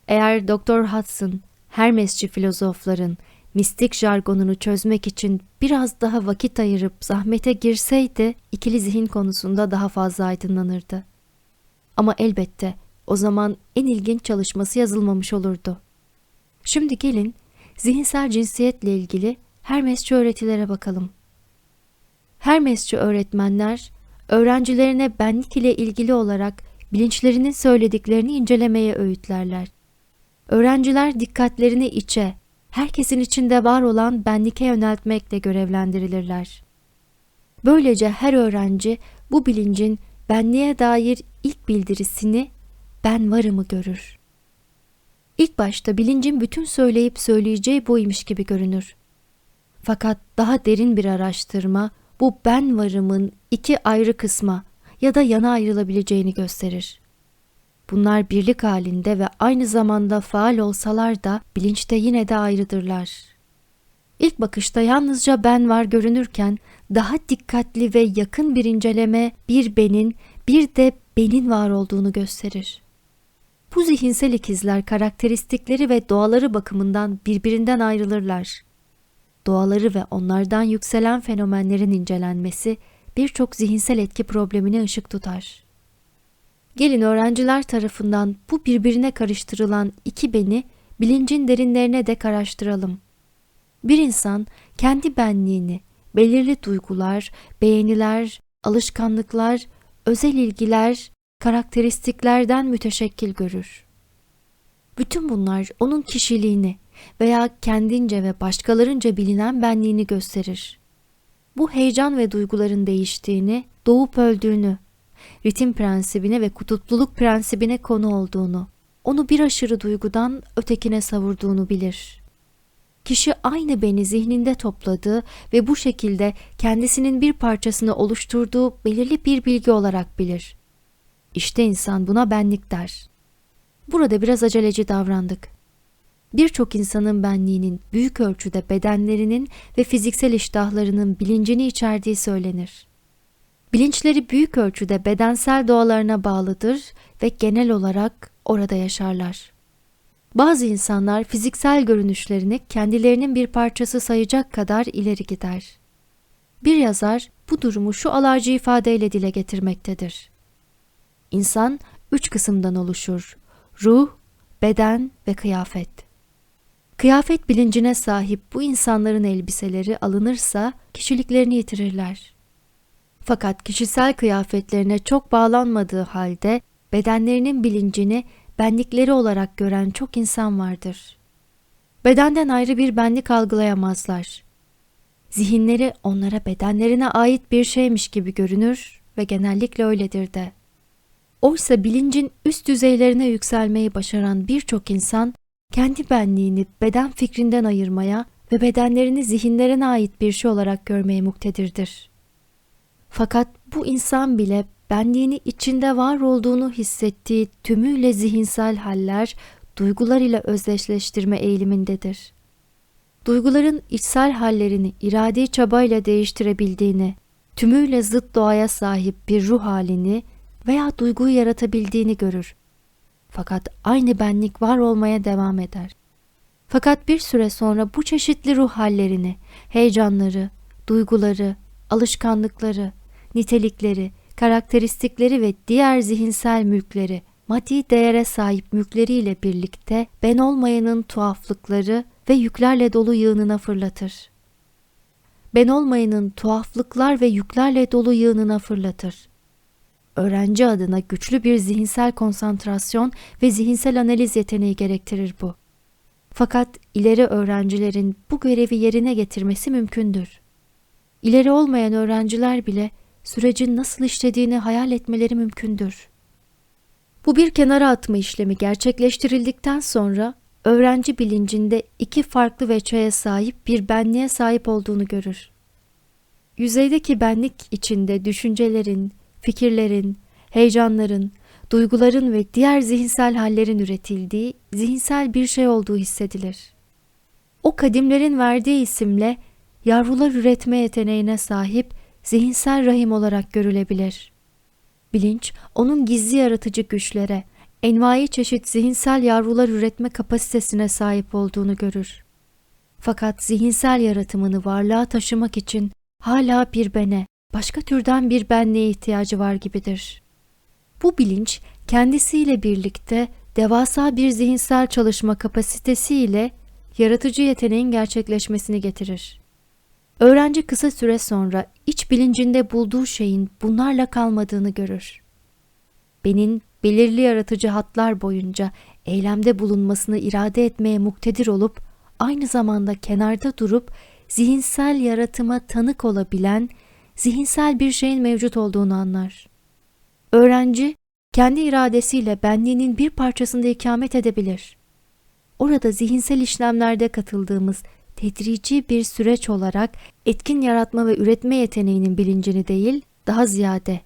Eğer Dr. Hudson, Hermesçi filozofların mistik jargonunu çözmek için biraz daha vakit ayırıp zahmete girseydi ikili zihin konusunda daha fazla aydınlanırdı. Ama elbette o zaman en ilginç çalışması yazılmamış olurdu. Şimdi gelin zihinsel cinsiyetle ilgili Hermesçi öğretilere bakalım. Hermesçi öğretmenler öğrencilerine benlik ile ilgili olarak bilinçlerinin söylediklerini incelemeye öğütlerler. Öğrenciler dikkatlerini içe, herkesin içinde var olan benlike yöneltmekle görevlendirilirler. Böylece her öğrenci bu bilincin benliğe dair ilk bildirisini ben varımı görür. İlk başta bilincin bütün söyleyip söyleyeceği buymuş gibi görünür. Fakat daha derin bir araştırma bu ben varımın iki ayrı kısma ya da yana ayrılabileceğini gösterir. Bunlar birlik halinde ve aynı zamanda faal olsalar da bilinçte yine de ayrıdırlar. İlk bakışta yalnızca ben var görünürken daha dikkatli ve yakın bir inceleme bir benin bir de benin var olduğunu gösterir. Bu zihinsel ikizler karakteristikleri ve doğaları bakımından birbirinden ayrılırlar. Doğaları ve onlardan yükselen fenomenlerin incelenmesi birçok zihinsel etki problemine ışık tutar. Gelin öğrenciler tarafından bu birbirine karıştırılan iki beni bilincin derinlerine de karıştıralım. Bir insan kendi benliğini belirli duygular, beğeniler, alışkanlıklar, özel ilgiler, karakteristiklerden müteşekkil görür. Bütün bunlar onun kişiliğini, veya kendince ve başkalarınca bilinen benliğini gösterir. Bu heyecan ve duyguların değiştiğini, doğup öldüğünü, ritim prensibine ve kutupluluk prensibine konu olduğunu, onu bir aşırı duygudan ötekine savurduğunu bilir. Kişi aynı beni zihninde topladığı ve bu şekilde kendisinin bir parçasını oluşturduğu belirli bir bilgi olarak bilir. İşte insan buna benlik der. Burada biraz aceleci davrandık. Birçok insanın benliğinin büyük ölçüde bedenlerinin ve fiziksel iştahlarının bilincini içerdiği söylenir. Bilinçleri büyük ölçüde bedensel doğalarına bağlıdır ve genel olarak orada yaşarlar. Bazı insanlar fiziksel görünüşlerini kendilerinin bir parçası sayacak kadar ileri gider. Bir yazar bu durumu şu alaycı ifadeyle dile getirmektedir. İnsan üç kısımdan oluşur. Ruh, beden ve kıyafet. Kıyafet bilincine sahip bu insanların elbiseleri alınırsa kişiliklerini yitirirler. Fakat kişisel kıyafetlerine çok bağlanmadığı halde bedenlerinin bilincini benlikleri olarak gören çok insan vardır. Bedenden ayrı bir benlik algılayamazlar. Zihinleri onlara bedenlerine ait bir şeymiş gibi görünür ve genellikle öyledir de. Oysa bilincin üst düzeylerine yükselmeyi başaran birçok insan kendi benliğini beden fikrinden ayırmaya ve bedenlerini zihinlerine ait bir şey olarak görmeye muktedirdir. Fakat bu insan bile benliğini içinde var olduğunu hissettiği tümüyle zihinsel haller, duygular ile özdeşleştirme eğilimindedir. Duyguların içsel hallerini iradi çabayla değiştirebildiğini, tümüyle zıt doğaya sahip bir ruh halini veya duyguyu yaratabildiğini görür. Fakat aynı benlik var olmaya devam eder. Fakat bir süre sonra bu çeşitli ruh hallerini, heyecanları, duyguları, alışkanlıkları, nitelikleri, karakteristikleri ve diğer zihinsel mülkleri, maddi değere sahip mülkleriyle birlikte ben olmayanın tuhaflıkları ve yüklerle dolu yığınına fırlatır. Ben olmayanın tuhaflıklar ve yüklerle dolu yığınına fırlatır. Öğrenci adına güçlü bir zihinsel konsantrasyon ve zihinsel analiz yeteneği gerektirir bu. Fakat ileri öğrencilerin bu görevi yerine getirmesi mümkündür. İleri olmayan öğrenciler bile sürecin nasıl işlediğini hayal etmeleri mümkündür. Bu bir kenara atma işlemi gerçekleştirildikten sonra öğrenci bilincinde iki farklı veçeye sahip bir benliğe sahip olduğunu görür. Yüzeydeki benlik içinde düşüncelerin, fikirlerin, heyecanların, duyguların ve diğer zihinsel hallerin üretildiği zihinsel bir şey olduğu hissedilir. O kadimlerin verdiği isimle yavrular üretme yeteneğine sahip zihinsel rahim olarak görülebilir. Bilinç, onun gizli yaratıcı güçlere, envai çeşit zihinsel yavrular üretme kapasitesine sahip olduğunu görür. Fakat zihinsel yaratımını varlığa taşımak için hala bir bene, başka türden bir benliğe ihtiyacı var gibidir. Bu bilinç kendisiyle birlikte devasa bir zihinsel çalışma kapasitesiyle yaratıcı yeteneğin gerçekleşmesini getirir. Öğrenci kısa süre sonra iç bilincinde bulduğu şeyin bunlarla kalmadığını görür. Benin belirli yaratıcı hatlar boyunca eylemde bulunmasını irade etmeye muktedir olup aynı zamanda kenarda durup zihinsel yaratıma tanık olabilen zihinsel bir şeyin mevcut olduğunu anlar. Öğrenci kendi iradesiyle benliğinin bir parçasında ikamet edebilir. Orada zihinsel işlemlerde katıldığımız tedrici bir süreç olarak etkin yaratma ve üretme yeteneğinin bilincini değil, daha ziyade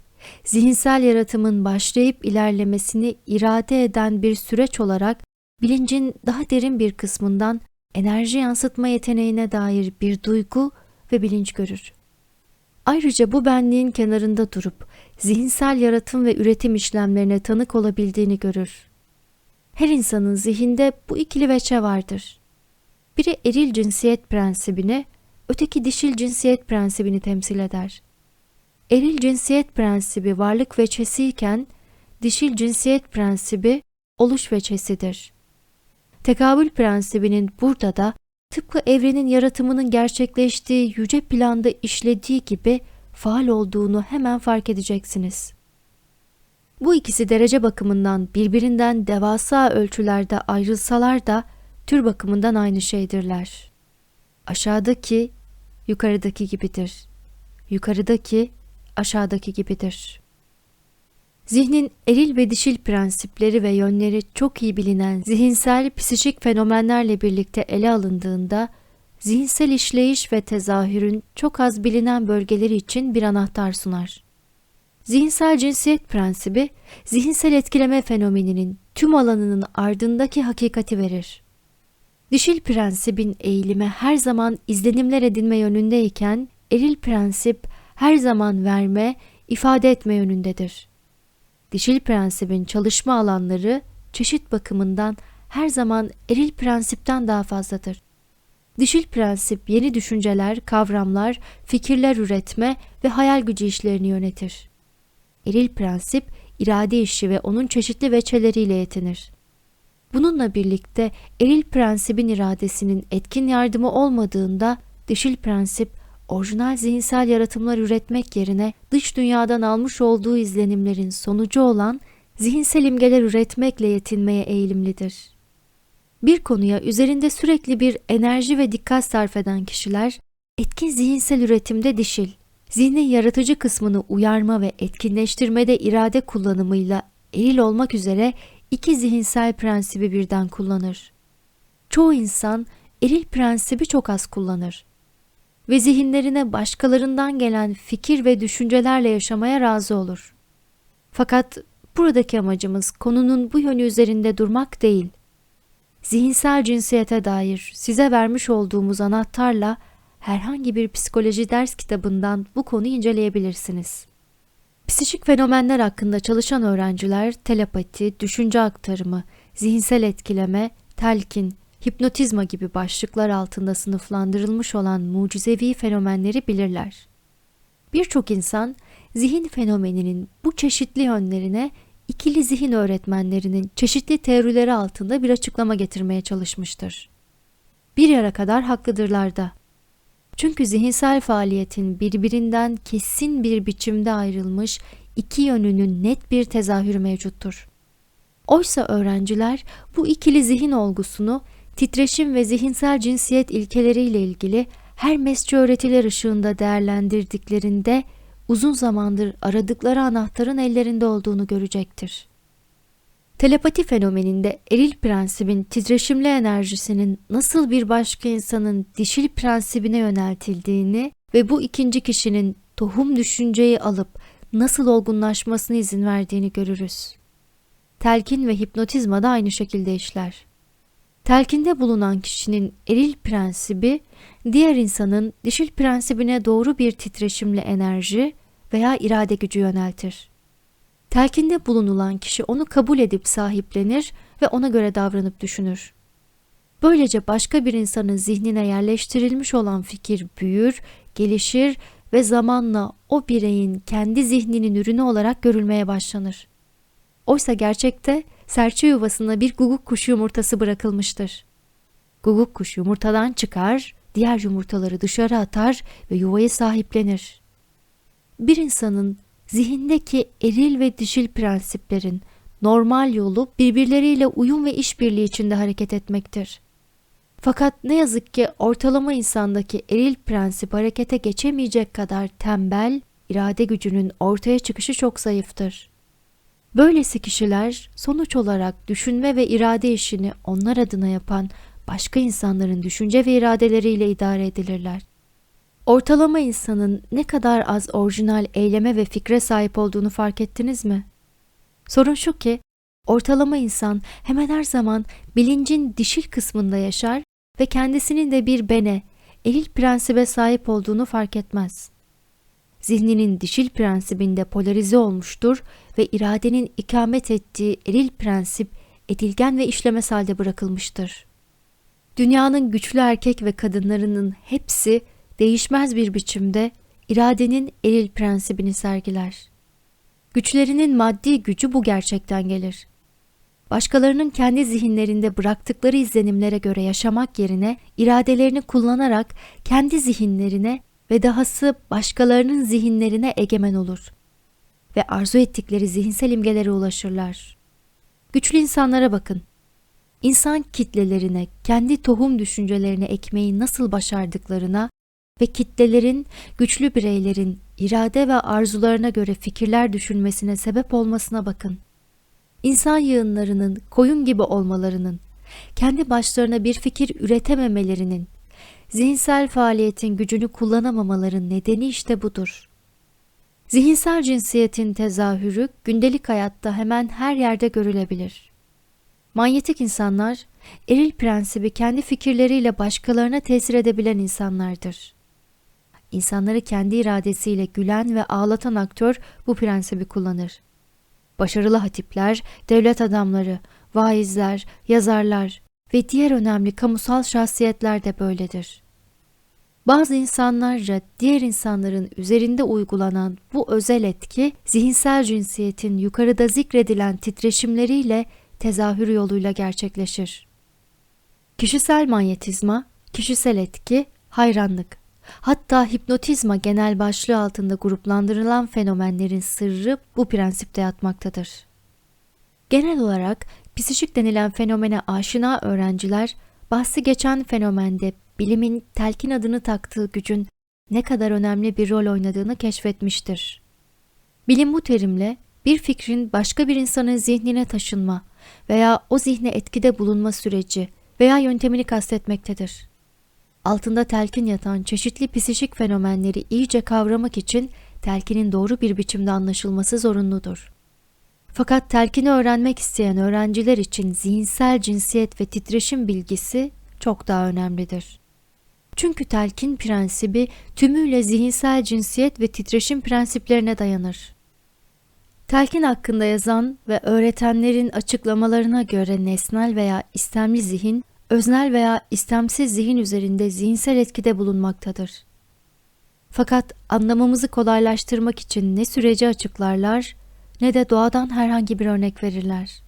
zihinsel yaratımın başlayıp ilerlemesini irade eden bir süreç olarak bilincin daha derin bir kısmından enerji yansıtma yeteneğine dair bir duygu ve bilinç görür. Ayrıca bu benliğin kenarında durup zihinsel yaratım ve üretim işlemlerine tanık olabildiğini görür. Her insanın zihinde bu ikili veçe vardır. Biri eril cinsiyet prensibini, öteki dişil cinsiyet prensibini temsil eder. Eril cinsiyet prensibi varlık veçesiyken, dişil cinsiyet prensibi oluş veçesidir. Tekabül prensibinin burada da tıpkı evrenin yaratımının gerçekleştiği yüce planda işlediği gibi faal olduğunu hemen fark edeceksiniz. Bu ikisi derece bakımından birbirinden devasa ölçülerde ayrılsalar da tür bakımından aynı şeydirler. Aşağıdaki yukarıdaki gibidir. Yukarıdaki aşağıdaki gibidir. Zihnin eril ve dişil prensipleri ve yönleri çok iyi bilinen zihinsel psikik fenomenlerle birlikte ele alındığında zihinsel işleyiş ve tezahürün çok az bilinen bölgeleri için bir anahtar sunar. Zihinsel cinsiyet prensibi, zihinsel etkileme fenomeninin tüm alanının ardındaki hakikati verir. Dişil prensibin eğilimi her zaman izlenimler edinme yönündeyken, eril prensip her zaman verme, ifade etme yönündedir. Dişil prensibin çalışma alanları çeşit bakımından her zaman eril prensipten daha fazladır. Dişil prensip yeni düşünceler, kavramlar, fikirler üretme ve hayal gücü işlerini yönetir. Eril prensip irade işi ve onun çeşitli veçeleriyle yetinir. Bununla birlikte eril prensibin iradesinin etkin yardımı olmadığında dişil prensip orijinal zihinsel yaratımlar üretmek yerine dış dünyadan almış olduğu izlenimlerin sonucu olan zihinsel imgeler üretmekle yetinmeye eğilimlidir. Bir konuya üzerinde sürekli bir enerji ve dikkat sarf eden kişiler etkin zihinsel üretimde dişil, zihnin yaratıcı kısmını uyarma ve etkinleştirmede irade kullanımıyla eril olmak üzere iki zihinsel prensibi birden kullanır. Çoğu insan eril prensibi çok az kullanır ve zihinlerine başkalarından gelen fikir ve düşüncelerle yaşamaya razı olur. Fakat buradaki amacımız konunun bu yönü üzerinde durmak değil. Zihinsel cinsiyete dair size vermiş olduğumuz anahtarla herhangi bir psikoloji ders kitabından bu konuyu inceleyebilirsiniz. Psikik fenomenler hakkında çalışan öğrenciler telepati, düşünce aktarımı, zihinsel etkileme, telkin, hipnotizma gibi başlıklar altında sınıflandırılmış olan mucizevi fenomenleri bilirler. Birçok insan zihin fenomeninin bu çeşitli yönlerine ikili zihin öğretmenlerinin çeşitli teorileri altında bir açıklama getirmeye çalışmıştır. Bir yere kadar haklıdırlar da. Çünkü zihinsel faaliyetin birbirinden kesin bir biçimde ayrılmış iki yönünün net bir tezahürü mevcuttur. Oysa öğrenciler bu ikili zihin olgusunu titreşim ve zihinsel cinsiyet ilkeleriyle ilgili her mesci öğretiler ışığında değerlendirdiklerinde uzun zamandır aradıkları anahtarın ellerinde olduğunu görecektir. Telepati fenomeninde eril prensibin titreşimli enerjisinin nasıl bir başka insanın dişil prensibine yöneltildiğini ve bu ikinci kişinin tohum düşünceyi alıp nasıl olgunlaşmasına izin verdiğini görürüz. Telkin ve hipnotizma da aynı şekilde işler. Telkinde bulunan kişinin eril prensibi, diğer insanın dişil prensibine doğru bir titreşimli enerji veya irade gücü yöneltir. Telkinde bulunulan kişi onu kabul edip sahiplenir ve ona göre davranıp düşünür. Böylece başka bir insanın zihnine yerleştirilmiş olan fikir büyür, gelişir ve zamanla o bireyin kendi zihninin ürünü olarak görülmeye başlanır. Oysa gerçekte serçe yuvasına bir guguk kuşu yumurtası bırakılmıştır. Guguk kuşu yumurtadan çıkar, diğer yumurtaları dışarı atar ve yuvayı sahiplenir. Bir insanın zihindeki eril ve dişil prensiplerin normal yolu birbirleriyle uyum ve işbirliği içinde hareket etmektir. Fakat ne yazık ki ortalama insandaki eril prensip harekete geçemeyecek kadar tembel, irade gücünün ortaya çıkışı çok zayıftır. Böylesi kişiler sonuç olarak düşünme ve irade işini onlar adına yapan başka insanların düşünce ve iradeleriyle idare edilirler. Ortalama insanın ne kadar az orijinal eyleme ve fikre sahip olduğunu fark ettiniz mi? Sorun şu ki, ortalama insan hemen her zaman bilincin dişil kısmında yaşar ve kendisinin de bir bene, eril prensibe sahip olduğunu fark etmez. Zihninin dişil prensibinde polarize olmuştur ve iradenin ikamet ettiği eril prensip edilgen ve işlemez halde bırakılmıştır. Dünyanın güçlü erkek ve kadınlarının hepsi değişmez bir biçimde iradenin eril prensibini sergiler. Güçlerinin maddi gücü bu gerçekten gelir. Başkalarının kendi zihinlerinde bıraktıkları izlenimlere göre yaşamak yerine iradelerini kullanarak kendi zihinlerine ve dahası başkalarının zihinlerine egemen olur ve arzu ettikleri zihinsel imgelere ulaşırlar. Güçlü insanlara bakın. insan kitlelerine kendi tohum düşüncelerini ekmeği nasıl başardıklarına ve kitlelerin, güçlü bireylerin irade ve arzularına göre fikirler düşünmesine sebep olmasına bakın. İnsan yığınlarının koyun gibi olmalarının, kendi başlarına bir fikir üretememelerinin, zihinsel faaliyetin gücünü kullanamamaların nedeni işte budur. Zihinsel cinsiyetin tezahürü gündelik hayatta hemen her yerde görülebilir. Manyetik insanlar, eril prensibi kendi fikirleriyle başkalarına tesir edebilen insanlardır. İnsanları kendi iradesiyle gülen ve ağlatan aktör bu prensibi kullanır. Başarılı hatipler, devlet adamları, vaizler, yazarlar ve diğer önemli kamusal şahsiyetler de böyledir. Bazı insanlarca diğer insanların üzerinde uygulanan bu özel etki zihinsel cinsiyetin yukarıda zikredilen titreşimleriyle tezahür yoluyla gerçekleşir. Kişisel manyetizma, kişisel etki, hayranlık, hatta hipnotizma genel başlığı altında gruplandırılan fenomenlerin sırrı bu prensipte yatmaktadır. Genel olarak psişik denilen fenomene aşina öğrenciler bahsi geçen fenomende bilimin telkin adını taktığı gücün ne kadar önemli bir rol oynadığını keşfetmiştir. Bilim bu terimle bir fikrin başka bir insanın zihnine taşınma veya o zihne etkide bulunma süreci veya yöntemini kastetmektedir. Altında telkin yatan çeşitli psişik fenomenleri iyice kavramak için telkinin doğru bir biçimde anlaşılması zorunludur. Fakat telkini öğrenmek isteyen öğrenciler için zihinsel cinsiyet ve titreşim bilgisi çok daha önemlidir. Çünkü telkin prensibi tümüyle zihinsel cinsiyet ve titreşim prensiplerine dayanır. Telkin hakkında yazan ve öğretenlerin açıklamalarına göre nesnel veya istemli zihin, öznel veya istemsiz zihin üzerinde zihinsel etkide bulunmaktadır. Fakat anlamamızı kolaylaştırmak için ne süreci açıklarlar ne de doğadan herhangi bir örnek verirler.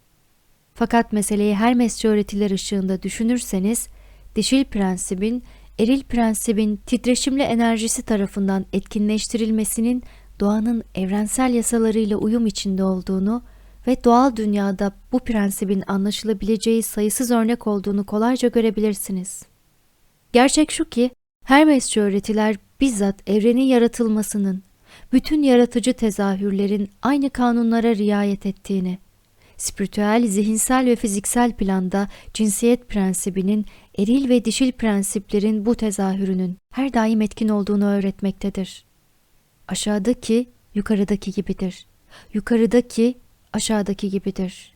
Fakat meseleyi Hermesçi öğretiler ışığında düşünürseniz, dişil prensibin, eril prensibin titreşimli enerjisi tarafından etkinleştirilmesinin doğanın evrensel yasalarıyla uyum içinde olduğunu ve doğal dünyada bu prensibin anlaşılabileceği sayısız örnek olduğunu kolayca görebilirsiniz. Gerçek şu ki, Hermesçi öğretiler bizzat evrenin yaratılmasının, bütün yaratıcı tezahürlerin aynı kanunlara riayet ettiğini, spiritüel, zihinsel ve fiziksel planda cinsiyet prensibinin, eril ve dişil prensiplerin bu tezahürünün her daim etkin olduğunu öğretmektedir. Aşağıdaki yukarıdaki gibidir. Yukarıdaki aşağıdaki gibidir.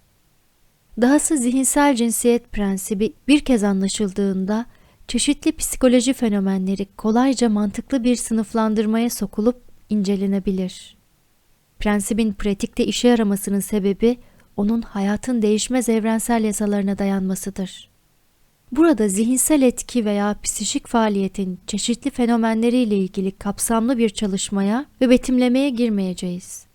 Dahası zihinsel cinsiyet prensibi bir kez anlaşıldığında çeşitli psikoloji fenomenleri kolayca mantıklı bir sınıflandırmaya sokulup incelenebilir. Prensibin pratikte işe yaramasının sebebi onun hayatın değişmez evrensel yasalarına dayanmasıdır. Burada zihinsel etki veya psişik faaliyetin çeşitli fenomenleriyle ilgili kapsamlı bir çalışmaya ve betimlemeye girmeyeceğiz.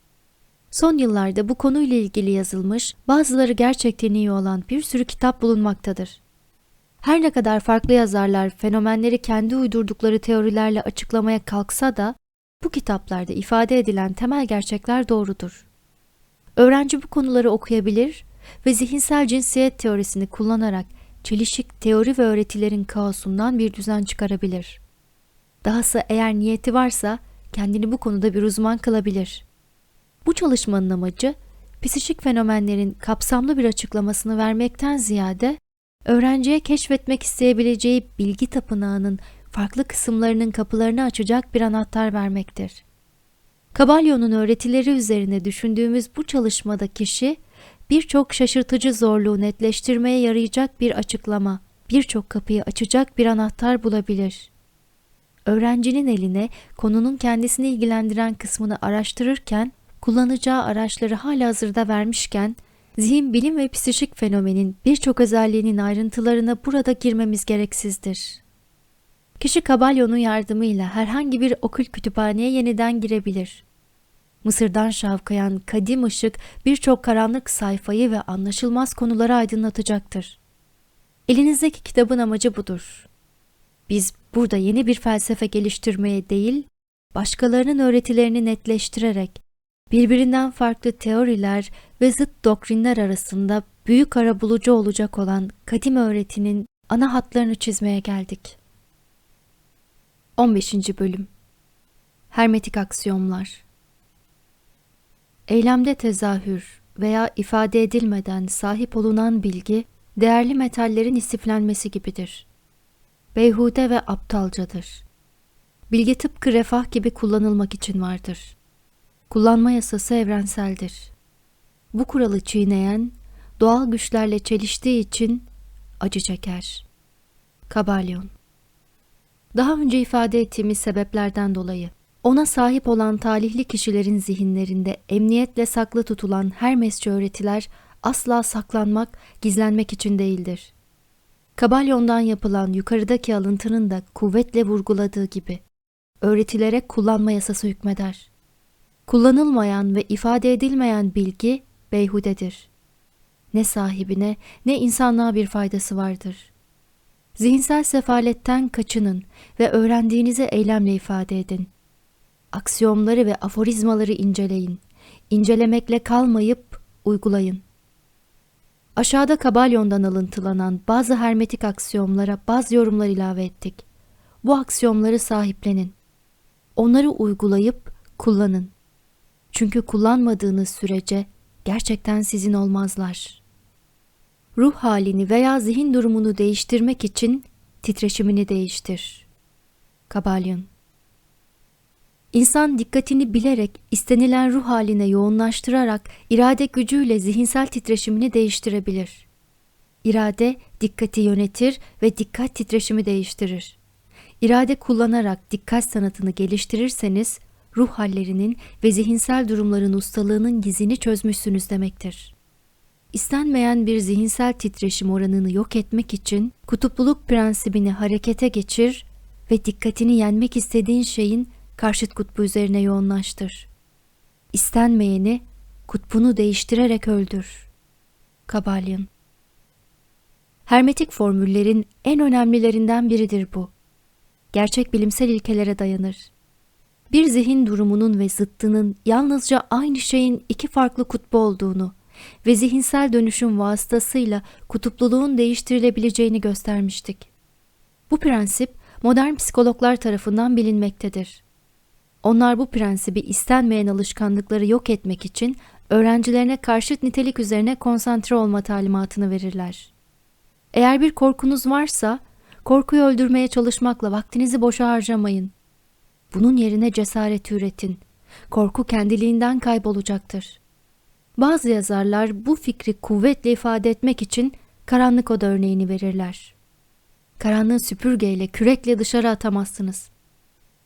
Son yıllarda bu konuyla ilgili yazılmış, bazıları gerçekten iyi olan bir sürü kitap bulunmaktadır. Her ne kadar farklı yazarlar fenomenleri kendi uydurdukları teorilerle açıklamaya kalksa da bu kitaplarda ifade edilen temel gerçekler doğrudur. Öğrenci bu konuları okuyabilir ve zihinsel cinsiyet teorisini kullanarak çelişik teori ve öğretilerin kaosundan bir düzen çıkarabilir. Dahası eğer niyeti varsa kendini bu konuda bir uzman kılabilir. Bu çalışmanın amacı psişik fenomenlerin kapsamlı bir açıklamasını vermekten ziyade öğrenciye keşfetmek isteyebileceği bilgi tapınağının farklı kısımlarının kapılarını açacak bir anahtar vermektir. Kabalyon'un öğretileri üzerine düşündüğümüz bu çalışmada kişi birçok şaşırtıcı zorluğu netleştirmeye yarayacak bir açıklama, birçok kapıyı açacak bir anahtar bulabilir. Öğrencinin eline konunun kendisini ilgilendiren kısmını araştırırken, kullanacağı araçları hala hazırda vermişken, zihin bilim ve psişik fenomenin birçok özelliğinin ayrıntılarına burada girmemiz gereksizdir. Kişi Kabalyon'un yardımıyla herhangi bir okul kütüphaneye yeniden girebilir. Mısır'dan şavkayan kadim ışık birçok karanlık sayfayı ve anlaşılmaz konuları aydınlatacaktır. Elinizdeki kitabın amacı budur. Biz burada yeni bir felsefe geliştirmeye değil, başkalarının öğretilerini netleştirerek, birbirinden farklı teoriler ve zıt doktrinler arasında büyük arabulucu olacak olan kadim öğretinin ana hatlarını çizmeye geldik. 15. Bölüm Hermetik aksiyomlar Eylemde tezahür veya ifade edilmeden sahip olunan bilgi, değerli metallerin istiflenmesi gibidir. Beyhude ve aptalcadır. Bilgi tıpkı refah gibi kullanılmak için vardır. Kullanma yasası evrenseldir. Bu kuralı çiğneyen, doğal güçlerle çeliştiği için acı çeker. Kabalyon Daha önce ifade ettiğimiz sebeplerden dolayı ona sahip olan talihli kişilerin zihinlerinde emniyetle saklı tutulan her mesci öğretiler asla saklanmak, gizlenmek için değildir. Kabalyon'dan yapılan yukarıdaki alıntının da kuvvetle vurguladığı gibi öğretilere kullanma yasası hükmeder. Kullanılmayan ve ifade edilmeyen bilgi beyhudedir. Ne sahibine ne insanlığa bir faydası vardır. Zihinsel sefaletten kaçının ve öğrendiğinizi eylemle ifade edin. Aksiyomları ve aforizmaları inceleyin. İncelemekle kalmayıp uygulayın. Aşağıda Kabalyon'dan alıntılanan bazı hermetik aksiyomlara bazı yorumlar ilave ettik. Bu aksiyomları sahiplenin. Onları uygulayıp kullanın. Çünkü kullanmadığınız sürece gerçekten sizin olmazlar. Ruh halini veya zihin durumunu değiştirmek için titreşimini değiştir. Kabalyon İnsan dikkatini bilerek istenilen ruh haline yoğunlaştırarak irade gücüyle zihinsel titreşimini değiştirebilir. İrade dikkati yönetir ve dikkat titreşimi değiştirir. İrade kullanarak dikkat sanatını geliştirirseniz ruh hallerinin ve zihinsel durumların ustalığının gizini çözmüşsünüz demektir. İstenmeyen bir zihinsel titreşim oranını yok etmek için kutupluluk prensibini harekete geçir ve dikkatini yenmek istediğin şeyin karşıt kutbu üzerine yoğunlaştır. İstenmeyeni kutbunu değiştirerek öldür. Kabalyan Hermetik formüllerin en önemlilerinden biridir bu. Gerçek bilimsel ilkelere dayanır. Bir zihin durumunun ve zıttının yalnızca aynı şeyin iki farklı kutbu olduğunu ve zihinsel dönüşüm vasıtasıyla kutupluluğun değiştirilebileceğini göstermiştik. Bu prensip modern psikologlar tarafından bilinmektedir. Onlar bu prensibi istenmeyen alışkanlıkları yok etmek için öğrencilerine karşıt nitelik üzerine konsantre olma talimatını verirler. Eğer bir korkunuz varsa, korkuyu öldürmeye çalışmakla vaktinizi boşa harcamayın. Bunun yerine cesaret üretin. Korku kendiliğinden kaybolacaktır. Bazı yazarlar bu fikri kuvvetle ifade etmek için karanlık oda örneğini verirler. Karanlığı süpürgeyle, kürekle dışarı atamazsınız.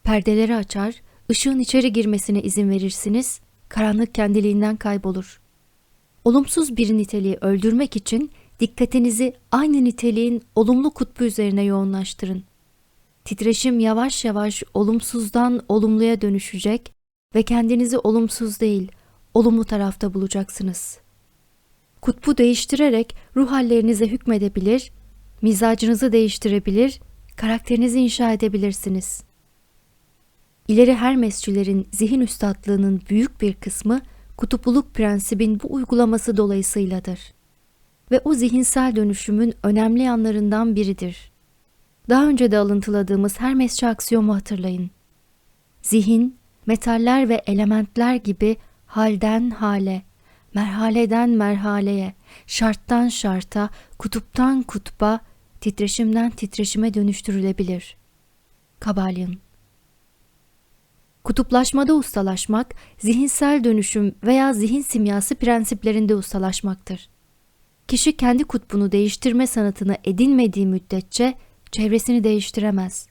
Perdeleri açar, Işığın içeri girmesine izin verirsiniz, karanlık kendiliğinden kaybolur. Olumsuz bir niteliği öldürmek için dikkatinizi aynı niteliğin olumlu kutbu üzerine yoğunlaştırın. Titreşim yavaş yavaş olumsuzdan olumluya dönüşecek ve kendinizi olumsuz değil, olumlu tarafta bulacaksınız. Kutbu değiştirerek ruh hallerinize hükmedebilir, mizacınızı değiştirebilir, karakterinizi inşa edebilirsiniz.'' İleri Hermesçilerin zihin üstadlığının büyük bir kısmı kutupluluk prensibin bu uygulaması dolayısıyladır. Ve o zihinsel dönüşümün önemli yanlarından biridir. Daha önce de alıntıladığımız Hermesçi aksiyomu hatırlayın. Zihin, metaller ve elementler gibi halden hale, merhaleden merhaleye, şarttan şarta, kutuptan kutba, titreşimden titreşime dönüştürülebilir. Kabalyan Kutuplaşmada ustalaşmak, zihinsel dönüşüm veya zihin simyası prensiplerinde ustalaşmaktır. Kişi kendi kutbunu değiştirme sanatını edinmediği müddetçe çevresini değiştiremez.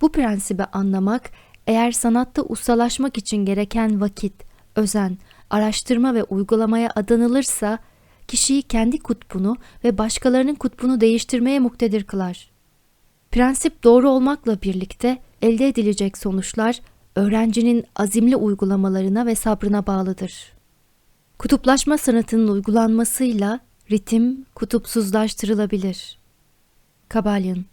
Bu prensibi anlamak, eğer sanatta ustalaşmak için gereken vakit, özen, araştırma ve uygulamaya adanılırsa, kişiyi kendi kutbunu ve başkalarının kutbunu değiştirmeye muktedir kılar. Prensip doğru olmakla birlikte elde edilecek sonuçlar öğrencinin azimli uygulamalarına ve sabrına bağlıdır. Kutuplaşma sanatının uygulanmasıyla ritim kutupsuzlaştırılabilir. Kabalyan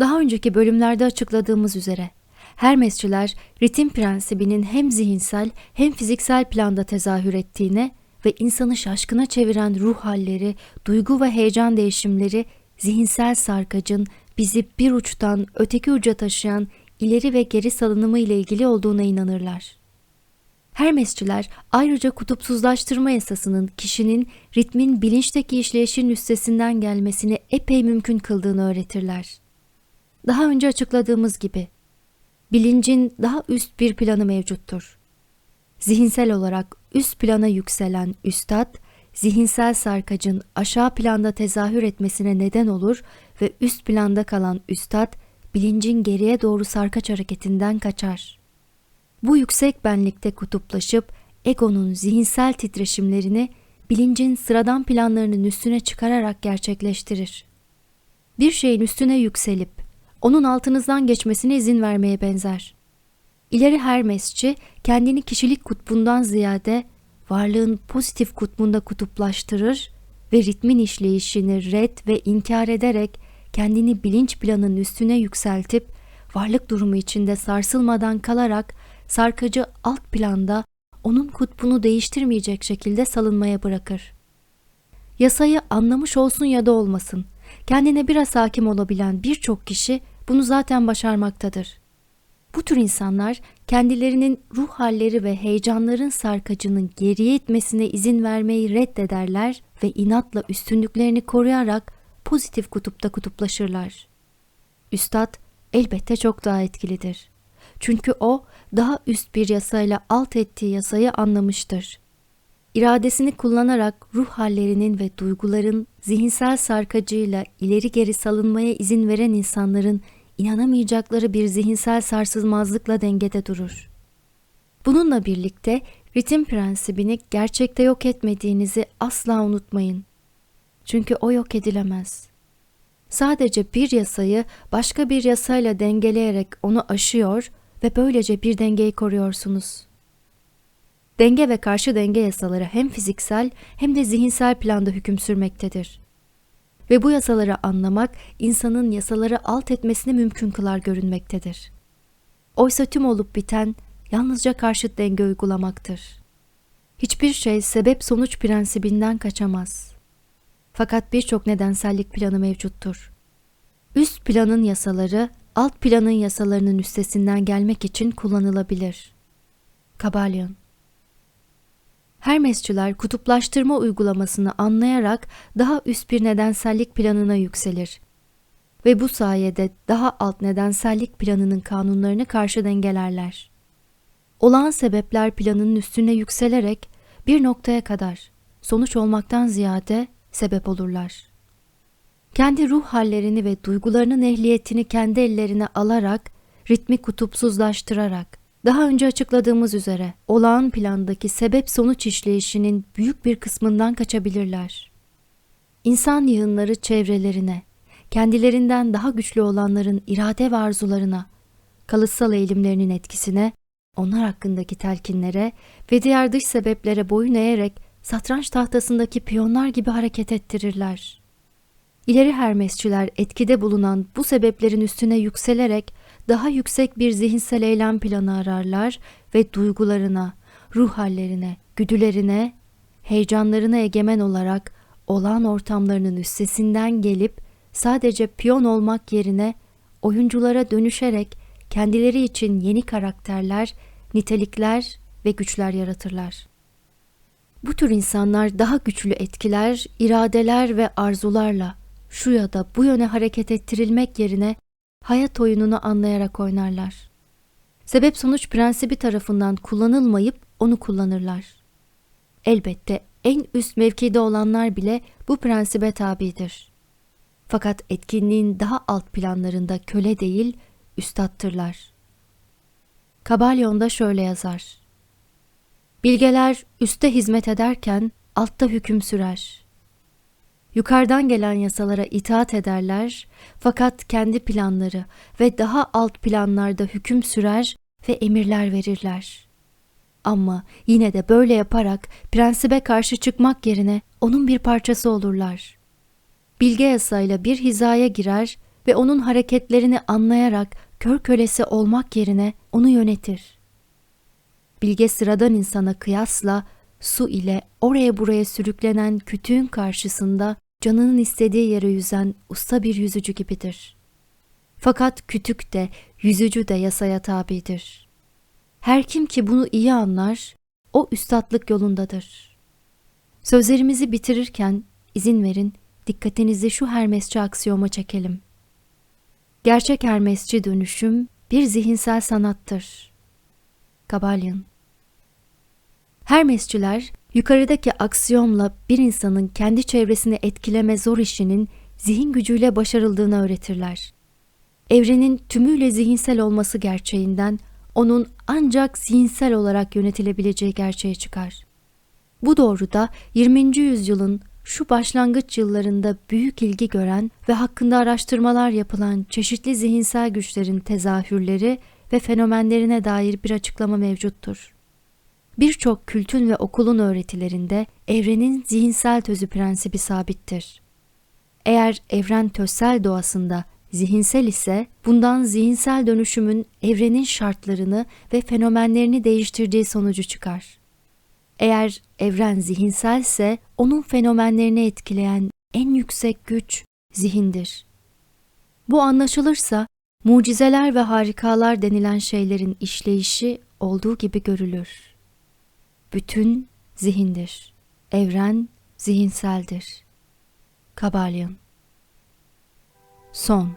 Daha önceki bölümlerde açıkladığımız üzere Hermesçiler ritim prensibinin hem zihinsel hem fiziksel planda tezahür ettiğine ve insanı şaşkına çeviren ruh halleri, duygu ve heyecan değişimleri zihinsel sarkacın bizi bir uçtan öteki uca taşıyan ileri ve geri salınımı ile ilgili olduğuna inanırlar. Hermesçiler ayrıca kutupsuzlaştırma esasının kişinin ritmin bilinçteki işleyişin üstesinden gelmesini epey mümkün kıldığını öğretirler. Daha önce açıkladığımız gibi bilincin daha üst bir planı mevcuttur. Zihinsel olarak üst plana yükselen üstad, zihinsel sarkacın aşağı planda tezahür etmesine neden olur ve üst planda kalan üstad, bilincin geriye doğru sarkaç hareketinden kaçar. Bu yüksek benlikte kutuplaşıp egonun zihinsel titreşimlerini bilincin sıradan planlarının üstüne çıkararak gerçekleştirir. Bir şeyin üstüne yükselip onun altınızdan geçmesine izin vermeye benzer. İleri Hermesçi kendini kişilik kutbundan ziyade varlığın pozitif kutbunda kutuplaştırır ve ritmin işleyişini red ve inkar ederek kendini bilinç planının üstüne yükseltip varlık durumu içinde sarsılmadan kalarak sarkacı alt planda onun kutbunu değiştirmeyecek şekilde salınmaya bırakır. Yasayı anlamış olsun ya da olmasın, kendine biraz hakim olabilen birçok kişi bunu zaten başarmaktadır. Bu tür insanlar kendilerinin ruh halleri ve heyecanların sarkacının geriye itmesine izin vermeyi reddederler ve inatla üstünlüklerini koruyarak pozitif kutupta kutuplaşırlar. Üstad elbette çok daha etkilidir. Çünkü o daha üst bir yasayla alt ettiği yasayı anlamıştır. İradesini kullanarak ruh hallerinin ve duyguların zihinsel sarkacıyla ileri geri salınmaya izin veren insanların inanamayacakları bir zihinsel sarsılmazlıkla dengede durur. Bununla birlikte ritim prensibini gerçekte yok etmediğinizi asla unutmayın. Çünkü o yok edilemez. Sadece bir yasayı başka bir yasayla dengeleyerek onu aşıyor ve böylece bir dengeyi koruyorsunuz. Denge ve karşı denge yasaları hem fiziksel hem de zihinsel planda hüküm sürmektedir. Ve bu yasaları anlamak insanın yasaları alt etmesini mümkün kılar görünmektedir. Oysa tüm olup biten yalnızca karşıt denge uygulamaktır. Hiçbir şey sebep sonuç prensibinden kaçamaz. Fakat birçok nedensellik planı mevcuttur. Üst planın yasaları alt planın yasalarının üstesinden gelmek için kullanılabilir. Kabalyon Hermesçiler kutuplaştırma uygulamasını anlayarak daha üst bir nedensellik planına yükselir ve bu sayede daha alt nedensellik planının kanunlarını karşı dengelerler. Olağan sebepler planının üstüne yükselerek bir noktaya kadar sonuç olmaktan ziyade sebep olurlar kendi ruh hallerini ve duygularının ehliyetini kendi ellerine alarak, ritmi kutupsuzlaştırarak, daha önce açıkladığımız üzere olağan plandaki sebep sonuç işleyişinin büyük bir kısmından kaçabilirler. İnsan yığınları çevrelerine, kendilerinden daha güçlü olanların irade ve arzularına, kalıtsal eğilimlerinin etkisine, onlar hakkındaki telkinlere ve diğer dış sebeplere boyun eğerek satranç tahtasındaki piyonlar gibi hareket ettirirler. İleri Hermesçiler etkide bulunan bu sebeplerin üstüne yükselerek daha yüksek bir zihinsel eylem planı ararlar ve duygularına, ruh hallerine, güdülerine, heyecanlarına egemen olarak olağan ortamlarının üstesinden gelip sadece piyon olmak yerine oyunculara dönüşerek kendileri için yeni karakterler, nitelikler ve güçler yaratırlar. Bu tür insanlar daha güçlü etkiler, iradeler ve arzularla şu ya da bu yöne hareket ettirilmek yerine hayat oyununu anlayarak oynarlar. Sebep sonuç prensibi tarafından kullanılmayıp onu kullanırlar. Elbette en üst mevkide olanlar bile bu prensibe tabidir. Fakat etkinliğin daha alt planlarında köle değil, üstattırlar. Kabalyon'da şöyle yazar. Bilgeler üste hizmet ederken altta hüküm sürer yukarıdan gelen yasalara itaat ederler fakat kendi planları ve daha alt planlarda hüküm sürer ve emirler verirler. Ama yine de böyle yaparak prensibe karşı çıkmak yerine onun bir parçası olurlar. Bilge yasayla bir hizaya girer ve onun hareketlerini anlayarak kör kölesi olmak yerine onu yönetir. Bilge sıradan insana kıyasla su ile oraya buraya sürüklenen kütüğün karşısında canının istediği yere yüzen usta bir yüzücü gibidir. Fakat kütük de yüzücü de yasaya tabidir. Her kim ki bunu iyi anlar, o üstatlık yolundadır. Sözlerimizi bitirirken izin verin dikkatinizi şu Hermesçi aksiyoma çekelim. Gerçek Hermesçi dönüşüm bir zihinsel sanattır. Kabalyan Hermesçiler yukarıdaki aksiyomla bir insanın kendi çevresini etkileme zor işinin zihin gücüyle başarıldığını öğretirler. Evrenin tümüyle zihinsel olması gerçeğinden onun ancak zihinsel olarak yönetilebileceği gerçeğe çıkar. Bu doğruda 20. yüzyılın şu başlangıç yıllarında büyük ilgi gören ve hakkında araştırmalar yapılan çeşitli zihinsel güçlerin tezahürleri ve fenomenlerine dair bir açıklama mevcuttur. Birçok kültün ve okulun öğretilerinde evrenin zihinsel tözü prensibi sabittir. Eğer evren tözsel doğasında zihinsel ise bundan zihinsel dönüşümün evrenin şartlarını ve fenomenlerini değiştirdiği sonucu çıkar. Eğer evren zihinselse onun fenomenlerini etkileyen en yüksek güç zihindir. Bu anlaşılırsa mucizeler ve harikalar denilen şeylerin işleyişi olduğu gibi görülür. Bütün zihindir. Evren zihinseldir. Kabalyan Son